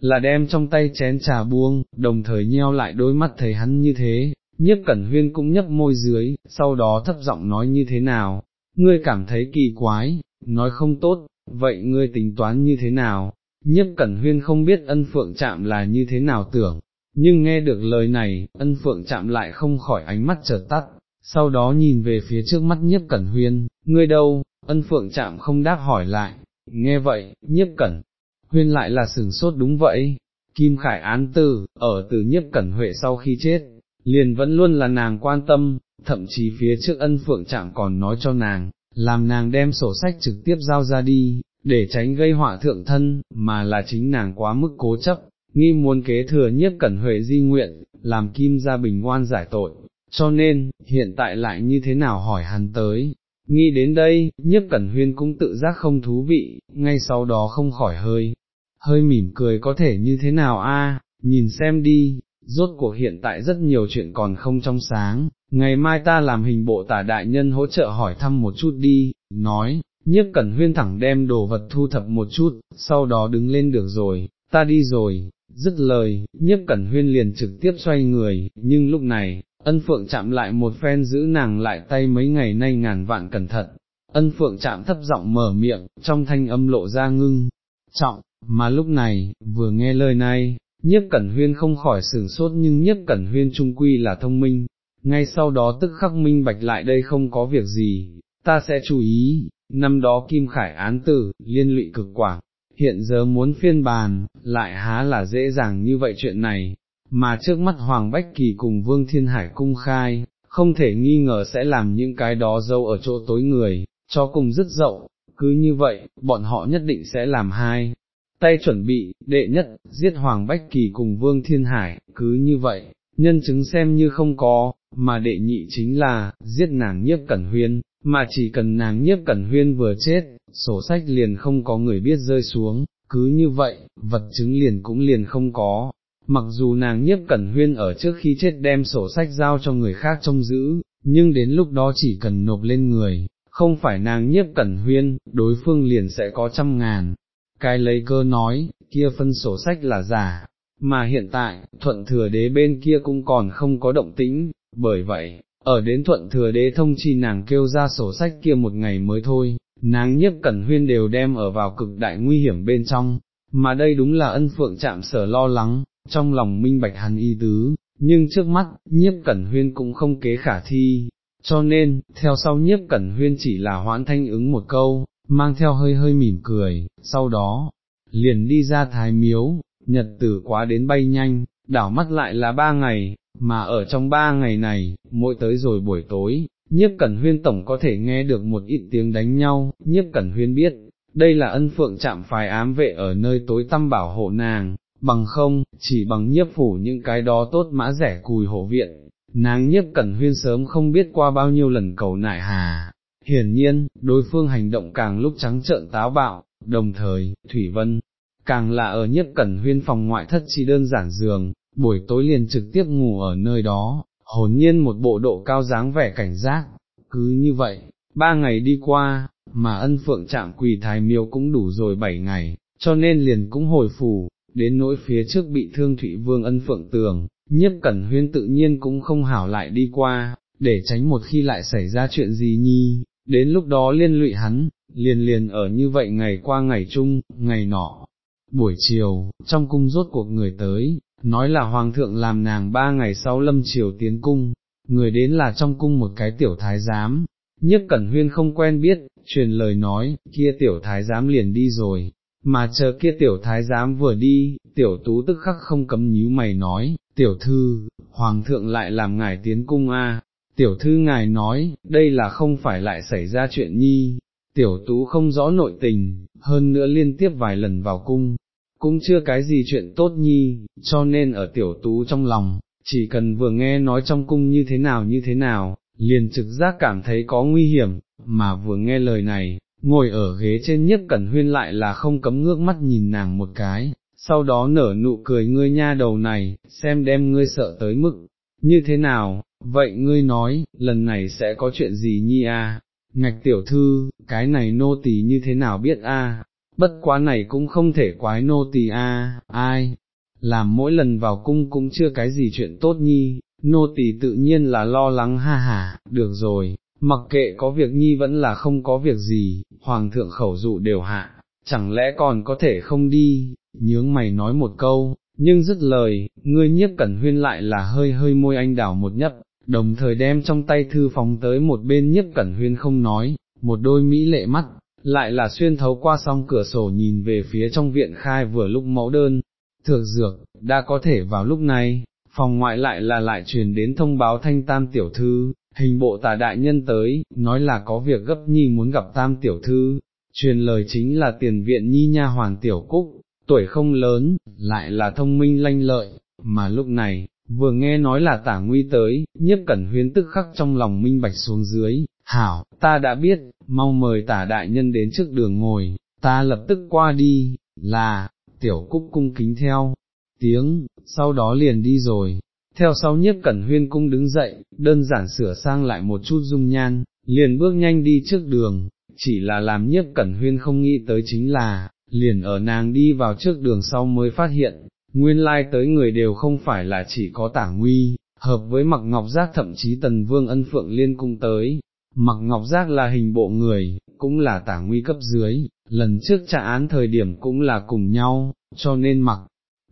là đem trong tay chén trà buông, đồng thời nheo lại đôi mắt thấy hắn như thế, nhiếp cẩn huyên cũng nhấp môi dưới, sau đó thấp giọng nói như thế nào, ngươi cảm thấy kỳ quái, nói không tốt, vậy ngươi tính toán như thế nào, nhiếp cẩn huyên không biết ân phượng chạm là như thế nào tưởng, nhưng nghe được lời này, ân phượng chạm lại không khỏi ánh mắt chợt tắt, sau đó nhìn về phía trước mắt nhiếp cẩn huyên, ngươi đâu, ân phượng chạm không đáp hỏi lại, nghe vậy, nhiếp cẩn, huyên lại là sừng sốt đúng vậy, kim khải án tử, ở từ nhiếp cẩn huệ sau khi chết, liền vẫn luôn là nàng quan tâm, thậm chí phía trước ân phượng chạm còn nói cho nàng, làm nàng đem sổ sách trực tiếp giao ra đi, để tránh gây họa thượng thân, mà là chính nàng quá mức cố chấp, nghi muốn kế thừa nhiếp cẩn huệ di nguyện, làm kim gia bình ngoan giải tội, cho nên, hiện tại lại như thế nào hỏi hắn tới. Nghĩ đến đây, nhất cẩn huyên cũng tự giác không thú vị, ngay sau đó không khỏi hơi, hơi mỉm cười có thể như thế nào a? nhìn xem đi, rốt cuộc hiện tại rất nhiều chuyện còn không trong sáng, ngày mai ta làm hình bộ tả đại nhân hỗ trợ hỏi thăm một chút đi, nói, nhiếp cẩn huyên thẳng đem đồ vật thu thập một chút, sau đó đứng lên được rồi, ta đi rồi, dứt lời, nhiếp cẩn huyên liền trực tiếp xoay người, nhưng lúc này, ân phượng chạm lại một phen giữ nàng lại tay mấy ngày nay ngàn vạn cẩn thận, ân phượng chạm thấp giọng mở miệng, trong thanh âm lộ ra ngưng, trọng, mà lúc này, vừa nghe lời này, nhiếp cẩn huyên không khỏi sửng sốt nhưng nhiếp cẩn huyên trung quy là thông minh, ngay sau đó tức khắc minh bạch lại đây không có việc gì, ta sẽ chú ý, năm đó Kim Khải án tử, liên lụy cực quả, hiện giờ muốn phiên bàn, lại há là dễ dàng như vậy chuyện này, mà trước mắt Hoàng Bách Kỳ cùng Vương Thiên Hải cung khai, không thể nghi ngờ sẽ làm những cái đó dâu ở chỗ tối người, cho cùng rất dậu, cứ như vậy, bọn họ nhất định sẽ làm hai. Tay chuẩn bị, đệ nhất, giết Hoàng Bách Kỳ cùng Vương Thiên Hải, cứ như vậy, nhân chứng xem như không có, mà đệ nhị chính là, giết nàng nhiếp cẩn huyên, mà chỉ cần nàng nhiếp cẩn huyên vừa chết, sổ sách liền không có người biết rơi xuống, cứ như vậy, vật chứng liền cũng liền không có. Mặc dù nàng nhiếp cẩn huyên ở trước khi chết đem sổ sách giao cho người khác trông giữ, nhưng đến lúc đó chỉ cần nộp lên người, không phải nàng nhiếp cẩn huyên, đối phương liền sẽ có trăm ngàn. Cái lấy cơ nói, kia phân sổ sách là giả, mà hiện tại, thuận thừa đế bên kia cũng còn không có động tĩnh, bởi vậy, ở đến thuận thừa đế thông chi nàng kêu ra sổ sách kia một ngày mới thôi, nàng nhiếp cẩn huyên đều đem ở vào cực đại nguy hiểm bên trong, mà đây đúng là ân phượng chạm sở lo lắng, trong lòng minh bạch hắn y tứ, nhưng trước mắt, nhiếp cẩn huyên cũng không kế khả thi, cho nên, theo sau nhiếp cẩn huyên chỉ là hoãn thanh ứng một câu, mang theo hơi hơi mỉm cười, sau đó, liền đi ra thái miếu, nhật tử quá đến bay nhanh, đảo mắt lại là ba ngày, mà ở trong ba ngày này, mỗi tới rồi buổi tối, nhiếp cẩn huyên tổng có thể nghe được một ít tiếng đánh nhau, nhiếp cẩn huyên biết, đây là ân phượng chạm phái ám vệ ở nơi tối tăm bảo hộ nàng, bằng không, chỉ bằng nhiếp phủ những cái đó tốt mã rẻ cùi hộ viện, nàng nhiếp cẩn huyên sớm không biết qua bao nhiêu lần cầu nại hà. Hiển nhiên, đối phương hành động càng lúc trắng trợn táo bạo, đồng thời, Thủy Vân, càng là ở nhiếp cẩn huyên phòng ngoại thất chỉ đơn giản giường, buổi tối liền trực tiếp ngủ ở nơi đó, hồn nhiên một bộ độ cao dáng vẻ cảnh giác, cứ như vậy, ba ngày đi qua, mà ân phượng chạm quỳ thái miêu cũng đủ rồi bảy ngày, cho nên liền cũng hồi phủ, đến nỗi phía trước bị thương Thụy Vương ân phượng tường, nhiếp cẩn huyên tự nhiên cũng không hảo lại đi qua, để tránh một khi lại xảy ra chuyện gì nhi, đến lúc đó liên lụy hắn, liền liền ở như vậy ngày qua ngày chung, ngày nọ. Buổi chiều, trong cung rốt cuộc người tới, nói là hoàng thượng làm nàng ba ngày sau lâm chiều tiến cung, người đến là trong cung một cái tiểu thái giám, nhất cẩn huyên không quen biết, truyền lời nói, kia tiểu thái giám liền đi rồi, mà chờ kia tiểu thái giám vừa đi, tiểu tú tức khắc không cấm nhíu mày nói, tiểu thư, hoàng thượng lại làm ngài tiến cung a. Tiểu thư ngài nói, đây là không phải lại xảy ra chuyện nhi, tiểu tú không rõ nội tình, hơn nữa liên tiếp vài lần vào cung, cũng chưa cái gì chuyện tốt nhi, cho nên ở tiểu tú trong lòng, chỉ cần vừa nghe nói trong cung như thế nào như thế nào, liền trực giác cảm thấy có nguy hiểm, mà vừa nghe lời này, ngồi ở ghế trên nhất cẩn huyên lại là không cấm ngước mắt nhìn nàng một cái, sau đó nở nụ cười ngươi nha đầu này, xem đem ngươi sợ tới mức, như thế nào, vậy ngươi nói, lần này sẽ có chuyện gì nhi a? ngạch tiểu thư, cái này nô tỳ như thế nào biết a? bất quá này cũng không thể quái nô tỳ a, ai, làm mỗi lần vào cung cũng chưa cái gì chuyện tốt nhi, nô tỳ tự nhiên là lo lắng ha hà. được rồi, mặc kệ có việc nhi vẫn là không có việc gì, hoàng thượng khẩu dụ đều hạ, chẳng lẽ còn có thể không đi, nhướng mày nói một câu, nhưng dứt lời, ngươi nhiếp cẩn huyên lại là hơi hơi môi anh đảo một nhấp, đồng thời đem trong tay thư phóng tới một bên nhiếp cẩn huyên không nói, một đôi mỹ lệ mắt, lại là xuyên thấu qua song cửa sổ nhìn về phía trong viện khai vừa lúc mẫu đơn, thược dược, đã có thể vào lúc này, phòng ngoại lại là lại truyền đến thông báo thanh tam tiểu thư, hình bộ tà đại nhân tới, nói là có việc gấp nhi muốn gặp tam tiểu thư, truyền lời chính là tiền viện nhi nha hoàn tiểu cúc, tuổi không lớn, lại là thông minh lanh lợi, mà lúc này, vừa nghe nói là tả nguy tới, nhiếp cẩn huyến tức khắc trong lòng minh bạch xuống dưới, hảo, ta đã biết, mau mời tả đại nhân đến trước đường ngồi, ta lập tức qua đi, là, tiểu cúc cung kính theo, tiếng, sau đó liền đi rồi, theo sau nhiếp cẩn huyên cung đứng dậy, đơn giản sửa sang lại một chút dung nhan, liền bước nhanh đi trước đường, chỉ là làm nhiếp cẩn huyên không nghĩ tới chính là, liền ở nàng đi vào trước đường sau mới phát hiện, nguyên lai tới người đều không phải là chỉ có tả nguy, hợp với mặc ngọc giác thậm chí tần vương ân phượng liên cung tới, mặc ngọc giác là hình bộ người, cũng là tả nguy cấp dưới, lần trước trả án thời điểm cũng là cùng nhau, cho nên mặc.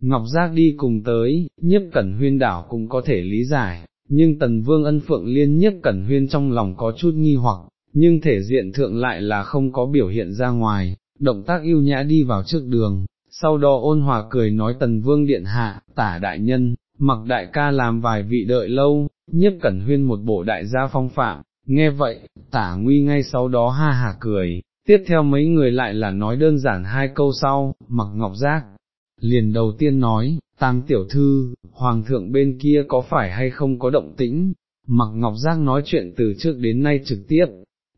Ngọc Giác đi cùng tới, nhiếp cẩn huyên đảo cũng có thể lý giải, nhưng tần vương ân phượng liên nhiếp cẩn huyên trong lòng có chút nghi hoặc, nhưng thể diện thượng lại là không có biểu hiện ra ngoài, động tác yêu nhã đi vào trước đường, sau đó ôn hòa cười nói tần vương điện hạ, tả đại nhân, mặc đại ca làm vài vị đợi lâu, nhiếp cẩn huyên một bộ đại gia phong phạm, nghe vậy, tả nguy ngay sau đó ha hà cười, tiếp theo mấy người lại là nói đơn giản hai câu sau, mặc ngọc giác, liền đầu tiên nói, tam tiểu thư, hoàng thượng bên kia có phải hay không có động tĩnh, mặc ngọc giác nói chuyện từ trước đến nay trực tiếp,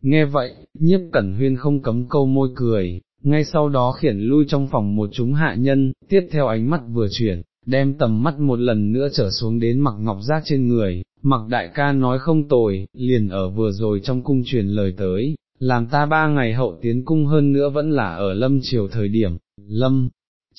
nghe vậy, nhiếp cẩn huyên không cấm câu môi cười, ngay sau đó khiển lui trong phòng một chúng hạ nhân, tiếp theo ánh mắt vừa chuyển, đem tầm mắt một lần nữa trở xuống đến mặc ngọc giác trên người, mặc đại ca nói không tồi, liền ở vừa rồi trong cung truyền lời tới, làm ta ba ngày hậu tiến cung hơn nữa vẫn là ở lâm triều thời điểm, lâm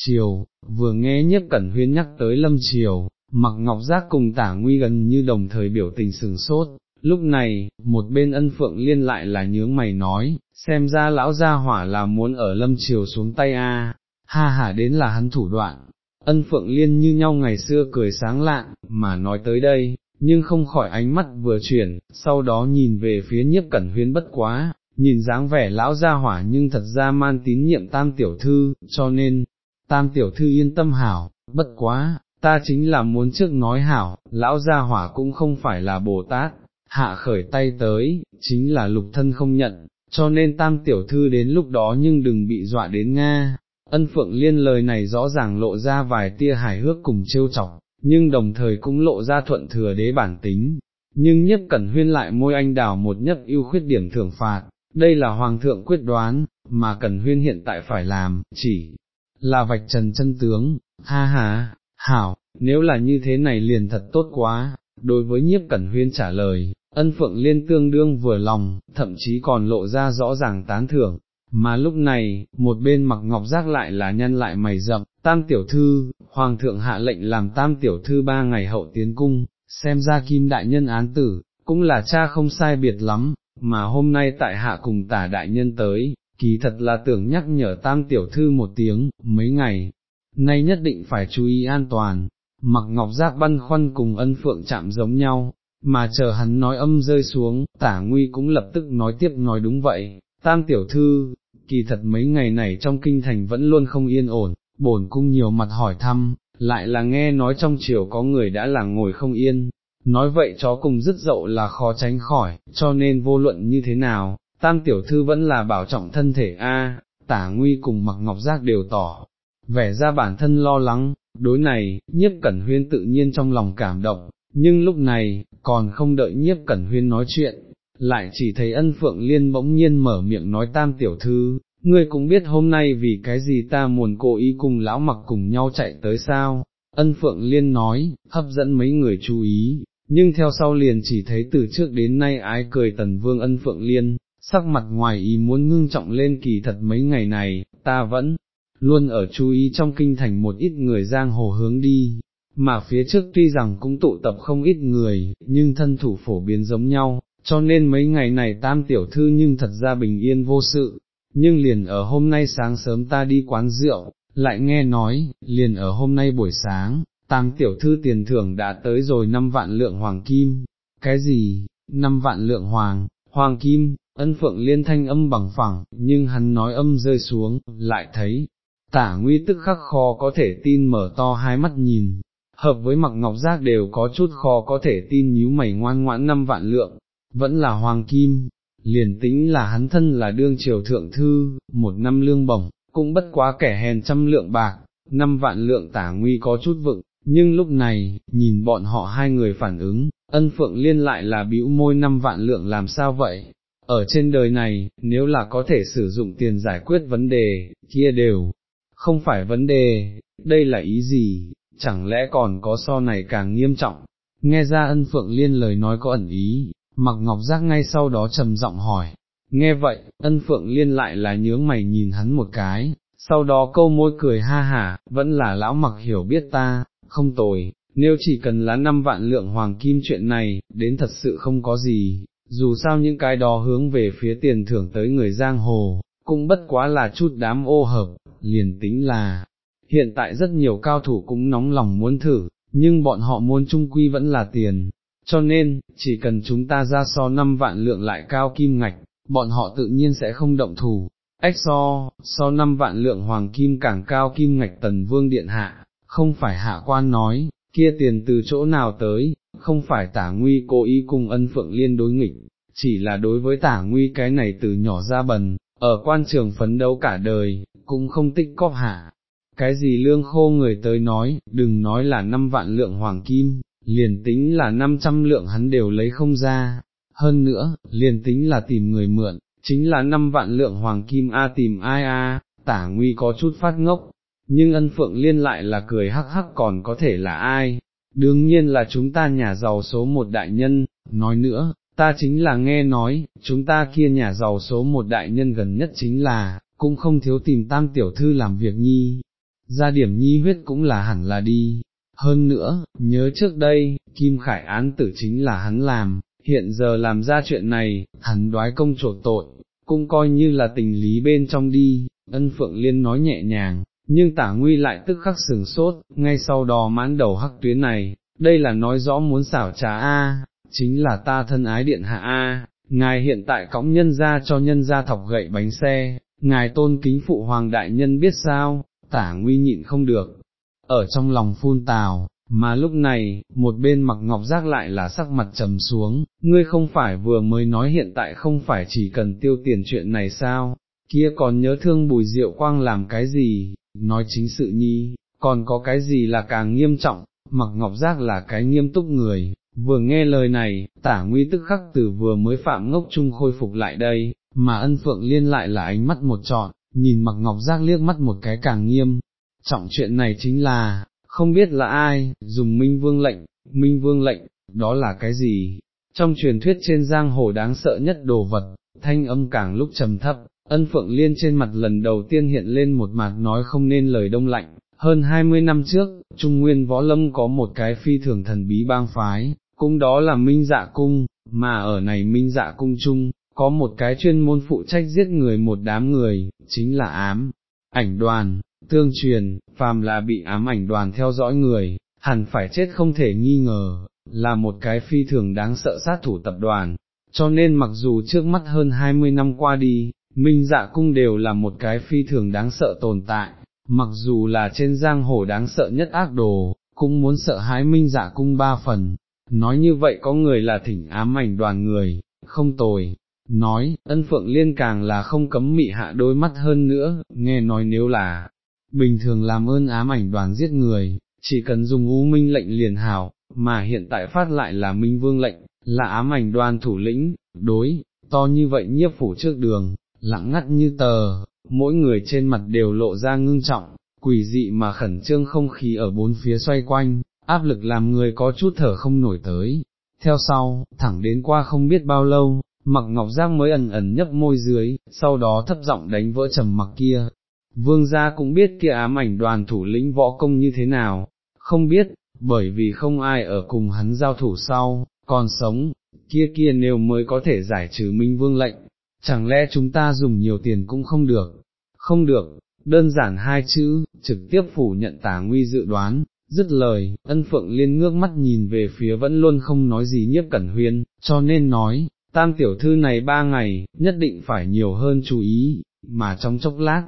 chiều vừa nghe nhất cẩn huyên nhắc tới lâm triều, mặc ngọc giác cùng tả nguy gần như đồng thời biểu tình sừng sốt, lúc này, một bên ân phượng liên lại là nhướng mày nói, xem ra lão gia hỏa là muốn ở lâm triều xuống tay a, ha hả đến là hắn thủ đoạn. Ân phượng liên như nhau ngày xưa cười sáng lạng, mà nói tới đây, nhưng không khỏi ánh mắt vừa chuyển, sau đó nhìn về phía nhiếp cẩn huyên bất quá, nhìn dáng vẻ lão gia hỏa nhưng thật ra man tín nhiệm tam tiểu thư, cho nên, tam tiểu thư yên tâm hảo, bất quá, ta chính là muốn trước nói hảo, lão gia hỏa cũng không phải là Bồ Tát, hạ khởi tay tới, chính là lục thân không nhận, cho nên tam tiểu thư đến lúc đó nhưng đừng bị dọa đến Nga. Ân Phượng Liên lời này rõ ràng lộ ra vài tia hài hước cùng trêu chọc, nhưng đồng thời cũng lộ ra thuận thừa đế bản tính, nhưng nhất cẩn huyên lại môi anh đào một nhất ưu khuyết điểm thưởng phạt, đây là hoàng thượng quyết đoán, mà cẩn huyên hiện tại phải làm, chỉ là vạch trần chân tướng, ha ha, hảo, nếu là như thế này liền thật tốt quá, đối với nhiếp cẩn huyên trả lời, ân phượng liên tương đương vừa lòng, thậm chí còn lộ ra rõ ràng tán thưởng, mà lúc này, một bên mặc ngọc giác lại là nhân lại mày rậm, tam tiểu thư, hoàng thượng hạ lệnh làm tam tiểu thư ba ngày hậu tiến cung, xem ra kim đại nhân án tử, cũng là cha không sai biệt lắm, mà hôm nay tại hạ cùng tả đại nhân tới, kỳ thật là tưởng nhắc nhở tam tiểu thư một tiếng, mấy ngày, nay nhất định phải chú ý an toàn, mặc ngọc giác băn khoăn cùng ân phượng chạm giống nhau, mà chờ hắn nói âm rơi xuống, tả nguy cũng lập tức nói tiếp nói đúng vậy, tam tiểu thư, kỳ thật mấy ngày này trong kinh thành vẫn luôn không yên ổn, bổn cung nhiều mặt hỏi thăm, lại là nghe nói trong triều có người đã là ngồi không yên, nói vậy chó cùng dứt dậu là khó tránh khỏi, cho nên vô luận như thế nào, tam tiểu thư vẫn là bảo trọng thân thể a. tả nguy cùng mặc ngọc giác đều tỏ, vẻ ra bản thân lo lắng, đối này, nhiếp cẩn huyên tự nhiên trong lòng cảm động, nhưng lúc này, còn không đợi nhiếp cẩn huyên nói chuyện, lại chỉ thấy ân phượng liên bỗng nhiên mở miệng nói tam tiểu thư, ngươi cũng biết hôm nay vì cái gì ta muốn cố ý cùng lão mặc cùng nhau chạy tới sao, ân phượng liên nói, hấp dẫn mấy người chú ý, nhưng theo sau liền chỉ thấy từ trước đến nay ái cười tần vương ân phượng liên, sắc mặt ngoài ý muốn ngưng trọng lên kỳ thật mấy ngày này, ta vẫn luôn ở chú ý trong kinh thành một ít người giang hồ hướng đi, mà phía trước tuy rằng cũng tụ tập không ít người, nhưng thân thủ phổ biến giống nhau, cho nên mấy ngày này tam tiểu thư nhưng thật ra bình yên vô sự, nhưng liền ở hôm nay sáng sớm ta đi quán rượu, lại nghe nói, liền ở hôm nay buổi sáng, tam tiểu thư tiền thưởng đã tới rồi 5 vạn lượng hoàng kim, cái gì, 5 vạn lượng hoàng, hoàng kim, ân phượng liên thanh âm bằng phẳng, nhưng hắn nói âm rơi xuống, lại thấy, tả nguy tức khắc khó có thể tin mở to hai mắt nhìn, hợp với mặc ngọc giác đều có chút khó có thể tin nhíu mày ngoan ngoãn năm vạn lượng, vẫn là hoàng kim, liền tính là hắn thân là đương triều thượng thư, một năm lương bổng, cũng bất quá kẻ hèn trăm lượng bạc, năm vạn lượng tả nguy có chút vựng, nhưng lúc này, nhìn bọn họ hai người phản ứng, ân phượng liên lại là bĩu môi năm vạn lượng làm sao vậy? Ở trên đời này, nếu là có thể sử dụng tiền giải quyết vấn đề, kia đều, không phải vấn đề, đây là ý gì, chẳng lẽ còn có so này càng nghiêm trọng, nghe ra ân phượng liên lời nói có ẩn ý, mặc ngọc giác ngay sau đó trầm giọng hỏi, nghe vậy, ân phượng liên lại là nhướng mày nhìn hắn một cái, sau đó câu môi cười ha hả, vẫn là lão mặc hiểu biết ta, không tồi, nếu chỉ cần là năm vạn lượng hoàng kim chuyện này, đến thật sự không có gì, dù sao những cái đó hướng về phía tiền thưởng tới người giang hồ, cũng bất quá là chút đám ô hợp, liền tính là, hiện tại rất nhiều cao thủ cũng nóng lòng muốn thử, nhưng bọn họ muốn trung quy vẫn là tiền, cho nên, chỉ cần chúng ta ra so 5 vạn lượng lại cao kim ngạch, bọn họ tự nhiên sẽ không động thủ. Ách so, so 5 vạn lượng hoàng kim càng cao kim ngạch tần vương điện hạ, không phải hạ quan nói, kia tiền từ chỗ nào tới, không phải tả nguy cố ý cùng ân phượng liên đối nghịch, chỉ là đối với tả nguy cái này từ nhỏ ra bần, ở quan trường phấn đấu cả đời, cũng không tích cóp hạ. Cái gì lương khô người tới nói, đừng nói là năm vạn lượng hoàng kim, liền tính là năm trăm lượng hắn đều lấy không ra, hơn nữa, liền tính là tìm người mượn, chính là năm vạn lượng hoàng kim A tìm ai A, tả nguy có chút phát ngốc, nhưng ân phượng liên lại là cười hắc hắc còn có thể là ai, đương nhiên là chúng ta nhà giàu số một đại nhân, nói nữa, ta chính là nghe nói, chúng ta kia nhà giàu số một đại nhân gần nhất chính là, cũng không thiếu tìm tam tiểu thư làm việc nhi, ra điểm nhi huyết cũng là hẳn là đi. Hơn nữa, nhớ trước đây, Kim Khải án tử chính là hắn làm, hiện giờ làm ra chuyện này, hắn đoái công chuộc tội, cũng coi như là tình lý bên trong đi, ân phượng liên nói nhẹ nhàng, nhưng tả nguy lại tức khắc sừng sốt, ngay sau đó mãn đầu hắc tuyến này, đây là nói rõ muốn xảo trá A, chính là ta thân ái điện hạ A, ngài hiện tại cõng nhân ra cho nhân ra thọc gậy bánh xe, ngài tôn kính phụ hoàng đại nhân biết sao, tả nguy nhịn không được, ở trong lòng phun tào, mà lúc này, một bên mặc ngọc giác lại là sắc mặt trầm xuống, ngươi không phải vừa mới nói hiện tại không phải chỉ cần tiêu tiền chuyện này sao, kia còn nhớ thương bùi diệu quang làm cái gì, nói chính sự nhi, còn có cái gì là càng nghiêm trọng, mặc ngọc giác là cái nghiêm túc người, vừa nghe lời này, tả nguy tức khắc từ vừa mới phạm ngốc chung khôi phục lại đây, mà ân phượng liên lại là ánh mắt một trọn, nhìn mặc ngọc giác liếc mắt một cái càng nghiêm, trọng chuyện này chính là, không biết là ai, dùng minh vương lệnh, minh vương lệnh, đó là cái gì? Trong truyền thuyết trên giang hồ đáng sợ nhất đồ vật, thanh âm càng lúc trầm thấp, ân phượng liên trên mặt lần đầu tiên hiện lên một mặt nói không nên lời đông lạnh. Hơn hai mươi năm trước, Trung Nguyên Võ Lâm có một cái phi thường thần bí bang phái, cung đó là Minh Dạ Cung, mà ở này Minh Dạ Cung trung có một cái chuyên môn phụ trách giết người một đám người, chính là ám, ảnh đoàn, tương truyền, phàm là bị ám ảnh đoàn theo dõi người, hẳn phải chết không thể nghi ngờ, là một cái phi thường đáng sợ sát thủ tập đoàn, cho nên mặc dù trước mắt hơn 20 năm qua đi, Minh Dạ Cung đều là một cái phi thường đáng sợ tồn tại, mặc dù là trên giang hồ đáng sợ nhất ác đồ, cũng muốn sợ hãi Minh Dạ Cung ba phần, nói như vậy có người là thỉnh ám ảnh đoàn người, không tồi, nói, ân phượng liên càng là không cấm mị hạ đôi mắt hơn nữa, nghe nói nếu là, bình thường làm ơn ám ảnh đoàn giết người, chỉ cần dùng u minh lệnh liền hảo, mà hiện tại phát lại là minh vương lệnh, là ám ảnh đoàn thủ lĩnh, đối, to như vậy nhiếp phủ trước đường, lặng ngắt như tờ, mỗi người trên mặt đều lộ ra ngưng trọng, quỷ dị mà khẩn trương không khí ở bốn phía xoay quanh, áp lực làm người có chút thở không nổi tới. Theo sau, thẳng đến qua không biết bao lâu, mặc ngọc giang mới ẩn ẩn nhấp môi dưới, sau đó thấp giọng đánh vỡ trầm mặc kia. Vương gia cũng biết kia ám ảnh đoàn thủ lĩnh võ công như thế nào, không biết, bởi vì không ai ở cùng hắn giao thủ sau, còn sống, kia kia nếu mới có thể giải trừ minh vương lệnh, chẳng lẽ chúng ta dùng nhiều tiền cũng không được, không được, đơn giản hai chữ, trực tiếp phủ nhận tả nguy dự đoán, dứt lời, ân phượng liên ngước mắt nhìn về phía vẫn luôn không nói gì nhiếp cẩn huyên, cho nên nói, tam tiểu thư này ba ngày, nhất định phải nhiều hơn chú ý, mà trong chốc lát,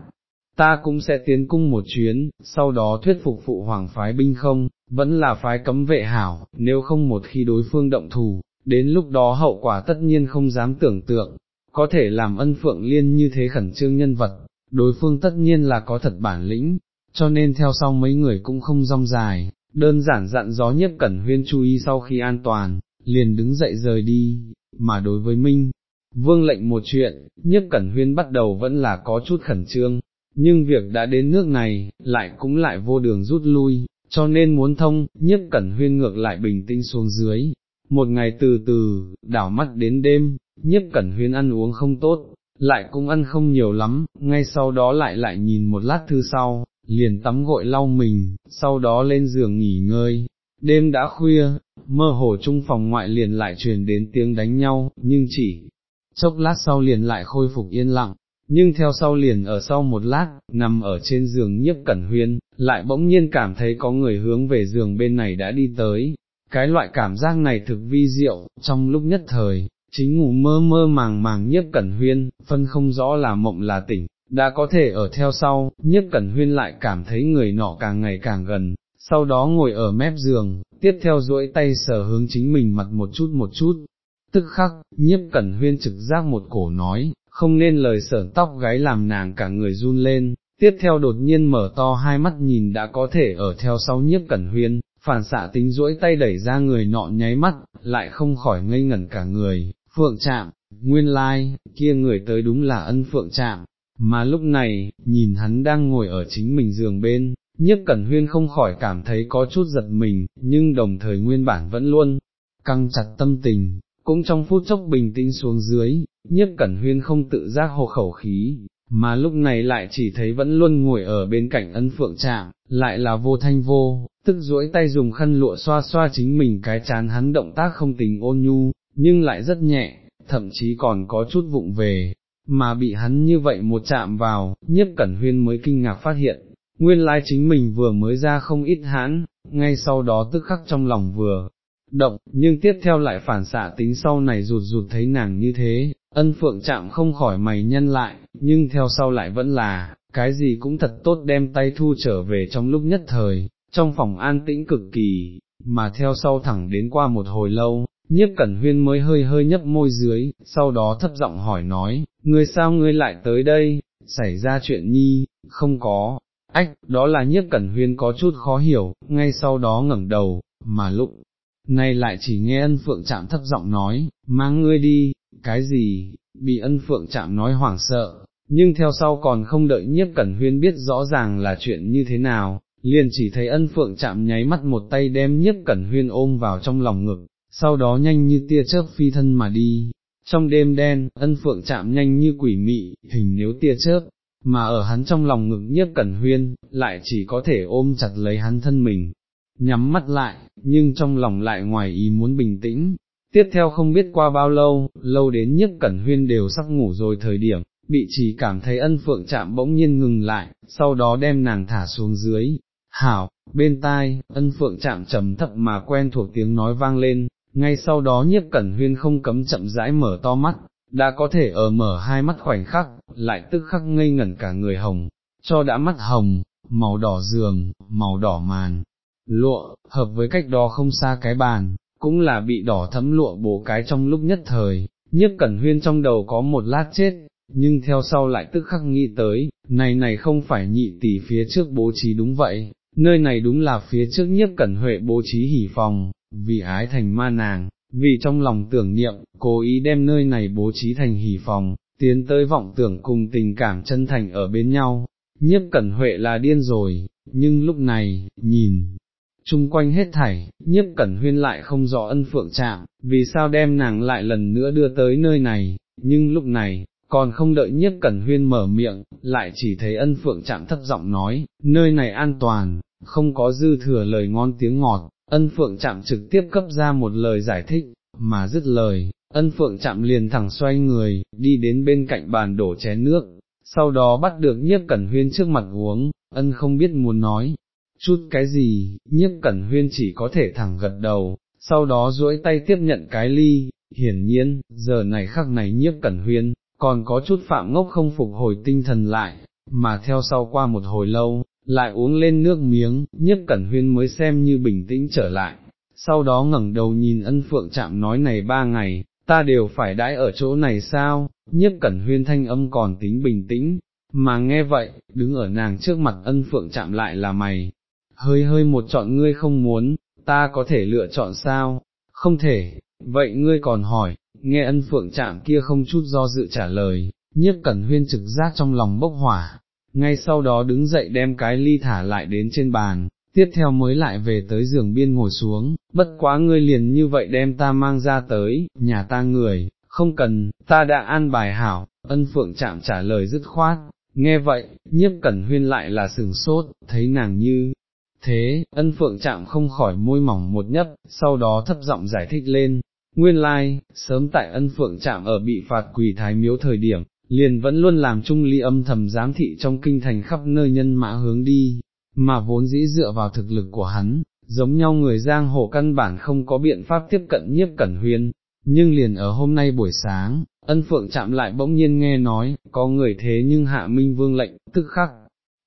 ta cũng sẽ tiến cung một chuyến, sau đó thuyết phục phụ hoàng phái binh không, vẫn là phái cấm vệ hảo, nếu không một khi đối phương động thù, đến lúc đó hậu quả tất nhiên không dám tưởng tượng, có thể làm ân phượng liên như thế khẩn trương nhân vật, đối phương tất nhiên là có thật bản lĩnh, cho nên theo sau mấy người cũng không rong dài, đơn giản dặn gió nhất cẩn huyên chú ý sau khi an toàn, liền đứng dậy rời đi, mà đối với Minh, vương lệnh một chuyện, nhất cẩn huyên bắt đầu vẫn là có chút khẩn trương, nhưng việc đã đến nước này, lại cũng lại vô đường rút lui, cho nên muốn thông, nhất cẩn huyên ngược lại bình tĩnh xuống dưới. Một ngày từ từ, đảo mắt đến đêm, nhiếp cẩn huyên ăn uống không tốt, lại cũng ăn không nhiều lắm, ngay sau đó lại lại nhìn một lát thư sau, liền tắm gội lau mình, sau đó lên giường nghỉ ngơi. Đêm đã khuya, mơ hồ trung phòng ngoại liền lại truyền đến tiếng đánh nhau, nhưng chỉ chốc lát sau liền lại khôi phục yên lặng, nhưng theo sau liền ở sau một lát, nằm ở trên giường nhiếp cẩn huyên, lại bỗng nhiên cảm thấy có người hướng về giường bên này đã đi tới. Cái loại cảm giác này thực vi diệu, trong lúc nhất thời, chính ngủ mơ mơ màng màng nhiếp cẩn huyên, phân không rõ là mộng là tỉnh, đã có thể ở theo sau, nhiếp cẩn huyên lại cảm thấy người nọ càng ngày càng gần, sau đó ngồi ở mép giường, tiếp theo duỗi tay sờ hướng chính mình mặt một chút một chút, tức khắc, nhiếp cẩn huyên trực giác một cổ nói, không nên lời sờ tóc gáy làm nàng cả người run lên, tiếp theo đột nhiên mở to hai mắt nhìn đã có thể ở theo sau nhiếp cẩn huyên, phản xạ tính duỗi tay đẩy ra người nọ nháy mắt, lại không khỏi ngây ngẩn cả người, phượng chạm, nguyên lai, kia người tới đúng là ân phượng chạm, mà lúc này, nhìn hắn đang ngồi ở chính mình giường bên, Nhất cẩn huyên không khỏi cảm thấy có chút giật mình, nhưng đồng thời nguyên bản vẫn luôn, căng chặt tâm tình, cũng trong phút chốc bình tĩnh xuống dưới, Nhất cẩn huyên không tự giác hô khẩu khí, mà lúc này lại chỉ thấy vẫn luôn ngồi ở bên cạnh ân phượng trạm, lại là vô thanh vô, tức duỗi tay dùng khăn lụa xoa xoa chính mình cái chán hắn động tác không tình ôn nhu, nhưng lại rất nhẹ, thậm chí còn có chút vụng về, mà bị hắn như vậy một chạm vào, nhiếp cẩn huyên mới kinh ngạc phát hiện, nguyên lai chính mình vừa mới ra không ít hãn, ngay sau đó tức khắc trong lòng vừa động, nhưng tiếp theo lại phản xạ tính sau này rụt rụt thấy nàng như thế, ân phượng chạm không khỏi mày nhân lại, nhưng theo sau lại vẫn là, cái gì cũng thật tốt đem tay thu trở về trong lúc nhất thời, trong phòng an tĩnh cực kỳ, mà theo sau thẳng đến qua một hồi lâu, nhiếp cẩn huyên mới hơi hơi nhấp môi dưới, sau đó thấp giọng hỏi nói, ngươi sao ngươi lại tới đây, xảy ra chuyện nhi, không có, ách, đó là nhiếp cẩn huyên có chút khó hiểu, ngay sau đó ngẩng đầu, mà lụng, này lại chỉ nghe ân phượng chạm thấp giọng nói, mang ngươi đi, cái gì, bị ân phượng chạm nói hoảng sợ, nhưng theo sau còn không đợi nhiếp cẩn huyên biết rõ ràng là chuyện như thế nào, liền chỉ thấy ân phượng chạm nháy mắt một tay đem nhiếp cẩn huyên ôm vào trong lòng ngực, sau đó nhanh như tia chớp phi thân mà đi. Trong đêm đen, ân phượng chạm nhanh như quỷ mị, hình nếu tia chớp, mà ở hắn trong lòng ngực nhiếp cẩn huyên, lại chỉ có thể ôm chặt lấy hắn thân mình, nhắm mắt lại, nhưng trong lòng lại ngoài ý muốn bình tĩnh. Tiếp theo không biết qua bao lâu, lâu đến nhất cẩn huyên đều sắp ngủ rồi thời điểm, bị chỉ cảm thấy ân phượng chạm bỗng nhiên ngừng lại, sau đó đem nàng thả xuống dưới. Hảo, bên tai, ân phượng chạm trầm thấp mà quen thuộc tiếng nói vang lên, ngay sau đó nhiếp cẩn huyên không cấm chậm rãi mở to mắt, đã có thể ở mở hai mắt khoảnh khắc, lại tức khắc ngây ngẩn cả người hồng, cho đã mắt hồng, màu đỏ giường, màu đỏ màn, lụa, hợp với cách đó không xa cái bàn, cũng là bị đỏ thấm lụa bổ cái trong lúc nhất thời, nhiếp cẩn huyên trong đầu có một lát chết, nhưng theo sau lại tức khắc nghĩ tới, này này không phải nhị tỷ phía trước bố trí đúng vậy, nơi này đúng là phía trước nhiếp cẩn huệ bố trí hỉ phòng, vì ái thành ma nàng, vì trong lòng tưởng niệm, cố ý đem nơi này bố trí thành hỉ phòng, tiến tới vọng tưởng cùng tình cảm chân thành ở bên nhau, nhiếp cẩn huệ là điên rồi, nhưng lúc này, nhìn, chung quanh hết thảy, nhiếp cẩn huyên lại không rõ ân phượng chạm, vì sao đem nàng lại lần nữa đưa tới nơi này, nhưng lúc này, còn không đợi nhiếp cẩn huyên mở miệng, lại chỉ thấy ân phượng chạm thấp giọng nói, nơi này an toàn, không có dư thừa lời ngon tiếng ngọt, ân phượng chạm trực tiếp cấp ra một lời giải thích, mà dứt lời, ân phượng chạm liền thẳng xoay người, đi đến bên cạnh bàn đổ chén nước, sau đó bắt được nhiếp cẩn huyên trước mặt uống, ân không biết muốn nói, chút cái gì, nhiếp cẩn huyên chỉ có thể thẳng gật đầu, sau đó duỗi tay tiếp nhận cái ly, hiển nhiên, giờ này khắc này nhiếp cẩn huyên, còn có chút phạm ngốc không phục hồi tinh thần lại, mà theo sau qua một hồi lâu, lại uống lên nước miếng, nhất cẩn huyên mới xem như bình tĩnh trở lại, sau đó ngẩng đầu nhìn ân phượng chạm nói này ba ngày, ta đều phải đãi ở chỗ này sao, nhất cẩn huyên thanh âm còn tính bình tĩnh, mà nghe vậy, đứng ở nàng trước mặt ân phượng chạm lại là mày, hơi hơi một chọn ngươi không muốn, ta có thể lựa chọn sao, không thể, vậy ngươi còn hỏi, nghe ân phượng chạm kia không chút do dự trả lời, nhất cẩn huyên trực giác trong lòng bốc hỏa, ngay sau đó đứng dậy đem cái ly thả lại đến trên bàn, tiếp theo mới lại về tới giường biên ngồi xuống, bất quá ngươi liền như vậy đem ta mang ra tới, nhà ta người, không cần, ta đã an bài hảo, ân phượng chạm trả lời dứt khoát, nghe vậy, nhiếp cẩn huyên lại là sừng sốt, thấy nàng như, Thế, ân phượng chạm không khỏi môi mỏng một nhấp, sau đó thấp giọng giải thích lên, nguyên lai, like, sớm tại ân phượng chạm ở bị phạt quỳ thái miếu thời điểm, liền vẫn luôn làm trung ly âm thầm giám thị trong kinh thành khắp nơi nhân mã hướng đi, mà vốn dĩ dựa vào thực lực của hắn, giống nhau người giang hồ căn bản không có biện pháp tiếp cận nhiếp cẩn huyên, nhưng liền ở hôm nay buổi sáng, ân phượng chạm lại bỗng nhiên nghe nói, có người thế nhưng hạ minh vương lệnh, tức khắc,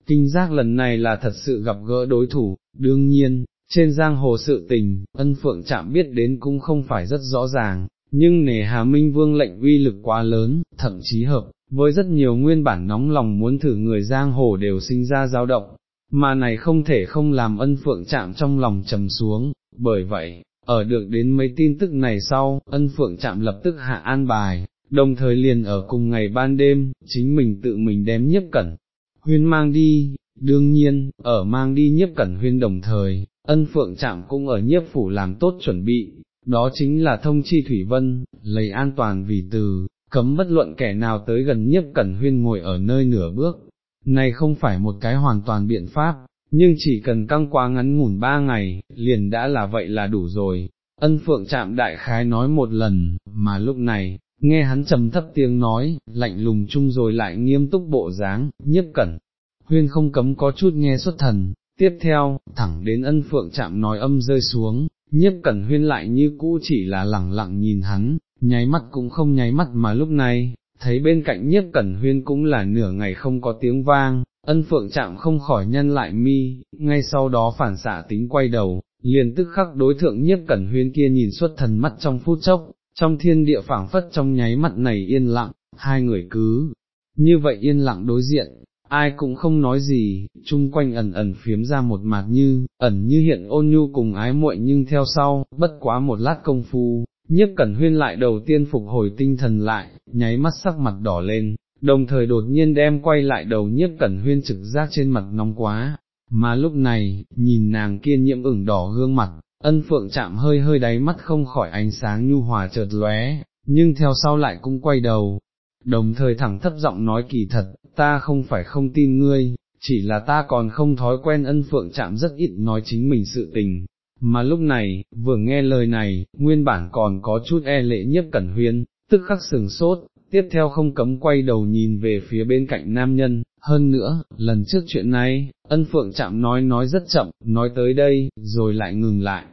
kinh giác lần này là thật sự gặp gỡ đối thủ, đương nhiên, trên giang hồ sự tình, ân phượng chạm biết đến cũng không phải rất rõ ràng, nhưng nề Hà Minh Vương lệnh uy lực quá lớn, thậm chí hợp, với rất nhiều nguyên bản nóng lòng muốn thử người giang hồ đều sinh ra dao động, mà này không thể không làm ân phượng chạm trong lòng trầm xuống, bởi vậy, ở được đến mấy tin tức này sau, ân phượng chạm lập tức hạ an bài, đồng thời liền ở cùng ngày ban đêm, chính mình tự mình đem nhiếp cẩn, huyên mang đi, đương nhiên, ở mang đi nhiếp cẩn huyên đồng thời, ân phượng chạm cũng ở nhiếp phủ làm tốt chuẩn bị, đó chính là thông chi Thủy Vân, lấy an toàn vì từ, cấm bất luận kẻ nào tới gần nhiếp cẩn huyên ngồi ở nơi nửa bước, này không phải một cái hoàn toàn biện pháp, nhưng chỉ cần căng quá ngắn ngủn ba ngày, liền đã là vậy là đủ rồi. Ân phượng chạm đại khái nói một lần, mà lúc này, nghe hắn trầm thấp tiếng nói, lạnh lùng chung rồi lại nghiêm túc bộ dáng, nhiếp cẩn. Huyên không cấm có chút nghe xuất thần, tiếp theo, thẳng đến ân phượng chạm nói âm rơi xuống, nhiếp cẩn huyên lại như cũ chỉ là lẳng lặng nhìn hắn, nháy mắt cũng không nháy mắt mà lúc này, thấy bên cạnh nhiếp cẩn huyên cũng là nửa ngày không có tiếng vang, ân phượng chạm không khỏi nhân lại mi, ngay sau đó phản xạ tính quay đầu, liền tức khắc đối thượng nhiếp cẩn huyên kia nhìn xuất thần mắt trong phút chốc, trong thiên địa phảng phất trong nháy mắt này yên lặng, hai người cứ, như vậy yên lặng đối diện, ai cũng không nói gì, chung quanh ẩn ẩn phiếm ra một mặt như, ẩn như hiện ôn nhu cùng ái muội nhưng theo sau, bất quá một lát công phu, nhiếp cẩn huyên lại đầu tiên phục hồi tinh thần lại, nháy mắt sắc mặt đỏ lên, đồng thời đột nhiên đem quay lại đầu nhiếp cẩn huyên trực giác trên mặt nóng quá, mà lúc này, nhìn nàng kia nhiễm ửng đỏ gương mặt, ân phượng chạm hơi hơi đáy mắt không khỏi ánh sáng nhu hòa chợt lóe, nhưng theo sau lại cũng quay đầu, đồng thời thẳng thấp giọng nói kỳ thật, ta không phải không tin ngươi, chỉ là ta còn không thói quen ân phượng chạm rất ít nói chính mình sự tình. Mà lúc này, vừa nghe lời này, nguyên bản còn có chút e lệ nhất cẩn huyên, tức khắc sừng sốt, tiếp theo không cấm quay đầu nhìn về phía bên cạnh nam nhân, hơn nữa, lần trước chuyện này, ân phượng chạm nói nói rất chậm, nói tới đây, rồi lại ngừng lại,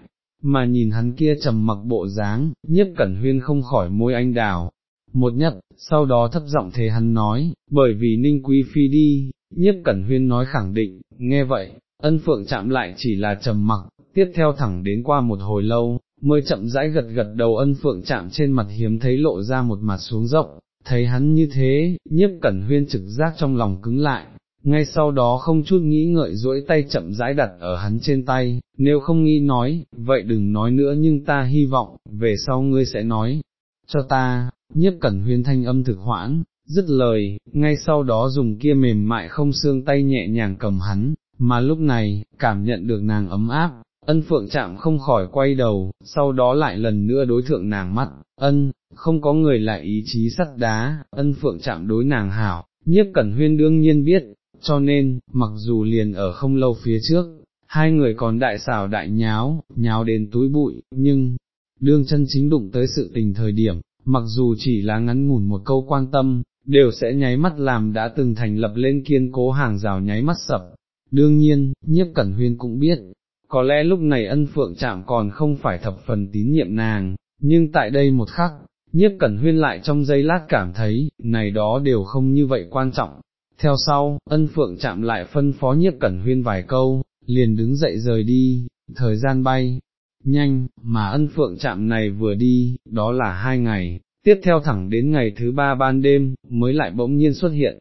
mà nhìn hắn kia trầm mặc bộ dáng, nhiếp cẩn huyên không khỏi môi anh đào, một nhật, sau đó thấp giọng thế hắn nói, bởi vì ninh quý phi đi, nhiếp cẩn huyên nói khẳng định, nghe vậy, ân phượng chạm lại chỉ là trầm mặc, tiếp theo thẳng đến qua một hồi lâu, mới chậm rãi gật gật đầu ân phượng chạm trên mặt hiếm thấy lộ ra một mặt xuống rộng, thấy hắn như thế, nhiếp cẩn huyên trực giác trong lòng cứng lại, ngay sau đó không chút nghĩ ngợi duỗi tay chậm rãi đặt ở hắn trên tay, nếu không nghĩ nói, vậy đừng nói nữa nhưng ta hy vọng, về sau ngươi sẽ nói, cho ta, nhiếp cẩn huyên thanh âm thực hoãn, dứt lời, ngay sau đó dùng kia mềm mại không xương tay nhẹ nhàng cầm hắn, mà lúc này, cảm nhận được nàng ấm áp, ân phượng chạm không khỏi quay đầu, sau đó lại lần nữa đối thượng nàng mắt, ân, không có người lại ý chí sắt đá, ân phượng chạm đối nàng hảo, nhiếp cẩn huyên đương nhiên biết, cho nên, mặc dù liền ở không lâu phía trước, hai người còn đại xảo đại nháo, nháo đến túi bụi, nhưng, đương chân chính đụng tới sự tình thời điểm, mặc dù chỉ là ngắn ngủn một câu quan tâm, đều sẽ nháy mắt làm đã từng thành lập lên kiên cố hàng rào nháy mắt sập. Đương nhiên, nhiếp cẩn huyên cũng biết, có lẽ lúc này ân phượng chạm còn không phải thập phần tín nhiệm nàng, nhưng tại đây một khắc, nhiếp cẩn huyên lại trong giây lát cảm thấy, này đó đều không như vậy quan trọng. Theo sau, ân phượng chạm lại phân phó nhiếp cẩn huyên vài câu, liền đứng dậy rời đi, thời gian bay, nhanh, mà ân phượng chạm này vừa đi, đó là hai ngày, tiếp theo thẳng đến ngày thứ ba ban đêm, mới lại bỗng nhiên xuất hiện.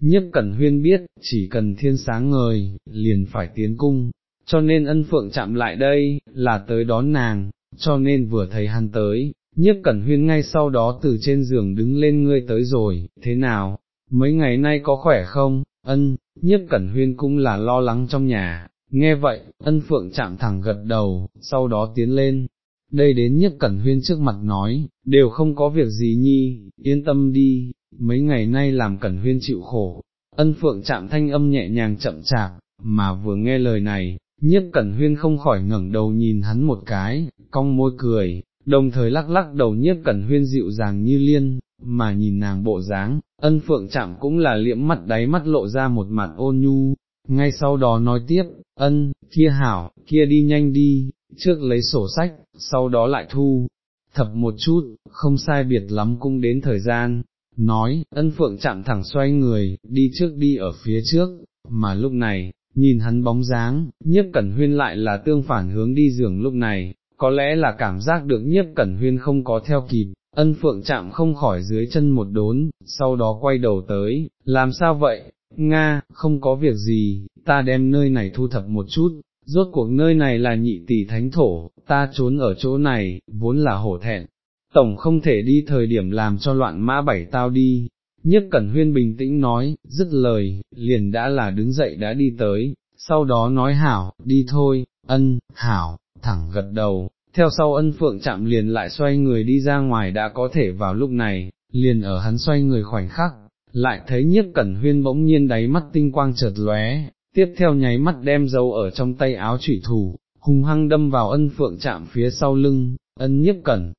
Nhiếp Cẩn Huyên biết, chỉ cần thiên sáng ngời, liền phải tiến cung, cho nên ân phượng chạm lại đây, là tới đón nàng, cho nên vừa thấy hắn tới, nhiếp Cẩn Huyên ngay sau đó từ trên giường đứng lên ngươi tới rồi, thế nào, mấy ngày nay có khỏe không, ân, nhiếp Cẩn Huyên cũng là lo lắng trong nhà, Nghe vậy, ân phượng chạm thẳng gật đầu, sau đó tiến lên, đây đến nhất cẩn huyên trước mặt nói, đều không có việc gì nhi, yên tâm đi, mấy ngày nay làm cẩn huyên chịu khổ, ân phượng chạm thanh âm nhẹ nhàng chậm chạp, mà vừa nghe lời này, nhiếp cẩn huyên không khỏi ngẩng đầu nhìn hắn một cái, cong môi cười, đồng thời lắc lắc đầu nhiếp cẩn huyên dịu dàng như liên, mà nhìn nàng bộ dáng, ân phượng chạm cũng là liễm mặt đáy mắt lộ ra một mặt ôn nhu, ngay sau đó nói tiếp, ân, kia hảo, kia đi nhanh đi, trước lấy sổ sách, sau đó lại thu, thập một chút, không sai biệt lắm cũng đến thời gian, nói, ân phượng chạm thẳng xoay người, đi trước đi ở phía trước, mà lúc này, nhìn hắn bóng dáng, nhiếp cẩn huyên lại là tương phản hướng đi giường lúc này, có lẽ là cảm giác được nhiếp cẩn huyên không có theo kịp, ân phượng chạm không khỏi dưới chân một đốn, sau đó quay đầu tới, làm sao vậy, Nga, không có việc gì, ta đem nơi này thu thập một chút, rốt cuộc nơi này là nhị tỷ thánh thổ, ta trốn ở chỗ này, vốn là hổ thẹn. tổng không thể đi thời điểm làm cho loạn mã bảy tao đi. Nhất Cẩn Huyên bình tĩnh nói, dứt lời, liền đã là đứng dậy đã đi tới, sau đó nói hảo, đi thôi, ân, hảo, thẳng gật đầu, theo sau ân phượng chạm liền lại xoay người đi ra ngoài đã có thể vào lúc này, liền ở hắn xoay người khoảnh khắc, lại thấy nhiếp cẩn huyên bỗng nhiên đáy mắt tinh quang chợt lóe, tiếp theo nháy mắt đem dâu ở trong tay áo trụy thủ, hung hăng đâm vào ân phượng chạm phía sau lưng, ân nhiếp cẩn.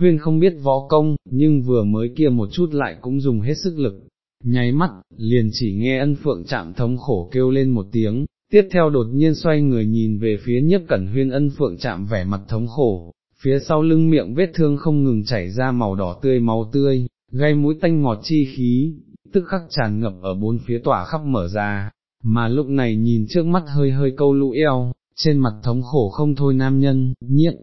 Huyên không biết võ công, nhưng vừa mới kia một chút lại cũng dùng hết sức lực, nháy mắt, liền chỉ nghe ân phượng chạm thống khổ kêu lên một tiếng, tiếp theo đột nhiên xoay người nhìn về phía nhiếp cẩn huyên ân phượng chạm vẻ mặt thống khổ, phía sau lưng miệng vết thương không ngừng chảy ra màu đỏ tươi máu tươi, gây mũi tanh ngọt chi khí, tức khắc tràn ngập ở bốn phía tỏa khắp mở ra, mà lúc này nhìn trước mắt hơi hơi câu lũ eo, trên mặt thống khổ không thôi nam nhân, nhiệt,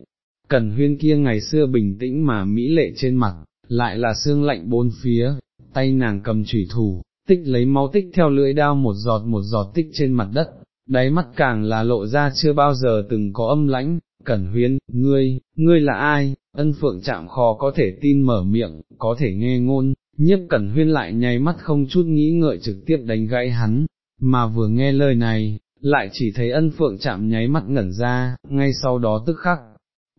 cẩn huyên kia ngày xưa bình tĩnh mà mỹ lệ trên mặt, lại là xương lạnh bốn phía, tay nàng cầm chủy thủ, tích lấy máu tích theo lưỡi đao một giọt một giọt tích trên mặt đất, đáy mắt càng là lộ ra chưa bao giờ từng có âm lãnh, cẩn huyên, ngươi, ngươi là ai, ân phượng chạm khó có thể tin mở miệng, có thể nghe ngôn, nhiếp cẩn huyên lại nháy mắt không chút nghĩ ngợi trực tiếp đánh gãy hắn, mà vừa nghe lời này, lại chỉ thấy ân phượng chạm nháy mắt ngẩn ra, ngay sau đó tức khắc,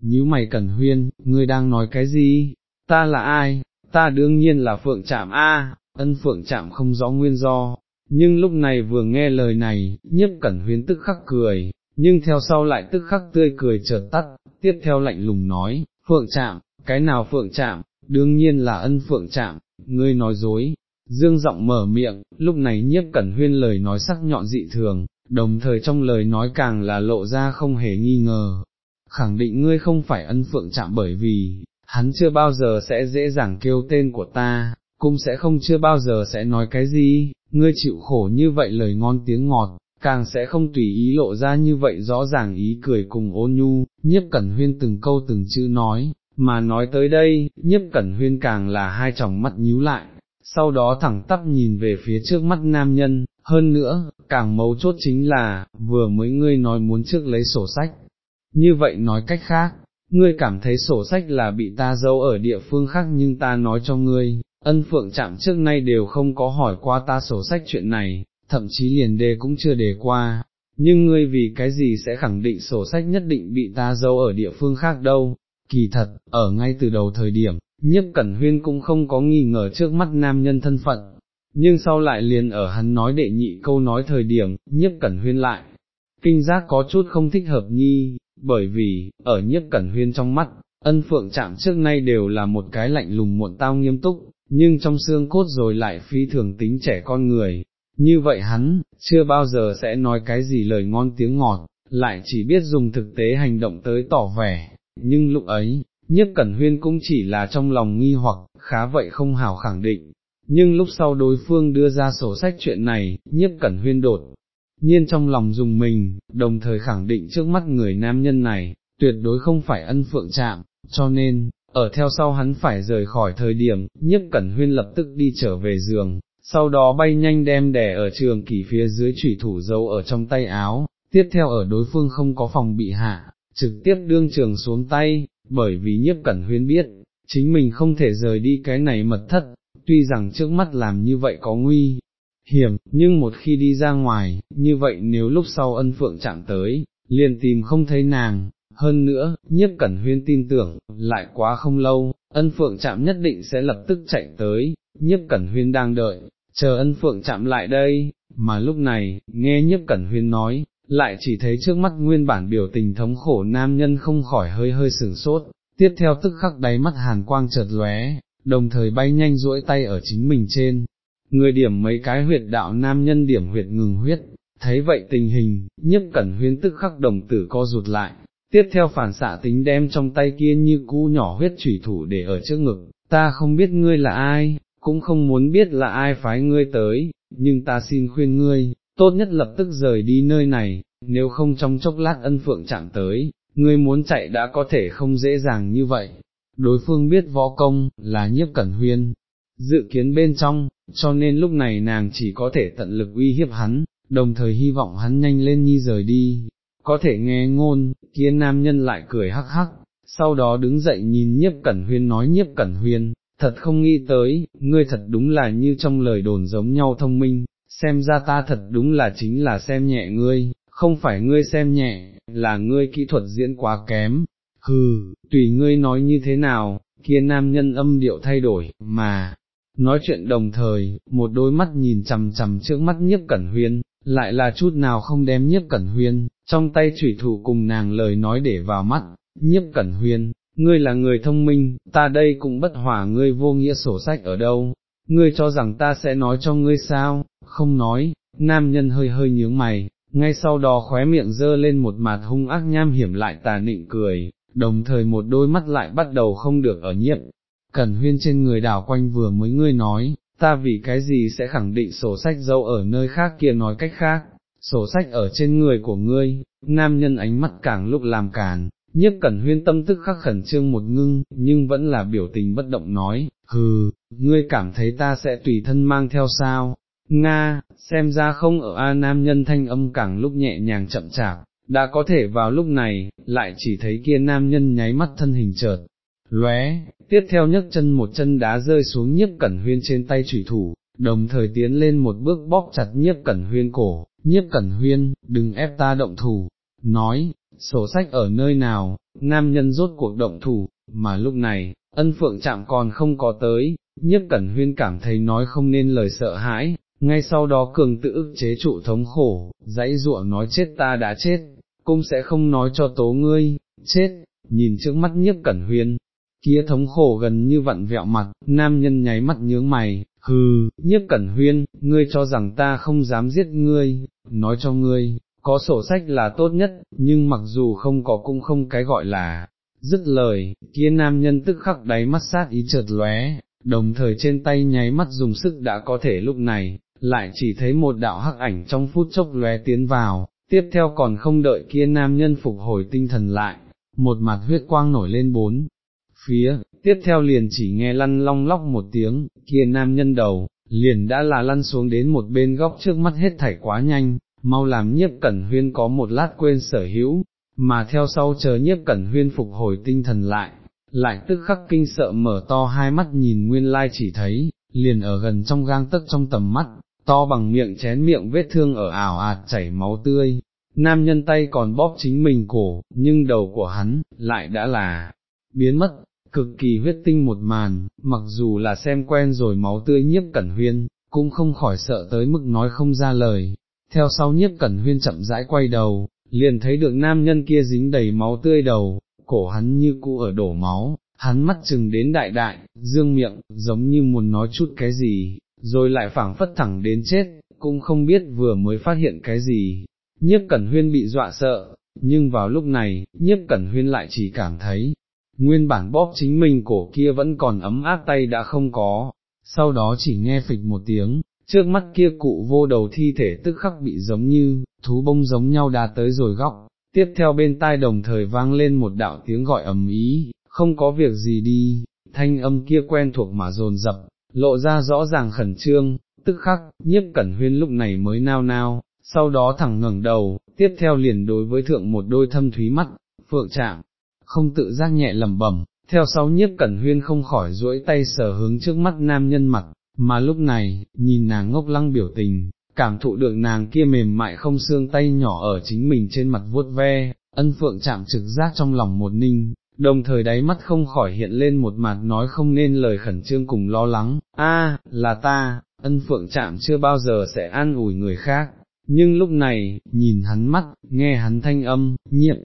nhíu mày cẩn huyên, ngươi đang nói cái gì, ta là ai, ta đương nhiên là phượng Trạm A, ân phượng Trạm không rõ nguyên do, nhưng lúc này vừa nghe lời này, nhiếp cẩn huyên tức khắc cười, nhưng theo sau lại tức khắc tươi cười chợt tắt, tiếp theo lạnh lùng nói, phượng Trạm, cái nào phượng Trạm? đương nhiên là ân phượng Trạm. ngươi nói dối. Dương giọng mở miệng, lúc này nhiếp cẩn huyên lời nói sắc nhọn dị thường, đồng thời trong lời nói càng là lộ ra không hề nghi ngờ. Khẳng định ngươi không phải ân phượng chạm bởi vì, hắn chưa bao giờ sẽ dễ dàng kêu tên của ta, cũng sẽ không chưa bao giờ sẽ nói cái gì, ngươi chịu khổ như vậy lời ngon tiếng ngọt, càng sẽ không tùy ý lộ ra như vậy rõ ràng ý cười cùng ôn nhu, nhiếp cẩn huyên từng câu từng chữ nói, mà nói tới đây, nhiếp cẩn huyên càng là hai tròng mắt nhíu lại, sau đó thẳng tắp nhìn về phía trước mắt nam nhân, hơn nữa, càng mấu chốt chính là, vừa mới ngươi nói muốn trước lấy sổ sách, như vậy nói cách khác, ngươi cảm thấy sổ sách là bị ta giấu ở địa phương khác nhưng ta nói cho ngươi, ân phượng chạm trước nay đều không có hỏi qua ta sổ sách chuyện này, thậm chí liền đề cũng chưa đề qua, nhưng ngươi vì cái gì sẽ khẳng định sổ sách nhất định bị ta giấu ở địa phương khác đâu, kỳ thật, ở ngay từ đầu thời điểm, nhiếp cẩn huyên cũng không có nghi ngờ trước mắt nam nhân thân phận, nhưng sau lại liền ở hắn nói đệ nhị câu nói thời điểm, nhiếp cẩn huyên lại, kinh giác có chút không thích hợp nhi, bởi vì, ở nhiếp cẩn huyên trong mắt, ân phượng chạm trước nay đều là một cái lạnh lùng muộn tao nghiêm túc, nhưng trong xương cốt rồi lại phi thường tính trẻ con người, như vậy hắn, chưa bao giờ sẽ nói cái gì lời ngon tiếng ngọt, lại chỉ biết dùng thực tế hành động tới tỏ vẻ, nhưng lúc ấy, nhiếp cẩn huyên cũng chỉ là trong lòng nghi hoặc, khá vậy không hào khẳng định, nhưng lúc sau đối phương đưa ra sổ sách chuyện này, nhiếp cẩn huyên đột, nhiên trong lòng dùng mình, đồng thời khẳng định trước mắt người nam nhân này, tuyệt đối không phải ân phượng chạm, cho nên, ở theo sau hắn phải rời khỏi thời điểm, nhất cẩn huyên lập tức đi trở về giường, sau đó bay nhanh đem đẻ ở trường kỳ phía dưới chủy thủ dâu ở trong tay áo, tiếp theo ở đối phương không có phòng bị hạ, trực tiếp đương trường xuống tay, bởi vì nhiếp cẩn huyên biết, chính mình không thể rời đi cái này mật thất, tuy rằng trước mắt làm như vậy có nguy hiểm, nhưng một khi đi ra ngoài, như vậy nếu lúc sau ân phượng chạm tới, liền tìm không thấy nàng, hơn nữa, nhiếp cẩn huyên tin tưởng, lại quá không lâu, ân phượng chạm nhất định sẽ lập tức chạy tới, nhiếp cẩn huyên đang đợi, chờ ân phượng chạm lại đây, mà lúc này, nghe nhiếp cẩn huyên nói, lại chỉ thấy trước mắt nguyên bản biểu tình thống khổ nam nhân không khỏi hơi hơi sửng sốt, tiếp theo tức khắc đáy mắt hàn quang chợt lóe, đồng thời bay nhanh duỗi tay ở chính mình trên, người điểm mấy cái huyệt đạo nam nhân điểm huyệt ngừng huyết, thấy vậy tình hình, nhất cẩn huyên tức khắc đồng tử co rụt lại, tiếp theo phản xạ tính đem trong tay kia như cũ nhỏ huyết thủy thủ để ở trước ngực, ta không biết ngươi là ai, cũng không muốn biết là ai phái ngươi tới, nhưng ta xin khuyên ngươi, tốt nhất lập tức rời đi nơi này, nếu không trong chốc lát ân phượng chạm tới, ngươi muốn chạy đã có thể không dễ dàng như vậy. Đối phương biết võ công, là nhiếp cẩn huyên, dự kiến bên trong, cho nên lúc này nàng chỉ có thể tận lực uy hiếp hắn, đồng thời hy vọng hắn nhanh lên nhi rời đi, có thể nghe ngôn, kia nam nhân lại cười hắc hắc, sau đó đứng dậy nhìn nhiếp cẩn huyên nói nhiếp cẩn huyên, thật không nghĩ tới, ngươi thật đúng là như trong lời đồn giống nhau thông minh, xem ra ta thật đúng là chính là xem nhẹ ngươi, không phải ngươi xem nhẹ, là ngươi kỹ thuật diễn quá kém, hừ, tùy ngươi nói như thế nào, kia nam nhân âm điệu thay đổi, mà, nói chuyện đồng thời, một đôi mắt nhìn chằm chằm trước mắt nhiếp cẩn huyên, lại là chút nào không đem nhiếp cẩn huyên, trong tay chủy thủ cùng nàng lời nói để vào mắt, nhiếp cẩn huyên, ngươi là người thông minh, ta đây cũng bất hòa ngươi vô nghĩa sổ sách ở đâu, ngươi cho rằng ta sẽ nói cho ngươi sao, không nói, nam nhân hơi hơi nhướng mày, ngay sau đó khóe miệng dơ lên một mặt hung ác nham hiểm lại tà nịnh cười, đồng thời một đôi mắt lại bắt đầu không được ở nhiệm, Cẩn huyên trên người đảo quanh vừa mới ngươi nói, ta vì cái gì sẽ khẳng định sổ sách dâu ở nơi khác kia nói cách khác, sổ sách ở trên người của ngươi, nam nhân ánh mắt càng lúc làm càn, nhất cẩn huyên tâm tức khắc khẩn trương một ngưng, nhưng vẫn là biểu tình bất động nói, hừ, ngươi cảm thấy ta sẽ tùy thân mang theo sao, Nga, xem ra không ở A nam nhân thanh âm càng lúc nhẹ nhàng chậm chạp, đã có thể vào lúc này, lại chỉ thấy kia nam nhân nháy mắt thân hình chợt, lóe, tiếp theo nhấc chân một chân đá rơi xuống nhiếp cẩn huyên trên tay chủy thủ, đồng thời tiến lên một bước bóp chặt nhiếp cẩn huyên cổ, nhiếp cẩn huyên, đừng ép ta động thủ, nói, sổ sách ở nơi nào, nam nhân rốt cuộc động thủ, mà lúc này, ân phượng chạm còn không có tới, nhiếp cẩn huyên cảm thấy nói không nên lời sợ hãi, ngay sau đó cường tự ức chế trụ thống khổ, dãy ruộng nói chết ta đã chết, cũng sẽ không nói cho tố ngươi, chết, nhìn trước mắt nhiếp cẩn huyên, kia thống khổ gần như vặn vẹo mặt, nam nhân nháy mắt nhướng mày, hừ, nhiếp cẩn huyên, ngươi cho rằng ta không dám giết ngươi, nói cho ngươi, có sổ sách là tốt nhất, nhưng mặc dù không có cũng không cái gọi là, dứt lời, kia nam nhân tức khắc đáy mắt sát ý chợt lóe, đồng thời trên tay nháy mắt dùng sức đã có thể lúc này, lại chỉ thấy một đạo hắc ảnh trong phút chốc lóe tiến vào, tiếp theo còn không đợi kia nam nhân phục hồi tinh thần lại, một mặt huyết quang nổi lên bốn phía, tiếp theo liền chỉ nghe lăn long lóc một tiếng, kia nam nhân đầu, liền đã là lăn xuống đến một bên góc trước mắt hết thảy quá nhanh, mau làm nhiếp cẩn huyên có một lát quên sở hữu, mà theo sau chờ nhiếp cẩn huyên phục hồi tinh thần lại, lại tức khắc kinh sợ mở to hai mắt nhìn nguyên lai chỉ thấy, liền ở gần trong gang tấc trong tầm mắt, to bằng miệng chén miệng vết thương ở ảo ạt chảy máu tươi, nam nhân tay còn bóp chính mình cổ, nhưng đầu của hắn, lại đã là, biến mất, cực kỳ huyết tinh một màn, mặc dù là xem quen rồi máu tươi nhiếp cẩn huyên, cũng không khỏi sợ tới mức nói không ra lời, theo sau nhiếp cẩn huyên chậm rãi quay đầu, liền thấy được nam nhân kia dính đầy máu tươi đầu, cổ hắn như cũ ở đổ máu, hắn mắt chừng đến đại đại, dương miệng, giống như muốn nói chút cái gì, rồi lại phảng phất thẳng đến chết, cũng không biết vừa mới phát hiện cái gì. Nhiếp Cẩn Huyên bị dọa sợ, nhưng vào lúc này, Nhiếp Cẩn Huyên lại chỉ cảm thấy, nguyên bản bóp chính mình cổ kia vẫn còn ấm áp tay đã không có, sau đó chỉ nghe phịch một tiếng, trước mắt kia cụ vô đầu thi thể tức khắc bị giống như, thú bông giống nhau đá tới rồi góc, tiếp theo bên tai đồng thời vang lên một đạo tiếng gọi ầm ý, không có việc gì đi, thanh âm kia quen thuộc mà dồn dập, lộ ra rõ ràng khẩn trương, tức khắc, nhiếp cẩn huyên lúc này mới nao nao, sau đó thẳng ngẩng đầu, tiếp theo liền đối với thượng một đôi thâm thúy mắt, phượng trạng, không tự giác nhẹ lẩm bẩm, theo sau nhiếp cẩn huyên không khỏi duỗi tay sờ hướng trước mắt nam nhân mặt, mà lúc này, nhìn nàng ngốc lăng biểu tình, cảm thụ được nàng kia mềm mại không xương tay nhỏ ở chính mình trên mặt vuốt ve, ân phượng chạm trực giác trong lòng một ninh, đồng thời đáy mắt không khỏi hiện lên một mặt nói không nên lời khẩn trương cùng lo lắng, a là ta, ân phượng chạm chưa bao giờ sẽ an ủi người khác, nhưng lúc này, nhìn hắn mắt, nghe hắn thanh âm, nhiệm,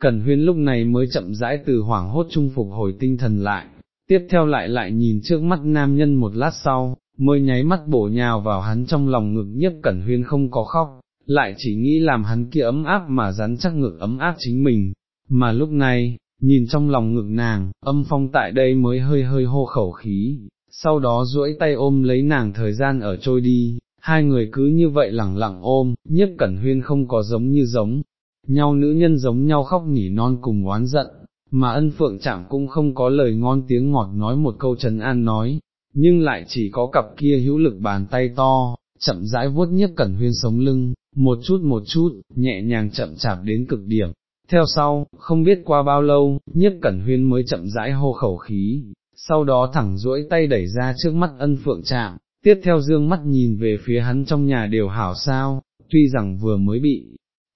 Cẩn huyên lúc này mới chậm rãi từ hoảng hốt trung phục hồi tinh thần lại, tiếp theo lại lại nhìn trước mắt nam nhân một lát sau, mới nháy mắt bổ nhào vào hắn trong lòng ngực nhất Cẩn huyên không có khóc, lại chỉ nghĩ làm hắn kia ấm áp mà rắn chắc ngực ấm áp chính mình, mà lúc này, nhìn trong lòng ngực nàng, âm phong tại đây mới hơi hơi hô khẩu khí, sau đó duỗi tay ôm lấy nàng thời gian ở trôi đi, hai người cứ như vậy lẳng lặng ôm, nhiếp cẩn huyên không có giống như giống, nhau nữ nhân giống nhau khóc nỉ non cùng oán giận, mà ân phượng chẳng cũng không có lời ngon tiếng ngọt nói một câu trấn an nói, nhưng lại chỉ có cặp kia hữu lực bàn tay to, chậm rãi vuốt nhất cẩn huyên sống lưng, một chút một chút, nhẹ nhàng chậm chạp đến cực điểm, Theo sau, không biết qua bao lâu, nhất cẩn huyên mới chậm rãi hô khẩu khí, sau đó thẳng duỗi tay đẩy ra trước mắt ân phượng chạm, tiếp theo dương mắt nhìn về phía hắn trong nhà đều hảo sao, tuy rằng vừa mới bị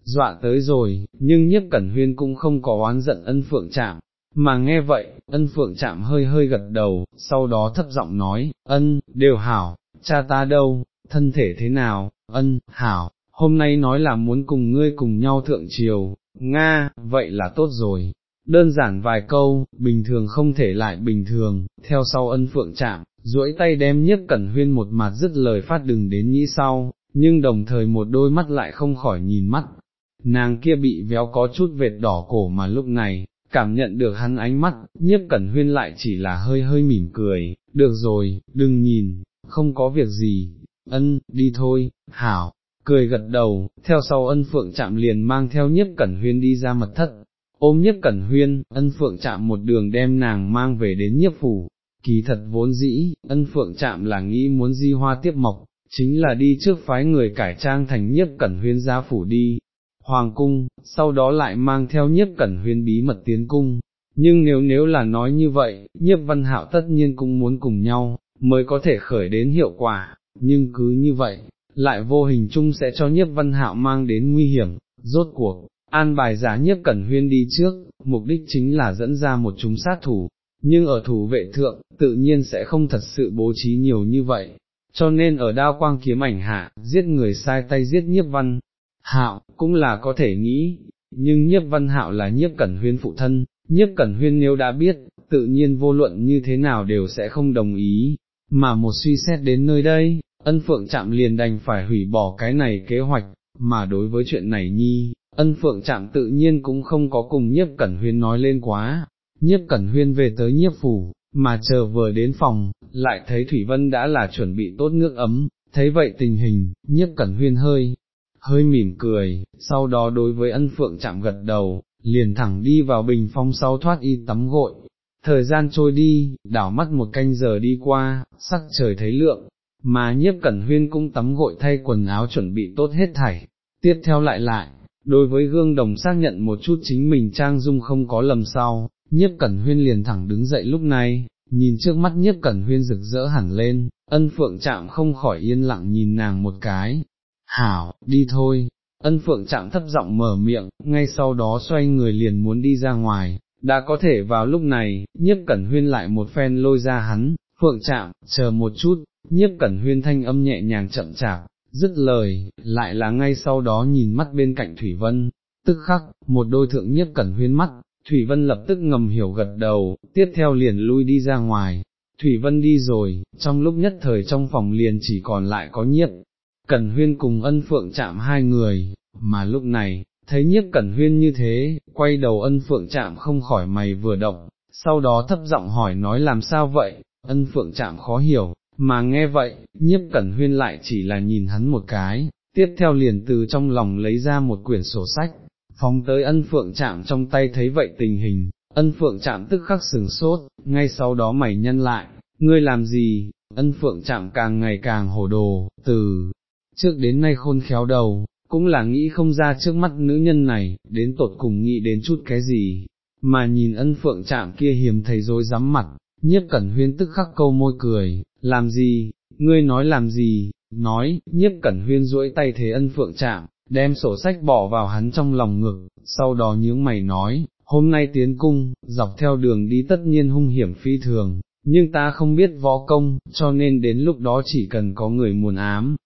dọa tới rồi, nhưng nhiếp cẩn huyên cũng không có oán giận ân phượng chạm, mà nghe vậy, ân phượng chạm hơi hơi gật đầu, sau đó thấp giọng nói, ân, đều hảo, cha ta đâu, thân thể thế nào, ân, hảo, hôm nay nói là muốn cùng ngươi cùng nhau thượng triều, Nga, vậy là tốt rồi. Đơn giản vài câu, bình thường không thể lại bình thường, theo sau ân phượng chạm, duỗi tay đem nhất cẩn huyên một mặt dứt lời phát đừng đến nhĩ sau, nhưng đồng thời một đôi mắt lại không khỏi nhìn mắt. Nàng kia bị véo có chút vệt đỏ cổ mà lúc này, cảm nhận được hắn ánh mắt, nhiếp cẩn huyên lại chỉ là hơi hơi mỉm cười, được rồi, đừng nhìn, không có việc gì, ân, đi thôi, hảo, cười gật đầu, theo sau ân phượng chạm liền mang theo nhiếp cẩn huyên đi ra mật thất, ôm nhiếp cẩn huyên, ân phượng chạm một đường đem nàng mang về đến nhiếp phủ, kỳ thật vốn dĩ, ân phượng chạm là nghĩ muốn di hoa tiếp mộc, chính là đi trước phái người cải trang thành nhiếp cẩn huyên gia phủ đi, hoàng cung, sau đó lại mang theo nhiếp cẩn huyên bí mật tiến cung, nhưng nếu nếu là nói như vậy, nhiếp văn hạo tất nhiên cũng muốn cùng nhau, mới có thể khởi đến hiệu quả, nhưng cứ như vậy, lại vô hình chung sẽ cho nhiếp văn hạo mang đến nguy hiểm, rốt cuộc, an bài giá nhiếp cẩn huyên đi trước, mục đích chính là dẫn ra một chúng sát thủ, nhưng ở thủ vệ thượng, tự nhiên sẽ không thật sự bố trí nhiều như vậy, cho nên ở đao quang kiếm ảnh hạ, giết người sai tay giết nhiếp văn, hạo, cũng là có thể nghĩ, nhưng nhiếp văn hạo là nhiếp cẩn huyên phụ thân, nhiếp cẩn huyên nếu đã biết, tự nhiên vô luận như thế nào đều sẽ không đồng ý, mà một suy xét đến nơi đây, ân phượng chạm liền đành phải hủy bỏ cái này kế hoạch, mà đối với chuyện này nhi, ân phượng chạm tự nhiên cũng không có cùng nhiếp cẩn huyên nói lên quá, nhiếp cẩn huyên về tới nhiếp phủ, mà chờ vừa đến phòng, lại thấy Thủy Vân đã là chuẩn bị tốt nước ấm, thấy vậy tình hình, nhiếp cẩn huyên hơi, hơi mỉm cười, sau đó đối với ân phượng chạm gật đầu, liền thẳng đi vào bình phong sau thoát y tắm gội. Thời gian trôi đi, đảo mắt một canh giờ đi qua, sắc trời thấy lượng, mà nhiếp cẩn huyên cũng tắm gội thay quần áo chuẩn bị tốt hết thảy, tiếp theo lại lại, đối với gương đồng xác nhận một chút chính mình trang dung không có lầm sau, nhiếp cẩn huyên liền thẳng đứng dậy lúc này, nhìn trước mắt nhiếp cẩn huyên rực rỡ hẳn lên, ân phượng chạm không khỏi yên lặng nhìn nàng một cái, hảo, đi thôi, ân phượng chạm thấp giọng mở miệng, ngay sau đó xoay người liền muốn đi ra ngoài, đã có thể vào lúc này, nhiếp cẩn huyên lại một phen lôi ra hắn, phượng chạm, chờ một chút, nhiếp cẩn huyên thanh âm nhẹ nhàng chậm chạp, dứt lời, lại là ngay sau đó nhìn mắt bên cạnh Thủy Vân, tức khắc, một đôi thượng nhiếp cẩn huyên mắt, Thủy Vân lập tức ngầm hiểu gật đầu, tiếp theo liền lui đi ra ngoài, Thủy Vân đi rồi, trong lúc nhất thời trong phòng liền chỉ còn lại có nhiếp, Cẩn Huyên cùng ân phượng chạm hai người, mà lúc này, thấy nhiếp Cẩn Huyên như thế, quay đầu ân phượng chạm không khỏi mày vừa động, sau đó thấp giọng hỏi nói làm sao vậy, ân phượng chạm khó hiểu, mà nghe vậy, nhiếp cẩn huyên lại chỉ là nhìn hắn một cái, tiếp theo liền từ trong lòng lấy ra một quyển sổ sách, phóng tới ân phượng chạm trong tay thấy vậy tình hình, ân phượng chạm tức khắc sừng sốt, ngay sau đó mày nhân lại, ngươi làm gì, ân phượng chạm càng ngày càng hồ đồ, từ trước đến nay khôn khéo đầu, cũng là nghĩ không ra trước mắt nữ nhân này, đến tột cùng nghĩ đến chút cái gì, mà nhìn ân phượng chạm kia hiếm thấy dối rắm mặt, nhiếp cẩn huyên tức khắc câu môi cười, làm gì, ngươi nói làm gì, nói, nhiếp cẩn huyên duỗi tay thế ân phượng chạm, đem sổ sách bỏ vào hắn trong lòng ngực, sau đó nhướng mày nói, hôm nay tiến cung, dọc theo đường đi tất nhiên hung hiểm phi thường, nhưng ta không biết võ công, cho nên đến lúc đó chỉ cần có người muốn ám.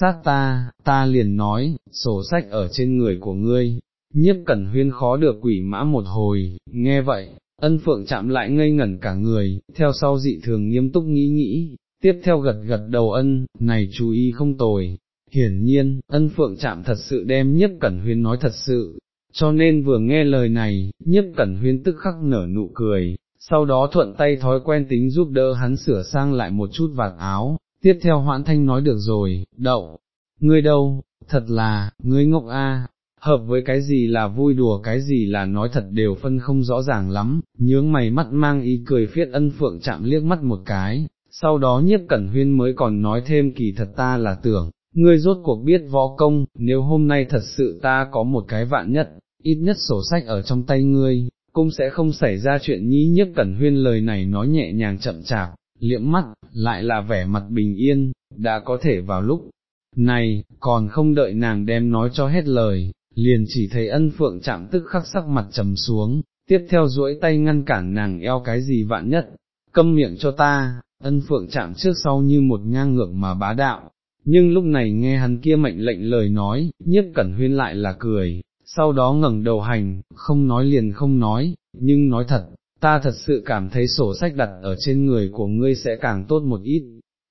Sát ta, ta liền nói, sổ sách ở trên người của ngươi, nhiếp cẩn huyên khó được quỷ mã một hồi, nghe vậy, ân phượng chạm lại ngây ngẩn cả người, theo sau dị thường nghiêm túc nghĩ nghĩ, tiếp theo gật gật đầu ân, này chú ý không tồi, hiển nhiên, ân phượng chạm thật sự đem nhiếp cẩn huyên nói thật sự, cho nên vừa nghe lời này, nhiếp cẩn huyên tức khắc nở nụ cười, sau đó thuận tay thói quen tính giúp đỡ hắn sửa sang lại một chút vạt áo, tiếp theo hoãn thanh nói được rồi, đậu, ngươi đâu, thật là, ngươi ngốc a, hợp với cái gì là vui đùa cái gì là nói thật đều phân không rõ ràng lắm, nhướng mày mắt mang ý cười phiết ân phượng chạm liếc mắt một cái, sau đó nhiếp cẩn huyên mới còn nói thêm kỳ thật ta là tưởng, ngươi rốt cuộc biết võ công, nếu hôm nay thật sự ta có một cái vạn nhất, ít nhất sổ sách ở trong tay ngươi, cũng sẽ không xảy ra chuyện nhí nhiếp cẩn huyên lời này nói nhẹ nhàng chậm chạp, liệm mắt, lại là vẻ mặt bình yên, đã có thể vào lúc này, còn không đợi nàng đem nói cho hết lời, liền chỉ thấy ân phượng chạm tức khắc sắc mặt trầm xuống, tiếp theo duỗi tay ngăn cản nàng eo cái gì vạn nhất, câm miệng cho ta, ân phượng chạm trước sau như một ngang ngược mà bá đạo, nhưng lúc này nghe hắn kia mệnh lệnh lời nói, nhiếp cẩn huyên lại là cười, sau đó ngẩng đầu hành, không nói liền không nói, nhưng nói thật, ta thật sự cảm thấy sổ sách đặt ở trên người của ngươi sẽ càng tốt một ít,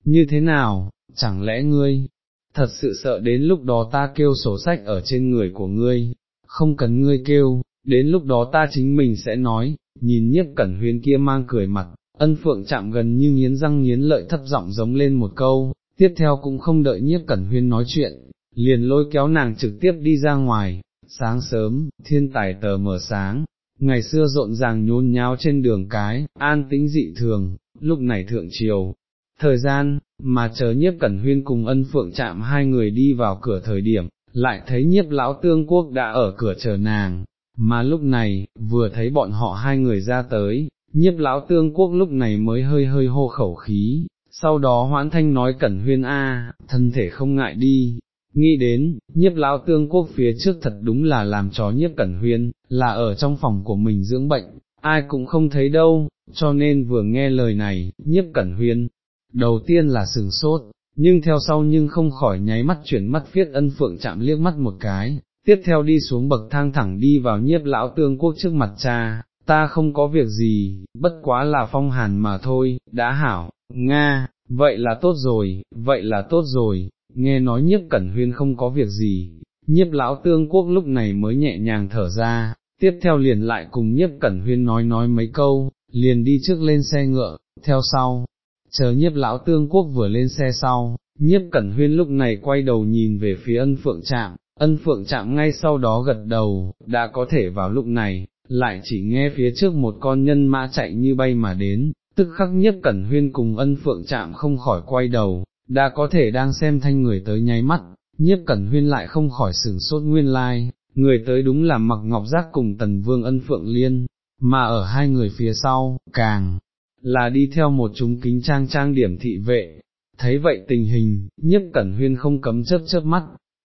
như thế nào, chẳng lẽ ngươi, thật sự sợ đến lúc đó ta kêu sổ sách ở trên người của ngươi, không cần ngươi kêu, đến lúc đó ta chính mình sẽ nói, nhìn nhiếp cẩn huyên kia mang cười mặt, ân phượng chạm gần như nghiến răng nghiến lợi thấp giọng giống lên một câu, tiếp theo cũng không đợi nhiếp cẩn huyên nói chuyện, liền lôi kéo nàng trực tiếp đi ra ngoài, sáng sớm, thiên tài tờ mở sáng, ngày xưa rộn ràng nhốn nháo trên đường cái, an tĩnh dị thường, lúc này thượng chiều. Thời gian, mà chờ nhiếp cẩn huyên cùng ân phượng chạm hai người đi vào cửa thời điểm, lại thấy nhiếp lão tương quốc đã ở cửa chờ nàng, mà lúc này, vừa thấy bọn họ hai người ra tới, nhiếp lão tương quốc lúc này mới hơi hơi hô khẩu khí, sau đó hoãn thanh nói cẩn huyên a, thân thể không ngại đi, nghĩ đến, nhiếp lão tương quốc phía trước thật đúng là làm chó nhiếp cẩn huyên, là ở trong phòng của mình dưỡng bệnh, ai cũng không thấy đâu, cho nên vừa nghe lời này, nhiếp cẩn huyên, đầu tiên là sừng sốt, nhưng theo sau nhưng không khỏi nháy mắt chuyển mắt viết ân phượng chạm liếc mắt một cái, tiếp theo đi xuống bậc thang thẳng đi vào nhiếp lão tương quốc trước mặt cha, ta không có việc gì, bất quá là phong hàn mà thôi, đã hảo, Nga, vậy là tốt rồi, vậy là tốt rồi, nghe nói nhiếp cẩn huyên không có việc gì, nhiếp lão tương quốc lúc này mới nhẹ nhàng thở ra, tiếp theo liền lại cùng nhiếp cẩn huyên nói nói mấy câu, liền đi trước lên xe ngựa, theo sau, chờ nhiếp lão tương quốc vừa lên xe sau, nhiếp cẩn huyên lúc này quay đầu nhìn về phía ân phượng trạm, ân phượng trạm ngay sau đó gật đầu, đã có thể vào lúc này, lại chỉ nghe phía trước một con nhân mã chạy như bay mà đến, tức khắc nhất cẩn huyên cùng ân phượng chạm không khỏi quay đầu, đã có thể đang xem thanh người tới nháy mắt, nhiếp cẩn huyên lại không khỏi sửng sốt nguyên lai, người tới đúng là mặc ngọc giác cùng tần vương ân phượng liên, mà ở hai người phía sau, càng là đi theo một chúng kính trang trang điểm thị vệ. Thấy vậy tình hình, nhiếp cẩn huyên không cấm chớp chớp mắt,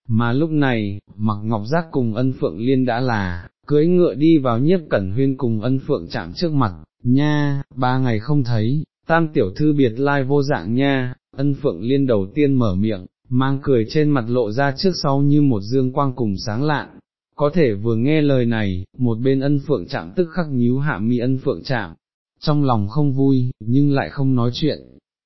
mà lúc này, mặc ngọc giác cùng ân phượng liên đã là, cưỡi ngựa đi vào nhiếp cẩn huyên cùng ân phượng chạm trước mặt, nha, ba ngày không thấy, tam tiểu thư biệt lai vô dạng nha, ân phượng liên đầu tiên mở miệng, mang cười trên mặt lộ ra trước sau như một dương quang cùng sáng lạn. Có thể vừa nghe lời này, một bên ân phượng chạm tức khắc nhíu hạ mi ân phượng chạm, trong lòng không vui, nhưng lại không nói chuyện,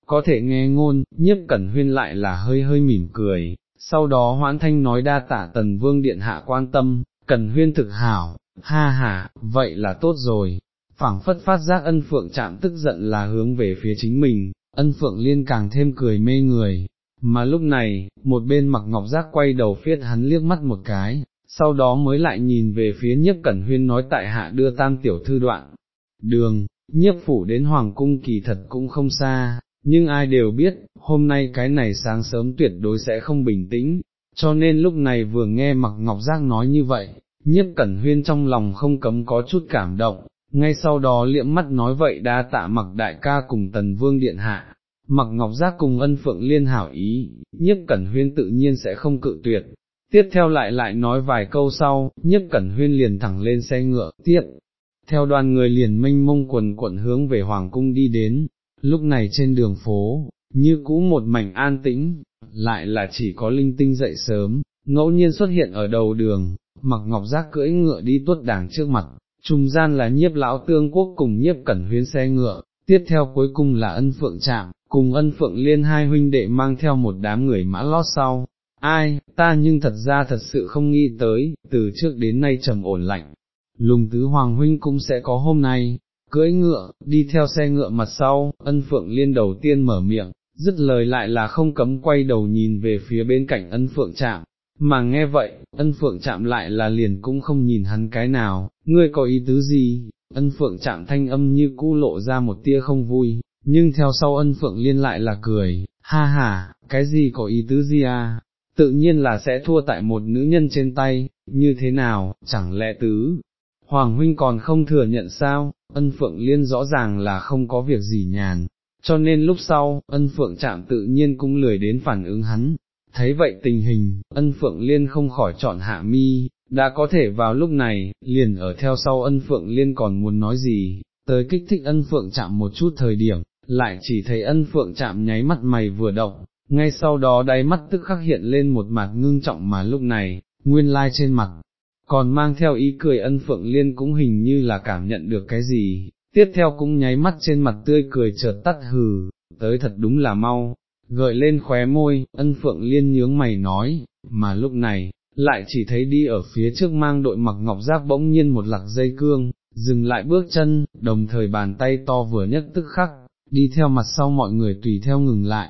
có thể nghe ngôn, nhiếp cẩn huyên lại là hơi hơi mỉm cười, sau đó hoãn thanh nói đa tả tần vương điện hạ quan tâm, Cẩn huyên thực hảo, ha ha, vậy là tốt rồi, phảng phất phát giác ân phượng chạm tức giận là hướng về phía chính mình, ân phượng liên càng thêm cười mê người, mà lúc này, một bên mặc ngọc giác quay đầu phiết hắn liếc mắt một cái, sau đó mới lại nhìn về phía nhiếp cẩn huyên nói tại hạ đưa tam tiểu thư đoạn, đường, nhiếp phủ đến hoàng cung kỳ thật cũng không xa, nhưng ai đều biết, hôm nay cái này sáng sớm tuyệt đối sẽ không bình tĩnh, cho nên lúc này vừa nghe mặc ngọc giác nói như vậy, nhiếp cẩn huyên trong lòng không cấm có chút cảm động, ngay sau đó liệm mắt nói vậy đa tạ mặc đại ca cùng tần vương điện hạ, mặc ngọc giác cùng ân phượng liên hảo ý, nhiếp cẩn huyên tự nhiên sẽ không cự tuyệt. Tiếp theo lại lại nói vài câu sau, nhiếp cẩn huyên liền thẳng lên xe ngựa, tiếp, theo đoàn người liền mênh mông quần quận hướng về Hoàng cung đi đến, lúc này trên đường phố, như cũ một mảnh an tĩnh, lại là chỉ có linh tinh dậy sớm, ngẫu nhiên xuất hiện ở đầu đường, mặc ngọc giác cưỡi ngựa đi tuốt đảng trước mặt, trung gian là nhiếp lão tương quốc cùng nhiếp cẩn huyến xe ngựa, tiếp theo cuối cùng là ân phượng trạm, cùng ân phượng liên hai huynh đệ mang theo một đám người mã lót sau. Ai, ta nhưng thật ra thật sự không nghĩ tới, từ trước đến nay trầm ổn lạnh, lùng tứ hoàng huynh cũng sẽ có hôm nay, cưỡi ngựa, đi theo xe ngựa mặt sau, ân phượng liên đầu tiên mở miệng, dứt lời lại là không cấm quay đầu nhìn về phía bên cạnh ân phượng chạm, mà nghe vậy, ân phượng chạm lại là liền cũng không nhìn hắn cái nào, ngươi có ý tứ gì, ân phượng chạm thanh âm như cũ lộ ra một tia không vui, nhưng theo sau ân phượng liên lại là cười, ha ha, cái gì có ý tứ gì à, tự nhiên là sẽ thua tại một nữ nhân trên tay, như thế nào, chẳng lẽ tứ. Hoàng huynh còn không thừa nhận sao, ân phượng liên rõ ràng là không có việc gì nhàn, cho nên lúc sau, ân phượng chạm tự nhiên cũng lười đến phản ứng hắn. Thấy vậy tình hình, ân phượng liên không khỏi chọn hạ mi, đã có thể vào lúc này, liền ở theo sau ân phượng liên còn muốn nói gì, tới kích thích ân phượng chạm một chút thời điểm, lại chỉ thấy ân phượng chạm nháy mắt mày vừa động, ngay sau đó đáy mắt tức khắc hiện lên một mặt ngưng trọng mà lúc này, nguyên lai trên mặt, còn mang theo ý cười ân phượng liên cũng hình như là cảm nhận được cái gì, tiếp theo cũng nháy mắt trên mặt tươi cười chợt tắt hừ, tới thật đúng là mau, gợi lên khóe môi, ân phượng liên nhướng mày nói, mà lúc này, lại chỉ thấy đi ở phía trước mang đội mặc ngọc giác bỗng nhiên một lạc dây cương, dừng lại bước chân, đồng thời bàn tay to vừa nhất tức khắc, đi theo mặt sau mọi người tùy theo ngừng lại.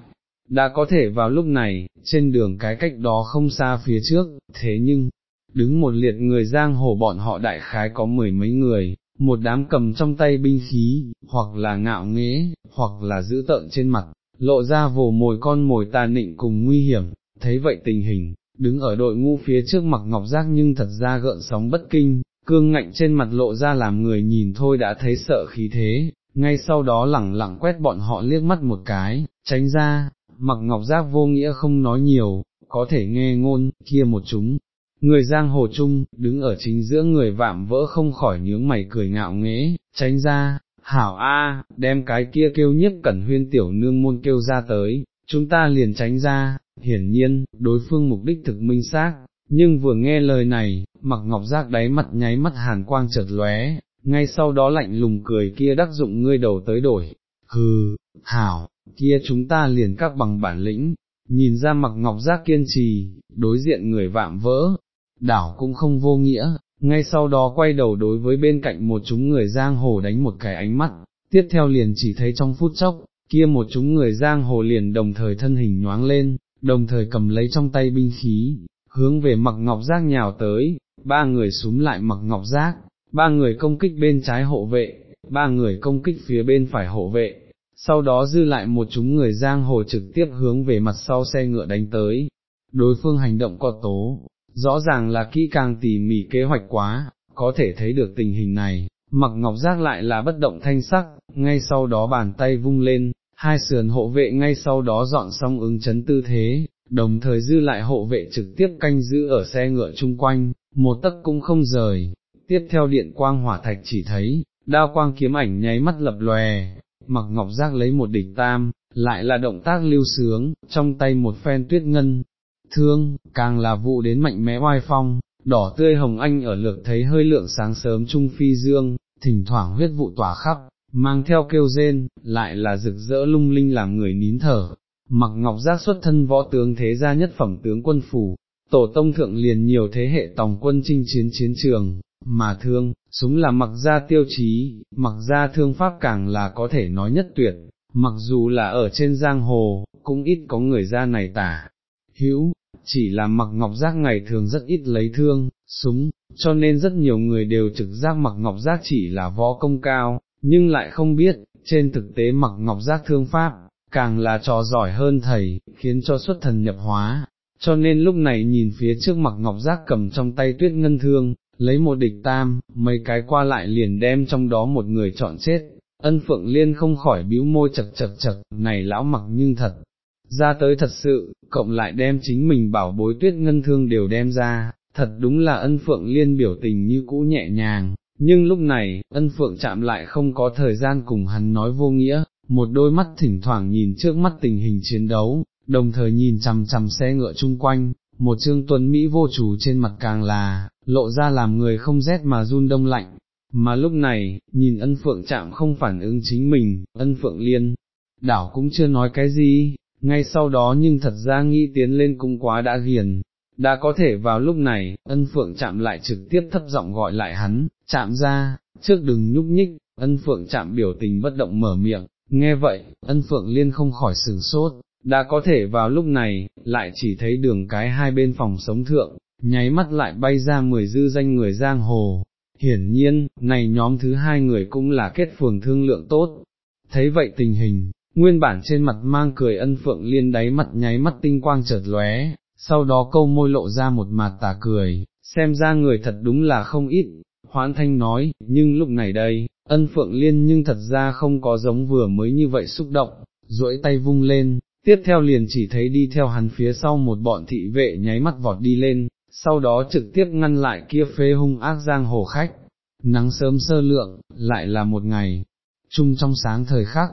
Đã có thể vào lúc này, trên đường cái cách đó không xa phía trước, thế nhưng, đứng một liệt người giang hồ bọn họ đại khái có mười mấy người, một đám cầm trong tay binh khí, hoặc là ngạo nghễ, hoặc là giữ tợn trên mặt, lộ ra vồ mồi con mồi tà nịnh cùng nguy hiểm, thấy vậy tình hình, đứng ở đội ngũ phía trước mặt ngọc giác nhưng thật ra gợn sóng bất kinh, cương ngạnh trên mặt lộ ra làm người nhìn thôi đã thấy sợ khí thế, ngay sau đó lẳng lặng quét bọn họ liếc mắt một cái, tránh ra, mặc ngọc giác vô nghĩa không nói nhiều, có thể nghe ngôn, kia một chúng. Người giang hồ chung, đứng ở chính giữa người vạm vỡ không khỏi nhướng mày cười ngạo nghễ, tránh ra, hảo a, đem cái kia kêu nhiếp cẩn huyên tiểu nương môn kêu ra tới, chúng ta liền tránh ra, hiển nhiên, đối phương mục đích thực minh xác, nhưng vừa nghe lời này, mặc ngọc giác đáy mặt nháy mắt hàn quang chợt lóe, ngay sau đó lạnh lùng cười kia đắc dụng ngươi đầu tới đổi, hừ, hảo, kia chúng ta liền các bằng bản lĩnh, nhìn ra mặc ngọc giác kiên trì, đối diện người vạm vỡ, đảo cũng không vô nghĩa, ngay sau đó quay đầu đối với bên cạnh một chúng người giang hồ đánh một cái ánh mắt, tiếp theo liền chỉ thấy trong phút chốc, kia một chúng người giang hồ liền đồng thời thân hình nhoáng lên, đồng thời cầm lấy trong tay binh khí, hướng về mặc ngọc giác nhào tới, ba người súm lại mặc ngọc giác, ba người công kích bên trái hộ vệ, ba người công kích phía bên phải hộ vệ, sau đó dư lại một chúng người giang hồ trực tiếp hướng về mặt sau xe ngựa đánh tới, đối phương hành động có tố, rõ ràng là kỹ càng tỉ mỉ kế hoạch quá, có thể thấy được tình hình này, mặc ngọc giác lại là bất động thanh sắc, ngay sau đó bàn tay vung lên, hai sườn hộ vệ ngay sau đó dọn xong ứng chấn tư thế, đồng thời dư lại hộ vệ trực tiếp canh giữ ở xe ngựa chung quanh, một tấc cũng không rời, tiếp theo điện quang hỏa thạch chỉ thấy, đao quang kiếm ảnh nháy mắt lập lòe, mặc ngọc giác lấy một địch tam, lại là động tác lưu sướng, trong tay một phen tuyết ngân, thương, càng là vụ đến mạnh mẽ oai phong, đỏ tươi hồng anh ở lược thấy hơi lượng sáng sớm trung phi dương, thỉnh thoảng huyết vụ tỏa khắp, mang theo kêu rên, lại là rực rỡ lung linh làm người nín thở. Mặc ngọc giác xuất thân võ tướng thế gia nhất phẩm tướng quân phủ, tổ tông thượng liền nhiều thế hệ tòng quân chinh chiến chiến trường, mà thương, súng là mặc ra tiêu chí, mặc ra thương pháp càng là có thể nói nhất tuyệt, mặc dù là ở trên giang hồ, cũng ít có người ra này tả. Hữu, chỉ là mặc ngọc giác ngày thường rất ít lấy thương, súng, cho nên rất nhiều người đều trực giác mặc ngọc giác chỉ là võ công cao, nhưng lại không biết, trên thực tế mặc ngọc giác thương pháp, càng là trò giỏi hơn thầy, khiến cho xuất thần nhập hóa, cho nên lúc này nhìn phía trước mặc ngọc giác cầm trong tay tuyết ngân thương, lấy một địch tam, mấy cái qua lại liền đem trong đó một người chọn chết, ân phượng liên không khỏi bĩu môi chật chật chật, này lão mặc nhưng thật, ra tới thật sự, cộng lại đem chính mình bảo bối tuyết ngân thương đều đem ra, thật đúng là ân phượng liên biểu tình như cũ nhẹ nhàng, nhưng lúc này, ân phượng chạm lại không có thời gian cùng hắn nói vô nghĩa, một đôi mắt thỉnh thoảng nhìn trước mắt tình hình chiến đấu, đồng thời nhìn chằm chằm xe ngựa chung quanh, một trương tuấn Mỹ vô chủ trên mặt càng là, lộ ra làm người không rét mà run đông lạnh, mà lúc này, nhìn ân phượng chạm không phản ứng chính mình, ân phượng liên, đảo cũng chưa nói cái gì, ngay sau đó nhưng thật ra nghĩ tiến lên cũng quá đã ghiền, đã có thể vào lúc này, ân phượng chạm lại trực tiếp thấp giọng gọi lại hắn, chạm ra, trước đừng nhúc nhích, ân phượng chạm biểu tình bất động mở miệng, nghe vậy, ân phượng liên không khỏi sừng sốt, đã có thể vào lúc này, lại chỉ thấy đường cái hai bên phòng sống thượng, nháy mắt lại bay ra mười dư danh người giang hồ. Hiển nhiên, này nhóm thứ hai người cũng là kết phường thương lượng tốt. Thấy vậy tình hình, nguyên bản trên mặt mang cười ân phượng liên đáy mặt nháy mắt tinh quang chợt lóe, sau đó câu môi lộ ra một mặt tà cười, xem ra người thật đúng là không ít, hoãn thanh nói, nhưng lúc này đây, ân phượng liên nhưng thật ra không có giống vừa mới như vậy xúc động, duỗi tay vung lên, tiếp theo liền chỉ thấy đi theo hắn phía sau một bọn thị vệ nháy mắt vọt đi lên, sau đó trực tiếp ngăn lại kia phê hung ác giang hồ khách, nắng sớm sơ lượng, lại là một ngày, chung trong sáng thời khắc,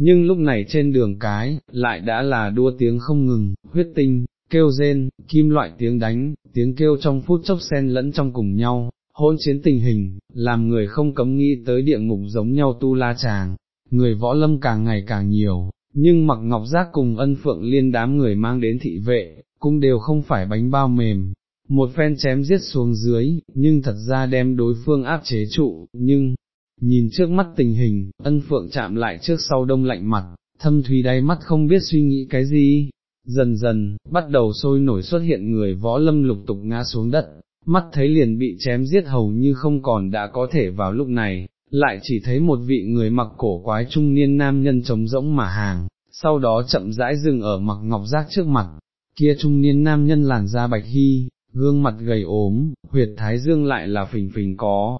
nhưng lúc này trên đường cái, lại đã là đua tiếng không ngừng, huyết tinh, kêu rên, kim loại tiếng đánh, tiếng kêu trong phút chốc xen lẫn trong cùng nhau, hỗn chiến tình hình, làm người không cấm nghĩ tới địa ngục giống nhau tu la chàng, người võ lâm càng ngày càng nhiều, nhưng mặc ngọc giác cùng ân phượng liên đám người mang đến thị vệ, cũng đều không phải bánh bao mềm. Một phen chém giết xuống dưới, nhưng thật ra đem đối phương áp chế trụ, nhưng, nhìn trước mắt tình hình, ân phượng chạm lại trước sau đông lạnh mặt, thâm thúy đáy mắt không biết suy nghĩ cái gì, dần dần, bắt đầu sôi nổi xuất hiện người võ lâm lục tục ngã xuống đất, mắt thấy liền bị chém giết hầu như không còn đã có thể vào lúc này, lại chỉ thấy một vị người mặc cổ quái trung niên nam nhân trống rỗng mà hàng, sau đó chậm rãi dừng ở mặc ngọc giác trước mặt, kia trung niên nam nhân làn da bạch hy, gương mặt gầy ốm, huyệt thái dương lại là phình phình có,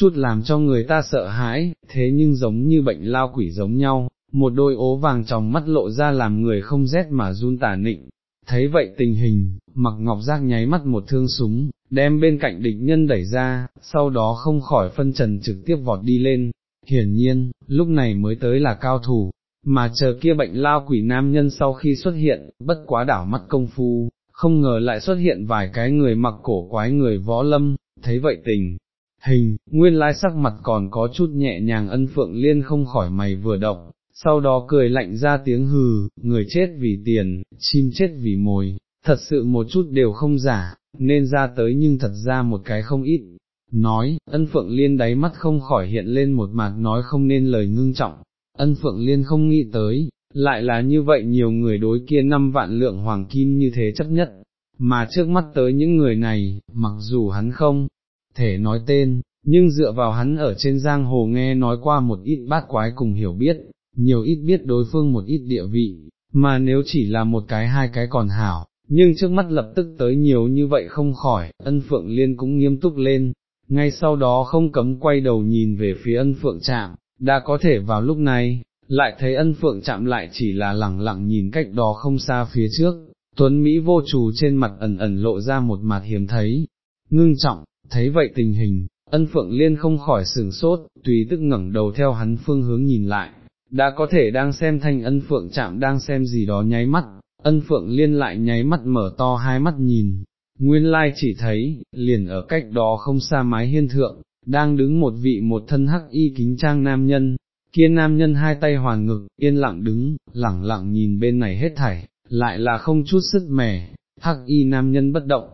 chút làm cho người ta sợ hãi, thế nhưng giống như bệnh lao quỷ giống nhau, một đôi ố vàng trong mắt lộ ra làm người không rét mà run tả nịnh. Thấy vậy tình hình, mặc ngọc giác nháy mắt một thương súng, đem bên cạnh địch nhân đẩy ra, sau đó không khỏi phân trần trực tiếp vọt đi lên. Hiển nhiên, lúc này mới tới là cao thủ, mà chờ kia bệnh lao quỷ nam nhân sau khi xuất hiện, bất quá đảo mắt công phu, không ngờ lại xuất hiện vài cái người mặc cổ quái người võ lâm, thấy vậy tình. Hình, nguyên lai sắc mặt còn có chút nhẹ nhàng ân phượng liên không khỏi mày vừa động, sau đó cười lạnh ra tiếng hừ, người chết vì tiền, chim chết vì mồi, thật sự một chút đều không giả, nên ra tới nhưng thật ra một cái không ít. Nói, ân phượng liên đáy mắt không khỏi hiện lên một mặt nói không nên lời ngưng trọng, ân phượng liên không nghĩ tới, lại là như vậy nhiều người đối kia năm vạn lượng hoàng kim như thế chấp nhất, mà trước mắt tới những người này, mặc dù hắn không thể nói tên, nhưng dựa vào hắn ở trên giang hồ nghe nói qua một ít bát quái cùng hiểu biết, nhiều ít biết đối phương một ít địa vị, mà nếu chỉ là một cái hai cái còn hảo, nhưng trước mắt lập tức tới nhiều như vậy không khỏi, ân phượng liên cũng nghiêm túc lên, ngay sau đó không cấm quay đầu nhìn về phía ân phượng chạm đã có thể vào lúc này, lại thấy ân phượng chạm lại chỉ là lẳng lặng nhìn cách đó không xa phía trước, tuấn Mỹ vô trù trên mặt ẩn ẩn lộ ra một mặt hiếm thấy, ngưng trọng, thấy vậy tình hình, ân phượng liên không khỏi sửng sốt, tùy tức ngẩng đầu theo hắn phương hướng nhìn lại, đã có thể đang xem thanh ân phượng chạm đang xem gì đó nháy mắt, ân phượng liên lại nháy mắt mở to hai mắt nhìn, nguyên lai chỉ thấy, liền ở cách đó không xa mái hiên thượng, đang đứng một vị một thân hắc y kính trang nam nhân, kia nam nhân hai tay hoàn ngực, yên lặng đứng, lẳng lặng nhìn bên này hết thảy, lại là không chút sức mẻ, hắc y nam nhân bất động,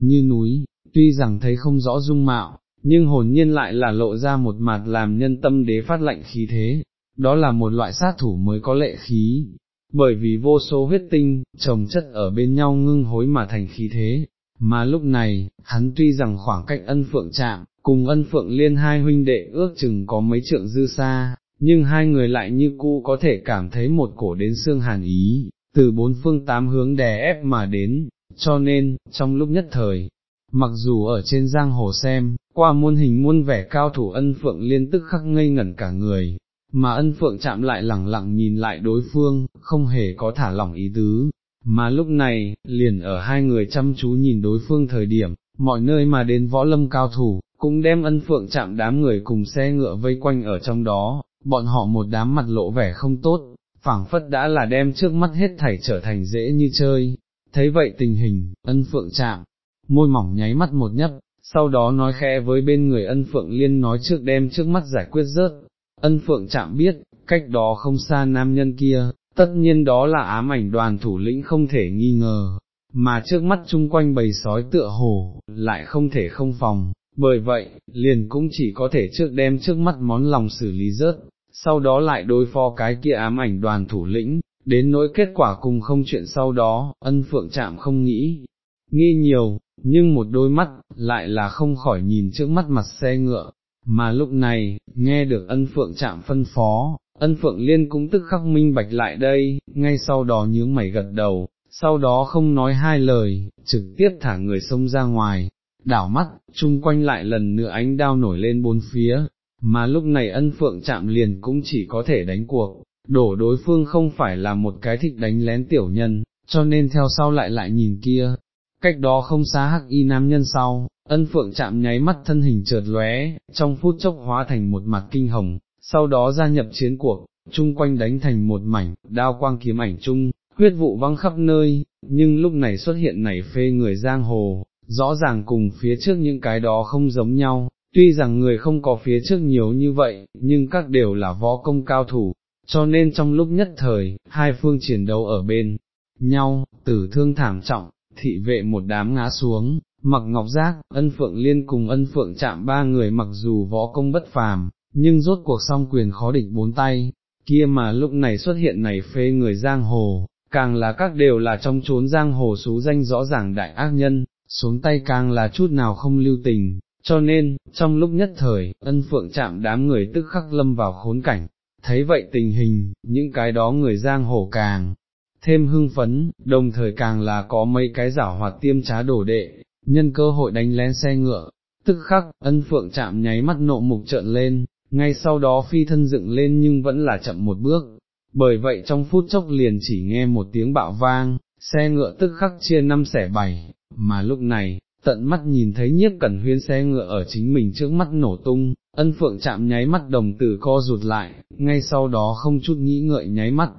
như núi, tuy rằng thấy không rõ dung mạo, nhưng hồn nhiên lại là lộ ra một mặt làm nhân tâm đế phát lạnh khí thế, đó là một loại sát thủ mới có lệ khí, bởi vì vô số huyết tinh, trồng chất ở bên nhau ngưng hối mà thành khí thế, mà lúc này, hắn tuy rằng khoảng cách ân phượng chạm, cùng ân phượng liên hai huynh đệ ước chừng có mấy trượng dư xa, nhưng hai người lại như cũ có thể cảm thấy một cổ đến xương hàn ý, từ bốn phương tám hướng đè ép mà đến, cho nên, trong lúc nhất thời, mặc dù ở trên giang hồ xem, qua muôn hình muôn vẻ cao thủ ân phượng liên tức khắc ngây ngẩn cả người, mà ân phượng chạm lại lẳng lặng nhìn lại đối phương, không hề có thả lỏng ý tứ, mà lúc này, liền ở hai người chăm chú nhìn đối phương thời điểm, mọi nơi mà đến võ lâm cao thủ, cũng đem ân phượng chạm đám người cùng xe ngựa vây quanh ở trong đó, bọn họ một đám mặt lộ vẻ không tốt, phảng phất đã là đem trước mắt hết thảy trở thành dễ như chơi, thấy vậy tình hình, ân phượng chạm, môi mỏng nháy mắt một nhấp, sau đó nói khẽ với bên người ân phượng liên nói trước đem trước mắt giải quyết rớt, ân phượng chạm biết, cách đó không xa nam nhân kia, tất nhiên đó là ám ảnh đoàn thủ lĩnh không thể nghi ngờ, mà trước mắt chung quanh bầy sói tựa hồ, lại không thể không phòng, bởi vậy, liền cũng chỉ có thể trước đem trước mắt món lòng xử lý rớt, sau đó lại đối phó cái kia ám ảnh đoàn thủ lĩnh, đến nỗi kết quả cùng không chuyện sau đó, ân phượng chạm không nghĩ, nghi nhiều, nhưng một đôi mắt, lại là không khỏi nhìn trước mắt mặt xe ngựa, mà lúc này, nghe được ân phượng chạm phân phó, ân phượng liên cũng tức khắc minh bạch lại đây, ngay sau đó nhướng mày gật đầu, sau đó không nói hai lời, trực tiếp thả người xông ra ngoài, đảo mắt, chung quanh lại lần nữa ánh đao nổi lên bốn phía, mà lúc này ân phượng chạm liền cũng chỉ có thể đánh cuộc, đổ đối phương không phải là một cái thích đánh lén tiểu nhân, cho nên theo sau lại lại nhìn kia, cách đó không xa hắc y nam nhân sau, ân phượng chạm nháy mắt thân hình chợt lóe, trong phút chốc hóa thành một mặt kinh hồng, sau đó gia nhập chiến cuộc, chung quanh đánh thành một mảnh, đao quang kiếm ảnh chung, huyết vụ văng khắp nơi, nhưng lúc này xuất hiện nảy phê người giang hồ, rõ ràng cùng phía trước những cái đó không giống nhau, tuy rằng người không có phía trước nhiều như vậy, nhưng các đều là võ công cao thủ, cho nên trong lúc nhất thời, hai phương chiến đấu ở bên nhau, tử thương thảm trọng, thị vệ một đám ngã xuống, mặc ngọc giác, ân phượng liên cùng ân phượng chạm ba người mặc dù võ công bất phàm, nhưng rốt cuộc song quyền khó địch bốn tay, kia mà lúc này xuất hiện này phê người giang hồ, càng là các đều là trong chốn giang hồ xú danh rõ ràng đại ác nhân, xuống tay càng là chút nào không lưu tình, cho nên, trong lúc nhất thời, ân phượng chạm đám người tức khắc lâm vào khốn cảnh, thấy vậy tình hình, những cái đó người giang hồ càng thêm hưng phấn, đồng thời càng là có mấy cái giả hoạt tiêm trá đổ đệ, nhân cơ hội đánh lén xe ngựa, tức khắc, ân phượng chạm nháy mắt nộ mục trợn lên, ngay sau đó phi thân dựng lên nhưng vẫn là chậm một bước, bởi vậy trong phút chốc liền chỉ nghe một tiếng bạo vang, xe ngựa tức khắc chia năm xẻ bảy, mà lúc này, tận mắt nhìn thấy nhiếp cẩn huyên xe ngựa ở chính mình trước mắt nổ tung, ân phượng chạm nháy mắt đồng tử co rụt lại, ngay sau đó không chút nghĩ ngợi nháy mắt,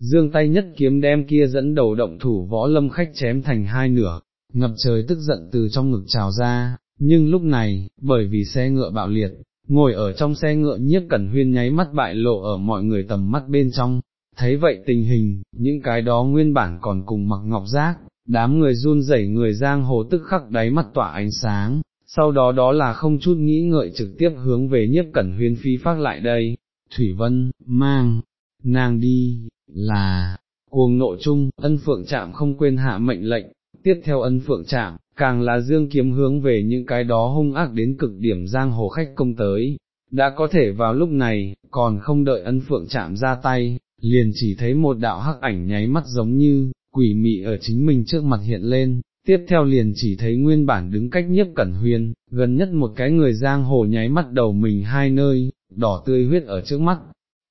dương tay nhất kiếm đem kia dẫn đầu động thủ võ lâm khách chém thành hai nửa, ngập trời tức giận từ trong ngực trào ra, nhưng lúc này, bởi vì xe ngựa bạo liệt, ngồi ở trong xe ngựa nhiếp cẩn huyên nháy mắt bại lộ ở mọi người tầm mắt bên trong, thấy vậy tình hình, những cái đó nguyên bản còn cùng mặc ngọc giác, đám người run rẩy người giang hồ tức khắc đáy mắt tỏa ánh sáng, sau đó đó là không chút nghĩ ngợi trực tiếp hướng về nhiếp cẩn huyên phi phát lại đây, Thủy Vân, mang, nàng đi, là, cuồng nộ chung, ân phượng chạm không quên hạ mệnh lệnh, tiếp theo ân phượng chạm, càng là dương kiếm hướng về những cái đó hung ác đến cực điểm giang hồ khách công tới, đã có thể vào lúc này, còn không đợi ân phượng chạm ra tay, liền chỉ thấy một đạo hắc ảnh nháy mắt giống như, quỷ mị ở chính mình trước mặt hiện lên, tiếp theo liền chỉ thấy nguyên bản đứng cách nhiếp cẩn huyên, gần nhất một cái người giang hồ nháy mắt đầu mình hai nơi, đỏ tươi huyết ở trước mắt,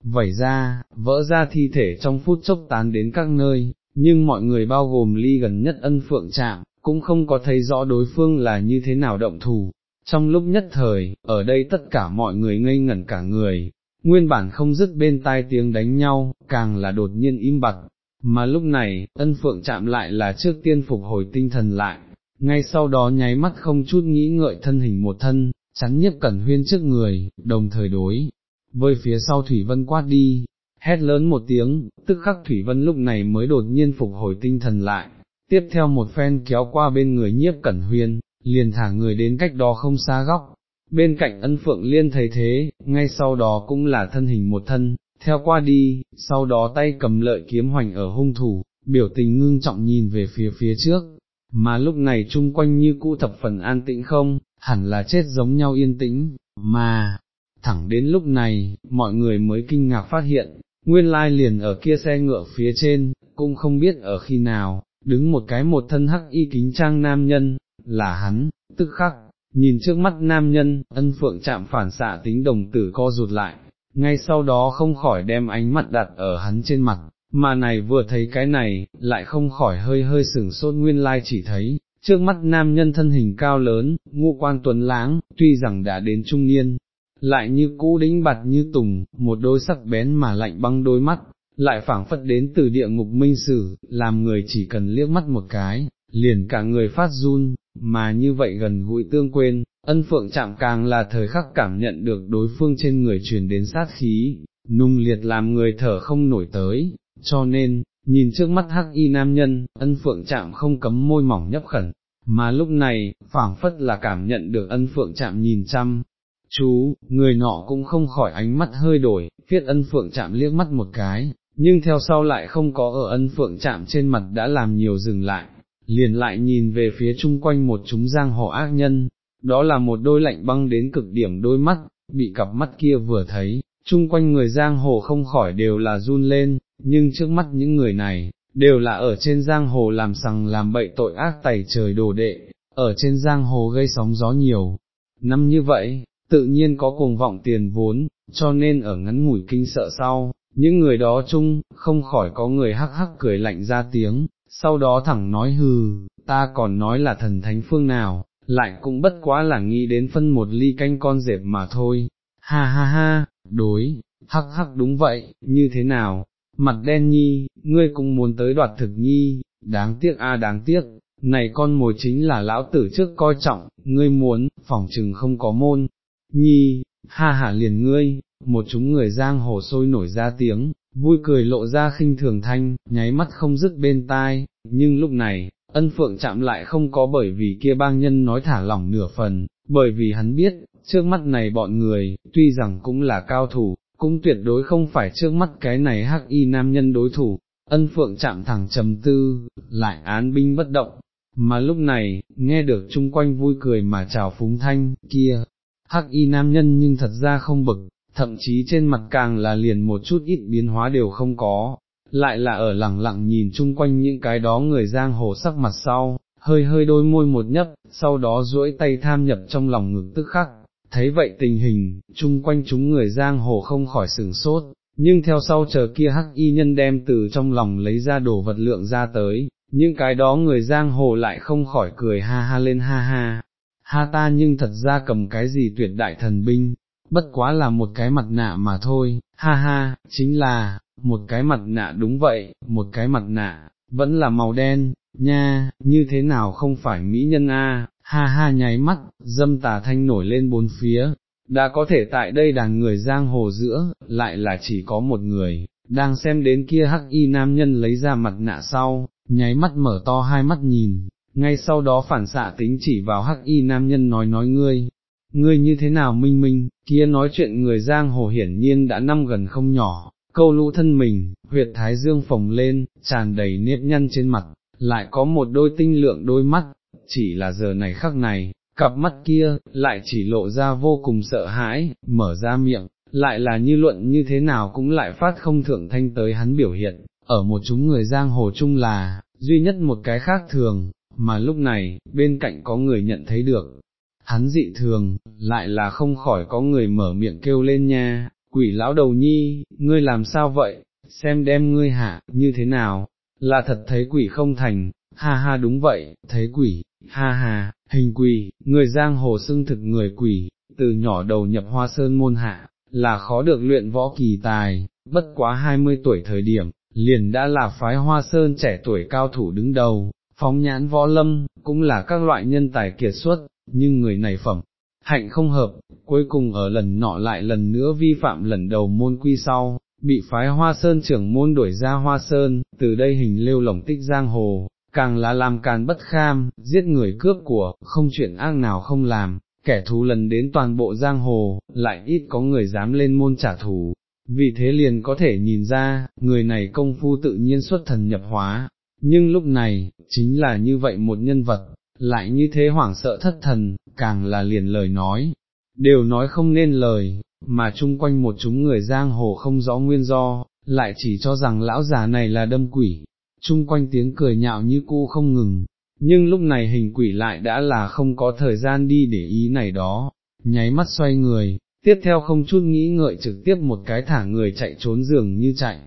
vẩy ra, vỡ ra thi thể trong phút chốc tán đến các nơi, nhưng mọi người bao gồm ly gần nhất ân phượng chạm, cũng không có thấy rõ đối phương là như thế nào động thủ. Trong lúc nhất thời, ở đây tất cả mọi người ngây ngẩn cả người, nguyên bản không dứt bên tai tiếng đánh nhau, càng là đột nhiên im bặt, mà lúc này, ân phượng chạm lại là trước tiên phục hồi tinh thần lại, ngay sau đó nháy mắt không chút nghĩ ngợi thân hình một thân, chắn nhiếp cẩn huyên trước người, đồng thời đối, với phía sau Thủy Vân quát đi, hét lớn một tiếng, tức khắc Thủy Vân lúc này mới đột nhiên phục hồi tinh thần lại, tiếp theo một phen kéo qua bên người nhiếp cẩn huyên, liền thả người đến cách đó không xa góc, bên cạnh ân phượng liên thấy thế, ngay sau đó cũng là thân hình một thân, theo qua đi, sau đó tay cầm lợi kiếm hoành ở hung thủ, biểu tình ngưng trọng nhìn về phía phía trước, mà lúc này chung quanh như cũ thập phần an tĩnh không, hẳn là chết giống nhau yên tĩnh, mà, thẳng đến lúc này, mọi người mới kinh ngạc phát hiện, nguyên lai liền ở kia xe ngựa phía trên, cũng không biết ở khi nào, đứng một cái một thân hắc y kính trang nam nhân, là hắn, tức khắc, nhìn trước mắt nam nhân, ân phượng chạm phản xạ tính đồng tử co rụt lại, ngay sau đó không khỏi đem ánh mặt đặt ở hắn trên mặt, mà này vừa thấy cái này, lại không khỏi hơi hơi sửng sốt nguyên lai chỉ thấy, trước mắt nam nhân thân hình cao lớn, ngũ quan tuấn láng, tuy rằng đã đến trung niên, lại như cũ đĩnh bặt như tùng, một đôi sắc bén mà lạnh băng đôi mắt, lại phảng phất đến từ địa ngục minh sử, làm người chỉ cần liếc mắt một cái, liền cả người phát run, mà như vậy gần gũi tương quên, ân phượng chạm càng là thời khắc cảm nhận được đối phương trên người truyền đến sát khí, nung liệt làm người thở không nổi tới, cho nên, nhìn trước mắt hắc y nam nhân, ân phượng chạm không cấm môi mỏng nhấp khẩn, mà lúc này, phảng phất là cảm nhận được ân phượng chạm nhìn chăm, chú, người nọ cũng không khỏi ánh mắt hơi đổi, viết ân phượng chạm liếc mắt một cái, nhưng theo sau lại không có ở ân phượng chạm trên mặt đã làm nhiều dừng lại, liền lại nhìn về phía chung quanh một chúng giang hồ ác nhân, đó là một đôi lạnh băng đến cực điểm đôi mắt, bị cặp mắt kia vừa thấy, chung quanh người giang hồ không khỏi đều là run lên, nhưng trước mắt những người này, đều là ở trên giang hồ làm sằng làm bậy tội ác tẩy trời đồ đệ, ở trên giang hồ gây sóng gió nhiều. Năm như vậy, tự nhiên có cùng vọng tiền vốn, cho nên ở ngắn ngủi kinh sợ sau, những người đó chung, không khỏi có người hắc hắc cười lạnh ra tiếng, sau đó thẳng nói hừ, ta còn nói là thần thánh phương nào, lại cũng bất quá là nghĩ đến phân một ly canh con dẹp mà thôi, ha ha ha, đối, hắc hắc đúng vậy, như thế nào, mặt đen nhi, ngươi cũng muốn tới đoạt thực nhi, đáng tiếc a đáng tiếc, này con mồi chính là lão tử trước coi trọng, ngươi muốn, phỏng chừng không có môn, nhi, ha hả liền ngươi, một chúng người giang hồ sôi nổi ra tiếng, vui cười lộ ra khinh thường thanh, nháy mắt không dứt bên tai, nhưng lúc này, ân phượng chạm lại không có bởi vì kia bang nhân nói thả lỏng nửa phần, bởi vì hắn biết, trước mắt này bọn người, tuy rằng cũng là cao thủ, cũng tuyệt đối không phải trước mắt cái này hắc y nam nhân đối thủ, ân phượng chạm thẳng trầm tư, lại án binh bất động, mà lúc này, nghe được chung quanh vui cười mà chào phúng thanh, kia, hắc y nam nhân nhưng thật ra không bực, thậm chí trên mặt càng là liền một chút ít biến hóa đều không có, lại là ở lẳng lặng nhìn chung quanh những cái đó người giang hồ sắc mặt sau, hơi hơi đôi môi một nhấp, sau đó duỗi tay tham nhập trong lòng ngực tức khắc, thấy vậy tình hình, chung quanh chúng người giang hồ không khỏi sửng sốt, nhưng theo sau chờ kia hắc y nhân đem từ trong lòng lấy ra đồ vật lượng ra tới, những cái đó người giang hồ lại không khỏi cười ha ha lên ha ha, ha ta nhưng thật ra cầm cái gì tuyệt đại thần binh, bất quá là một cái mặt nạ mà thôi, ha ha, chính là, một cái mặt nạ đúng vậy, một cái mặt nạ, vẫn là màu đen, nha, như thế nào không phải mỹ nhân a? ha ha nháy mắt, dâm tà thanh nổi lên bốn phía, đã có thể tại đây đàn người giang hồ giữa, lại là chỉ có một người, đang xem đến kia hắc y nam nhân lấy ra mặt nạ sau, nháy mắt mở to hai mắt nhìn, ngay sau đó phản xạ tính chỉ vào hắc y nam nhân nói nói ngươi, ngươi như thế nào minh minh, kia nói chuyện người giang hồ hiển nhiên đã năm gần không nhỏ, câu lũ thân mình, huyệt thái dương phồng lên, tràn đầy nếp nhăn trên mặt, lại có một đôi tinh lượng đôi mắt, chỉ là giờ này khắc này, cặp mắt kia, lại chỉ lộ ra vô cùng sợ hãi, mở ra miệng, lại là như luận như thế nào cũng lại phát không thượng thanh tới hắn biểu hiện, ở một chúng người giang hồ chung là, duy nhất một cái khác thường, mà lúc này, bên cạnh có người nhận thấy được, hắn dị thường, lại là không khỏi có người mở miệng kêu lên nha, quỷ lão đầu nhi, ngươi làm sao vậy, xem đem ngươi hạ, như thế nào, là thật thấy quỷ không thành, ha ha đúng vậy, thấy quỷ, ha ha, hình quỷ, người giang hồ xưng thực người quỷ, từ nhỏ đầu nhập hoa sơn môn hạ, là khó được luyện võ kỳ tài, bất quá 20 tuổi thời điểm, liền đã là phái hoa sơn trẻ tuổi cao thủ đứng đầu, phóng nhãn võ lâm, cũng là các loại nhân tài kiệt xuất, nhưng người này phẩm, hạnh không hợp, cuối cùng ở lần nọ lại lần nữa vi phạm lần đầu môn quy sau, bị phái hoa sơn trưởng môn đuổi ra hoa sơn, từ đây hình lưu lỏng tích giang hồ, càng là làm càng bất kham, giết người cướp của, không chuyện ác nào không làm, kẻ thù lần đến toàn bộ giang hồ, lại ít có người dám lên môn trả thù. Vì thế liền có thể nhìn ra, người này công phu tự nhiên xuất thần nhập hóa, nhưng lúc này, chính là như vậy một nhân vật, lại như thế hoảng sợ thất thần, càng là liền lời nói, đều nói không nên lời, mà chung quanh một chúng người giang hồ không rõ nguyên do, lại chỉ cho rằng lão già này là đâm quỷ, chung quanh tiếng cười nhạo như cu không ngừng, nhưng lúc này hình quỷ lại đã là không có thời gian đi để ý này đó, nháy mắt xoay người, tiếp theo không chút nghĩ ngợi trực tiếp một cái thả người chạy trốn giường như chạy,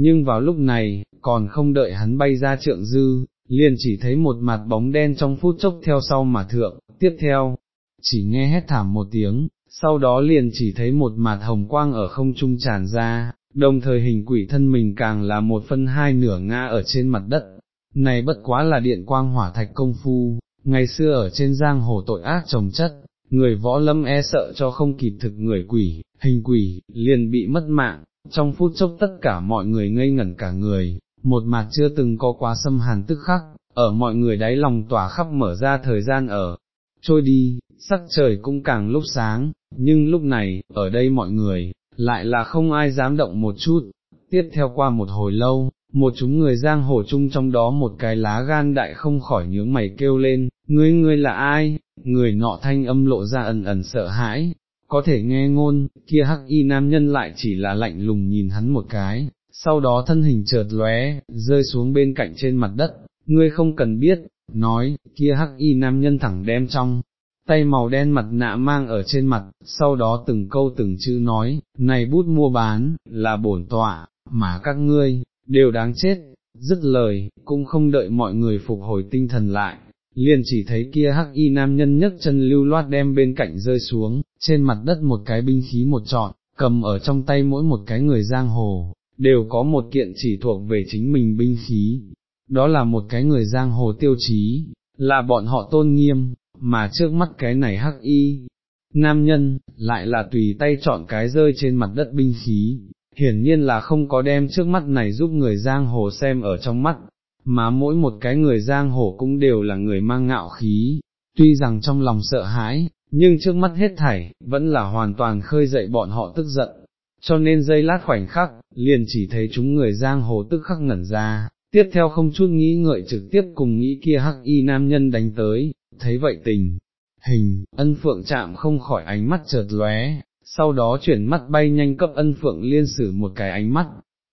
nhưng vào lúc này, còn không đợi hắn bay ra trượng dư, liền chỉ thấy một mặt bóng đen trong phút chốc theo sau mà thượng, tiếp theo, chỉ nghe hét thảm một tiếng, sau đó liền chỉ thấy một mặt hồng quang ở không trung tràn ra, đồng thời hình quỷ thân mình càng là một phân hai nửa ngã ở trên mặt đất, này bất quá là điện quang hỏa thạch công phu, ngày xưa ở trên giang hồ tội ác trồng chất, người võ lâm e sợ cho không kịp thực người quỷ, hình quỷ, liền bị mất mạng, trong phút chốc tất cả mọi người ngây ngẩn cả người, một mặt chưa từng có quá xâm hàn tức khắc, ở mọi người đáy lòng tỏa khắp mở ra thời gian ở, trôi đi, sắc trời cũng càng lúc sáng, nhưng lúc này, ở đây mọi người, lại là không ai dám động một chút, tiếp theo qua một hồi lâu, một chúng người giang hồ chung trong đó một cái lá gan đại không khỏi nhướng mày kêu lên, ngươi ngươi là ai, người nọ thanh âm lộ ra ẩn ẩn sợ hãi, có thể nghe ngôn, kia hắc y nam nhân lại chỉ là lạnh lùng nhìn hắn một cái, sau đó thân hình chợt lóe, rơi xuống bên cạnh trên mặt đất, ngươi không cần biết, nói, kia hắc y nam nhân thẳng đem trong, tay màu đen mặt nạ mang ở trên mặt, sau đó từng câu từng chữ nói, này bút mua bán, là bổn tọa, mà các ngươi, đều đáng chết, dứt lời, cũng không đợi mọi người phục hồi tinh thần lại, liền chỉ thấy kia hắc y nam nhân nhấc chân lưu loát đem bên cạnh rơi xuống, trên mặt đất một cái binh khí một trọn, cầm ở trong tay mỗi một cái người giang hồ, đều có một kiện chỉ thuộc về chính mình binh khí, đó là một cái người giang hồ tiêu chí, là bọn họ tôn nghiêm, mà trước mắt cái này hắc y, nam nhân, lại là tùy tay chọn cái rơi trên mặt đất binh khí, hiển nhiên là không có đem trước mắt này giúp người giang hồ xem ở trong mắt, mà mỗi một cái người giang hồ cũng đều là người mang ngạo khí, tuy rằng trong lòng sợ hãi, nhưng trước mắt hết thảy, vẫn là hoàn toàn khơi dậy bọn họ tức giận, cho nên giây lát khoảnh khắc, liền chỉ thấy chúng người giang hồ tức khắc ngẩn ra, tiếp theo không chút nghĩ ngợi trực tiếp cùng nghĩ kia hắc y nam nhân đánh tới, thấy vậy tình, hình, ân phượng chạm không khỏi ánh mắt chợt lóe, sau đó chuyển mắt bay nhanh cấp ân phượng liên sử một cái ánh mắt,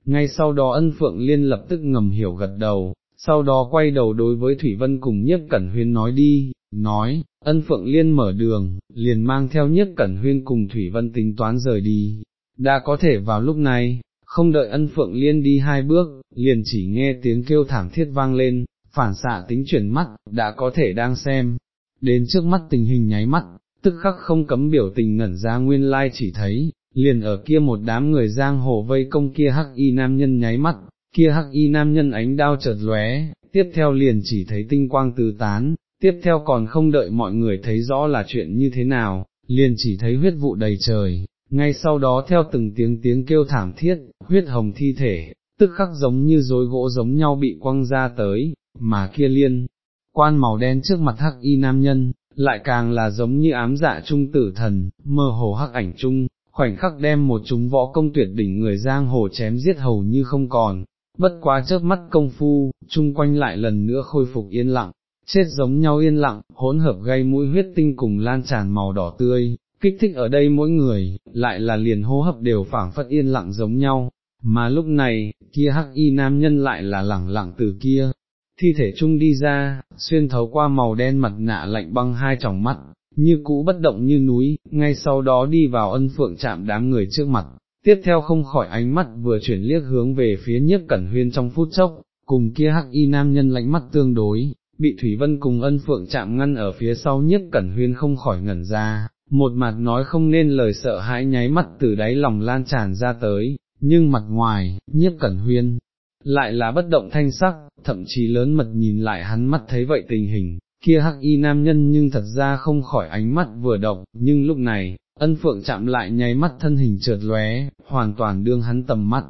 ngay sau đó ân phượng liên lập tức ngầm hiểu gật đầu, sau đó quay đầu đối với Thủy Vân cùng nhất cẩn huyên nói đi, nói, ân phượng liên mở đường, liền mang theo nhất cẩn huyên cùng Thủy Vân tính toán rời đi, đã có thể vào lúc này, không đợi ân phượng liên đi hai bước, liền chỉ nghe tiếng kêu thảm thiết vang lên, phản xạ tính chuyển mắt, đã có thể đang xem, đến trước mắt tình hình nháy mắt, tức khắc không cấm biểu tình ngẩn ra nguyên lai chỉ thấy, liền ở kia một đám người giang hồ vây công kia hắc y nam nhân nháy mắt, kia hắc y nam nhân ánh đao chợt lóe, tiếp theo liền chỉ thấy tinh quang tứ tán, tiếp theo còn không đợi mọi người thấy rõ là chuyện như thế nào, liền chỉ thấy huyết vụ đầy trời, ngay sau đó theo từng tiếng tiếng kêu thảm thiết, huyết hồng thi thể, tức khắc giống như rối gỗ giống nhau bị quăng ra tới, mà kia liên, quan màu đen trước mặt hắc y nam nhân, lại càng là giống như ám dạ trung tử thần, mơ hồ hắc ảnh trung, khoảnh khắc đem một chúng võ công tuyệt đỉnh người giang hồ chém giết hầu như không còn, bất quá chớp mắt công phu, chung quanh lại lần nữa khôi phục yên lặng, chết giống nhau yên lặng, hỗn hợp gây mũi huyết tinh cùng lan tràn màu đỏ tươi, kích thích ở đây mỗi người, lại là liền hô hấp đều phảng phất yên lặng giống nhau, mà lúc này, kia hắc y nam nhân lại là lẳng lặng từ kia, thi thể chung đi ra, xuyên thấu qua màu đen mặt nạ lạnh băng hai tròng mắt, như cũ bất động như núi, ngay sau đó đi vào ân phượng chạm đám người trước mặt, tiếp theo không khỏi ánh mắt vừa chuyển liếc hướng về phía nhiếp cẩn huyên trong phút chốc, cùng kia hắc y nam nhân lạnh mắt tương đối, bị Thủy Vân cùng ân phượng chạm ngăn ở phía sau nhiếp cẩn huyên không khỏi ngẩn ra, một mặt nói không nên lời sợ hãi nháy mắt từ đáy lòng lan tràn ra tới, nhưng mặt ngoài, nhiếp cẩn huyên, lại là bất động thanh sắc, thậm chí lớn mật nhìn lại hắn mắt thấy vậy tình hình, kia hắc y nam nhân nhưng thật ra không khỏi ánh mắt vừa động, nhưng lúc này, ân phượng chạm lại nháy mắt thân hình trượt lóe, hoàn toàn đương hắn tầm mắt.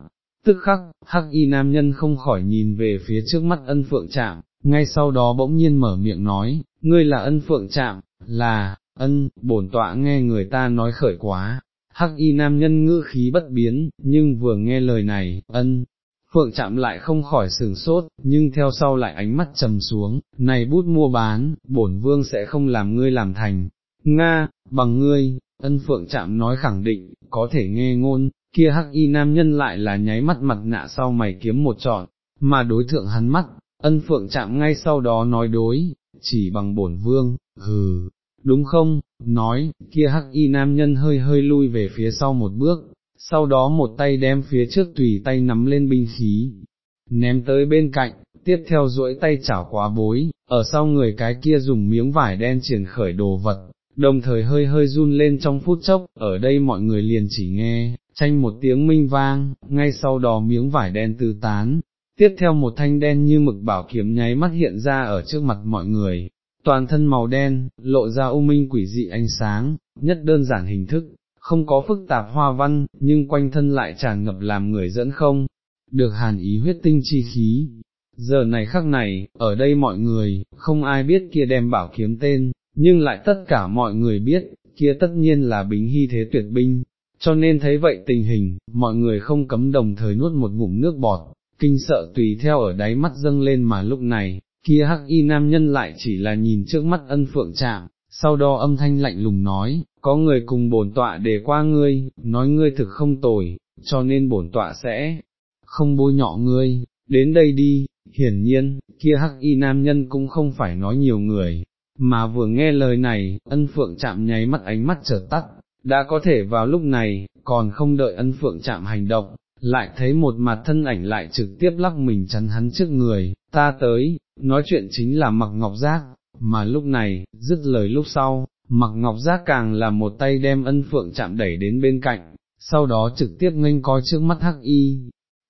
Tức khắc, hắc y nam nhân không khỏi nhìn về phía trước mắt ân phượng chạm, ngay sau đó bỗng nhiên mở miệng nói, ngươi là ân phượng chạm, là, ân, bổn tọa nghe người ta nói khởi quá, hắc y nam nhân ngữ khí bất biến, nhưng vừa nghe lời này, ân, phượng chạm lại không khỏi sừng sốt, nhưng theo sau lại ánh mắt trầm xuống, này bút mua bán, bổn vương sẽ không làm ngươi làm thành, Nga, bằng ngươi, ân phượng chạm nói khẳng định, có thể nghe ngôn, kia hắc y nam nhân lại là nháy mắt mặt nạ sau mày kiếm một trọn, mà đối thượng hắn mắt, ân phượng chạm ngay sau đó nói đối, chỉ bằng bổn vương, hừ, đúng không, nói, kia hắc y nam nhân hơi hơi lui về phía sau một bước, sau đó một tay đem phía trước tùy tay nắm lên binh khí, ném tới bên cạnh, tiếp theo duỗi tay chảo quá bối, ở sau người cái kia dùng miếng vải đen triển khởi đồ vật, đồng thời hơi hơi run lên trong phút chốc, ở đây mọi người liền chỉ nghe, tranh một tiếng minh vang, ngay sau đó miếng vải đen tư tán, tiếp theo một thanh đen như mực bảo kiếm nháy mắt hiện ra ở trước mặt mọi người, toàn thân màu đen, lộ ra u minh quỷ dị ánh sáng, nhất đơn giản hình thức, không có phức tạp hoa văn, nhưng quanh thân lại tràn ngập làm người dẫn không, được hàn ý huyết tinh chi khí. Giờ này khắc này, ở đây mọi người, không ai biết kia đem bảo kiếm tên, nhưng lại tất cả mọi người biết, kia tất nhiên là bính hy thế tuyệt binh, cho nên thấy vậy tình hình, mọi người không cấm đồng thời nuốt một ngụm nước bọt, kinh sợ tùy theo ở đáy mắt dâng lên mà lúc này, kia hắc y nam nhân lại chỉ là nhìn trước mắt ân phượng chạm, sau đó âm thanh lạnh lùng nói, có người cùng bổn tọa để qua ngươi, nói ngươi thực không tồi, cho nên bổn tọa sẽ không bôi nhọ ngươi, đến đây đi, hiển nhiên, kia hắc y nam nhân cũng không phải nói nhiều người, mà vừa nghe lời này, ân phượng chạm nháy mắt ánh mắt chợt tắt, đã có thể vào lúc này, còn không đợi ân phượng chạm hành động, lại thấy một mặt thân ảnh lại trực tiếp lắc mình chắn hắn trước người, ta tới, nói chuyện chính là mặc ngọc giác, mà lúc này, dứt lời lúc sau, mặc ngọc giác càng là một tay đem ân phượng chạm đẩy đến bên cạnh, sau đó trực tiếp nghênh coi trước mắt hắc y.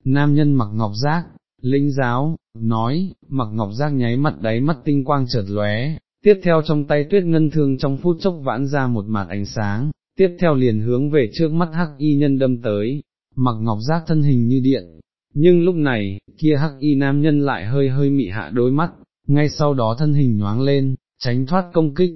Nam nhân mặc ngọc giác, linh giáo, nói, mặc ngọc giác nháy mặt đáy mắt tinh quang chợt lóe, tiếp theo trong tay tuyết ngân thương trong phút chốc vãn ra một mạt ánh sáng, tiếp theo liền hướng về trước mắt hắc y nhân đâm tới, mặc ngọc giác thân hình như điện, nhưng lúc này, kia hắc y nam nhân lại hơi hơi mị hạ đôi mắt, ngay sau đó thân hình nhoáng lên, tránh thoát công kích,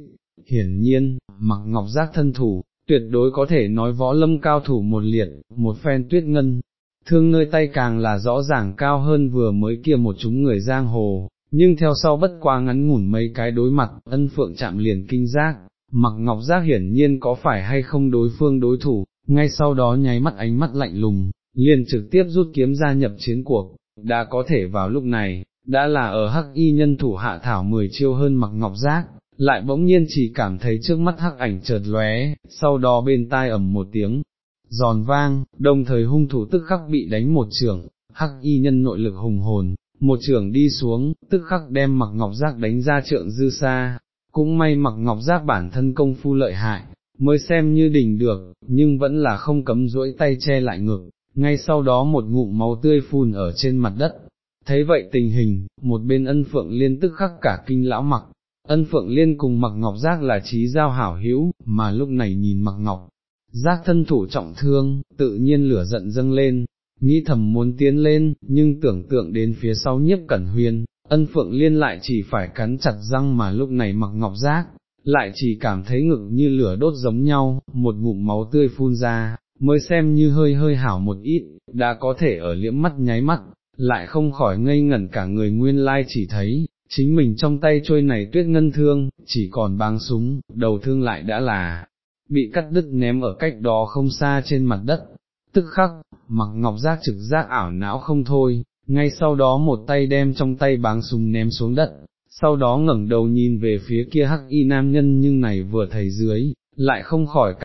hiển nhiên, mặc ngọc giác thân thủ, tuyệt đối có thể nói võ lâm cao thủ một liệt, một phen tuyết ngân, thương nơi tay càng là rõ ràng cao hơn vừa mới kia một chúng người giang hồ, nhưng theo sau bất qua ngắn ngủn mấy cái đối mặt, ân phượng chạm liền kinh giác, mặc ngọc giác hiển nhiên có phải hay không đối phương đối thủ, ngay sau đó nháy mắt ánh mắt lạnh lùng, liền trực tiếp rút kiếm gia nhập chiến cuộc, đã có thể vào lúc này, đã là ở hắc y nhân thủ hạ thảo 10 chiêu hơn mặc ngọc giác, lại bỗng nhiên chỉ cảm thấy trước mắt hắc ảnh chợt lóe, sau đó bên tai ầm một tiếng, giòn vang, đồng thời hung thủ tức khắc bị đánh một trường, hắc y nhân nội lực hùng hồn, một trường đi xuống, tức khắc đem mặc ngọc giác đánh ra trượng dư xa, cũng may mặc ngọc giác bản thân công phu lợi hại, mới xem như đỉnh được, nhưng vẫn là không cấm duỗi tay che lại ngực, ngay sau đó một ngụm máu tươi phun ở trên mặt đất. Thấy vậy tình hình, một bên ân phượng liên tức khắc cả kinh lão mặc, ân phượng liên cùng mặc ngọc giác là trí giao hảo hữu, mà lúc này nhìn mặc ngọc, giác thân thủ trọng thương, tự nhiên lửa giận dâng lên, nghĩ thầm muốn tiến lên, nhưng tưởng tượng đến phía sau nhiếp cẩn huyên, ân phượng liên lại chỉ phải cắn chặt răng mà lúc này mặc ngọc giác, lại chỉ cảm thấy ngực như lửa đốt giống nhau, một ngụm máu tươi phun ra, mới xem như hơi hơi hảo một ít, đã có thể ở liễm mắt nháy mắt, lại không khỏi ngây ngẩn cả người nguyên lai chỉ thấy, chính mình trong tay trôi này tuyết ngân thương, chỉ còn băng súng, đầu thương lại đã là, bị cắt đứt ném ở cách đó không xa trên mặt đất, tức khắc, mặc ngọc giác trực giác ảo não không thôi, ngay sau đó một tay đem trong tay báng súng ném xuống đất, sau đó ngẩng đầu nhìn về phía kia hắc y nam nhân nhưng này vừa thấy dưới, lại không khỏi